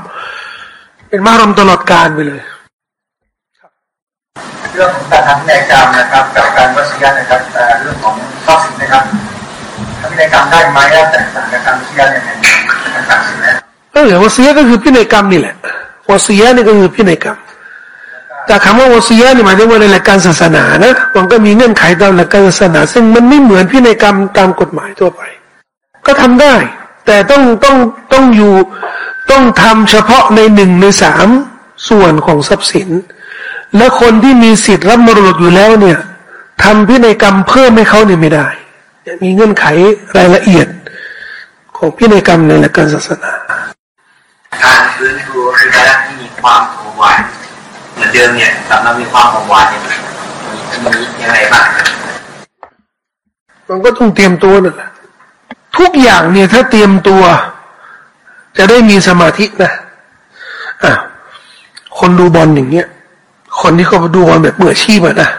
เป็นมารอมตลอดกาลไปเลยเรื่องของการทำพินัยกรรมนะครับกับการวัสยานะครับแต่เรื่องของทรัพย์สินนะครับทำพินัยกรรมได้ไหมแล้วแต่ต่างกับการวัสยาเนี่ยมันต่างกันไหมเออวัสยาก็คือพินัยกรรมนี่แหละวัสยานี่ก็คือพินัยกรรม แต่คำว่าวัสยานี่หมายถึงว่าในหลักการศาสนานะมันก็มีเงื่อนไขตามหลักการศาสนา ซึ่งมันไม่เหมือนพินัยกรรมตามกฎหมายทั่วไป ก็ทำได้ แต่ต้องต้องต้องอยู่ต้องทำเฉพาะในหนึ่งในสามส่วนของทรัพย์สิน และคนที่มีสิทธิ์รับมรดกอยู่แล้วเนี่ยทำพินัยกรรมเพิ่มให้เขาเนี่ยไม่ได้มีเงื่อนไขรายละเอียด ของพินัยกรรมในหลักการศาสนา การฟื้นฟูคือการมีความหวาน มือนเดิมเนี่ยกลับมามีความหวานเนี่ยมียังไงบ้างมันก็ต้องเตรียมตัวนั่นแหละทุกอย่างเนี่ยถ้าเตรียมตัว จะได้มีสมาธินะอะคนดูบอลอย่างเงี้ย คนที่เขาดูบอลแบบเมืออชีพอะนะ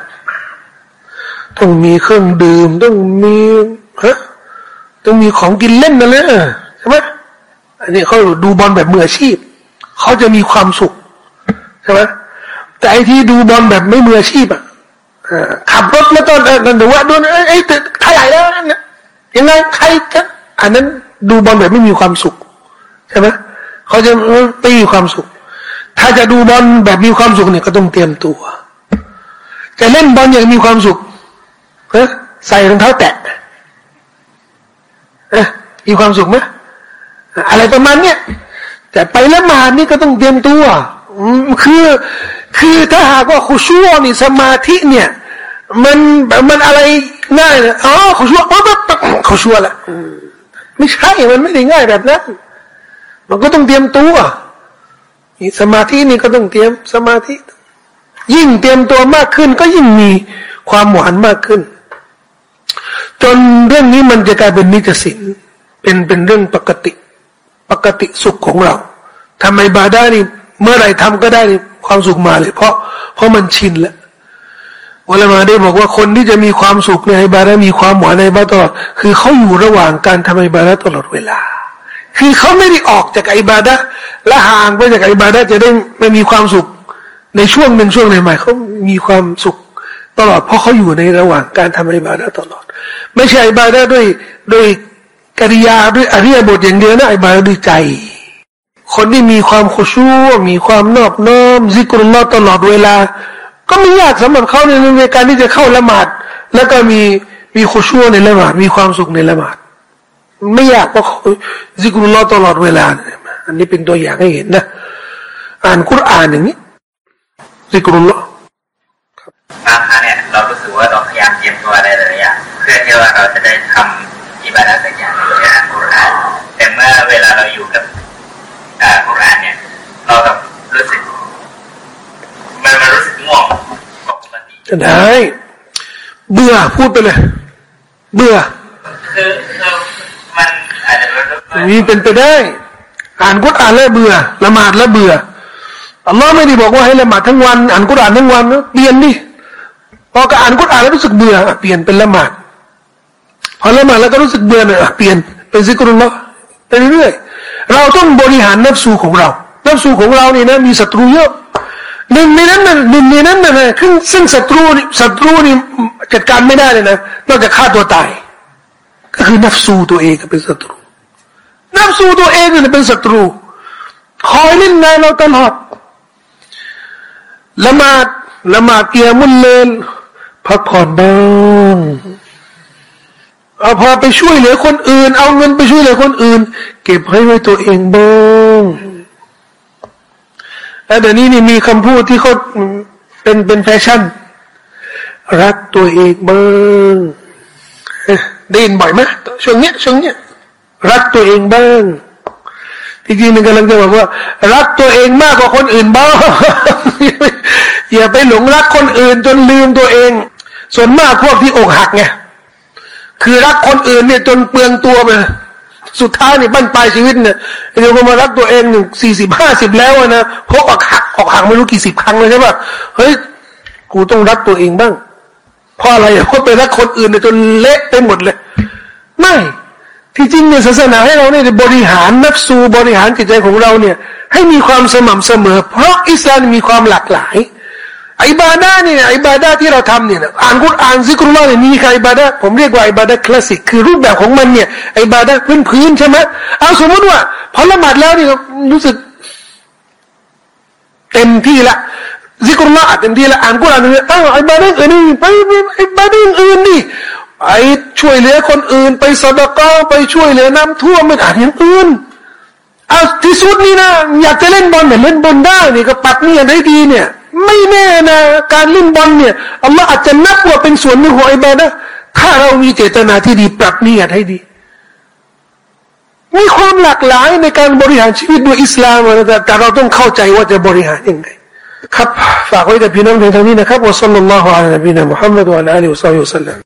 ต้องมีเครื่องดื่มต้องมีฮะต้องมีของกินเล่นนั่นแหละใช่ไหมอันนี้เขาดูบอลแบบเมืออชีพเขาจะมีความสุขใช่ไหม แต่ไอที่ดูบอลแบบไม่มืออาชีพอะขับรถแล้วตอนนั้นว่าโดูไอ้ใครใหญ่แล้วเนี่ยยังไงใครกันอันนั้นดูบอลแบบไม่มีความสุขใช่ไหมเขาจะไม่มีความสุข ถ้าจะดูบอลแบบมีความสุขเนี่ยก็ต้องเตรียมตัว จะเล่นบอลอย่างมีความสุขเฮ้ใส่รองเท้าแตะมีความสุขไหมอะไรประมาณเนี้ยแต่ไปละหมาดนี่ก็ต้องเตรียมตัว คือคือถ้าหากว่าขุชัวนี่สมาธิเนี่ย มันมันอะไรง่ายเลยอ๋อขุชัวอ๋อขุชัวแหละไม่ใช่มันไม่ได้ง่ายแบบนั้นมันก็ต้องเตรียมตัวสมาธินี่ก็ต้องเตรียมสมาธิ ยิ่งเตรียมตัวมากขึ้น ก็ยิ่งมีความหวานมากขึ้น จนเรื่องนี้มันจะกลายเป็นนิจสินเป็นเป็นเรื่องปกติ ปกติสุขของเราทำไมบาได้นี่ เมื่อไรทำก็ได้ความสุขมาเลย เพราะเพราะมันชินแล้ววลามาได้บอกว่าคนที่จะมีความสุขในบาระมีความหวานในบาตลอด คือเขาอยู่ระหว่างการทำไอบาระตลอดเวลา คือเขาไม่ได้ออกจากไอบาดะและห่างไปจากไอบาดะจะได้ไม่มีความสุขในช่วงหนึ่งช่วงใหม่เขามีความสุขตลอด เพราะเขาอยู่ในระหว่างการทำอิบาดะตลอด ไม่ใช่อบาดะด้วยด้วยกิริยาด้วยอริยบทอย่างเดียวนะอบาดะด้วยใจ คนที่มีความขชูมีความนอบน้อมซิกรุลลอตลอดเวลา ก็ไม่ยากสำหรับเขาในในการที่จะเข้าละหมาด แล้วก็มีมีขชูในละหมาดมีความสุขในละหมาด ไม่ยากเพราะซิกรุลลอตลอดเวลาอันนี้เป็นตัวอย่างให้เห็นนะ อ่านคุรานอย่างนี้ซิกรุลลอฮ์บางครั้งเนี่ยเรารู้สึกว่าเราพยายามเตรียมตัวอะไรหลายอย่างเพื่อที่ว่าเราจะได้ทำอิบาดะสักอย่างในอ่านคุรานแต่เมื่อเวลาเราอยู่กับ คุรานเนี่ย เราแบบรู้สึก มันมันรู้สึกง่วงปกติได้เบื่อพูดไปเลยเบื่อคือคือมันอาจจะมีเป็นไปได้ อ่านกุรอานแล้วเบื่อละหมาดแล้วเบื่ออัลลอฮ์ไม่ได้บอกว่าให้ละหมาดทั้งวัน อ่านกุรอานทั้งวันเปลี่ยนดิพอก็อ่านกุรอานแล้วรู้สึกเบื่อเปลี่ยนเป็นละหมาดพอละหมาดแล้วก็รู้สึกเบื่อเนี่ยเปลี่ยนเป็นซิกรุลละ ไปเรื่อยๆเราต้องบริหารนับสูของเรา นับสูของเรานี่นะมีศัตรูเยอะหนึ่งในนั้นหนึ่งในนั้นนะคือซึ่งศัตรูศัตรูนี่จัดการไม่ได้เลยนะนอกจากฆ่าตัวตาย ก็คือนับสูตัวเองเป็นศัตรู นับสูตัวเองนี่เป็นศัตรู คอยเล่นงานเราตลอดละหมาดละหมาดเกียมุลเลนพักผ่อนบ้าง เอาพอไปช่วยเหลือคนอื่น เอาเงินไปช่วยเหลือคนอื่น เก็บให้ไว้ตัวเองบ้างแล้วเดี๋ยวนี้นี่มีคำพูดที่เขาเป็นเป็นแฟชั่น รักตัวเองบ้างได้ยินบ่อยไหมช่วงเนี้ยช่วงเนี้ยรักตัวเองบ้างที่จริงมันกำลังจะบอกว่า รักตัวเองมากกว่าคนอื่นบ้างอย่าไปหลงรักคนอื่นจนลืมตัวเอง ส่วนมากพวกที่อกหักไง คือรักคนอื่นเนี่ยจนเปลืองตัวไปสุดท้ายเนี่ยบั้นปลายชีวิตเนี่ยเดี๋ยวมารักตัวเองหนึ่งสี่สิบห้าสิบแล้วนะพกออกหักออกหักไม่รู้กี่สิบครั้งเลยใช่ปะเฮ้ยกูต้องรักตัวเองบ้างเพราะอะไรเพราะไปรักคนอื่นเนี่ยจนเละไปหมดเลย ไม่ที่จริงเนี่ยศาสนาให้เราเนี่ยบริหารนับสูบริหารจิตใจของเราเนี่ย ให้มีความสม่ำเสมอ เพราะอิสลามมีความหลากหลาย อิบาดาเนี่ยอิบาดาที่เราทำเนี่ยอ่านกุรอานซิกรุลลอฮ์เนี่ยมีใครอิบาดาผมเรียกว่าอิบาดาคลาสสิกคือรูปแบบของมันเนี่ยอิบาดาพื้นพื้นใช่ไหมเอาสมมติว่าพอละหมาดแล้วเนี่ยรู้สึก เต็มที่ละซิกรุลลอฮ์เต็มที่ละอ่านกุรอานเนี่ยอ้าวอิบาดาอื่นนี่ไปอิบาดาอื่นนี่ไปช่วยเหลือคนอื่น ไปสดก้าไปช่วยเหลือน้ำท่วมไม่อ่านอย่างอื่นเอาที่สุดนี่นะอยากจะเล่นบอลเนี่ยเล่นบอลได้นี่ก็ปักนี่ยได้ดีเนี่ย ไม่แน่นะ การเล่นบอลเนี่ยอัลลอฮ์อาจจะนับว่าเป็นส่วนหนึ่งของอิบาดะถ้าเรามีเจตนาที่ดีปรับเนิยให้ดี มีความหลากหลายในการบริหารชีวิตด้วยอิสลามแต่แต่เราต้องเข้าใจว่าจะบริหารยังไงครับฝากไว้แต่พี่น้องเพียงเท่านี้นะครับวะสัลลัลลอฮุอะลัยฮิวะสัลลัมมุฮัมมัดวะอัลลอฮิวะซัลลัม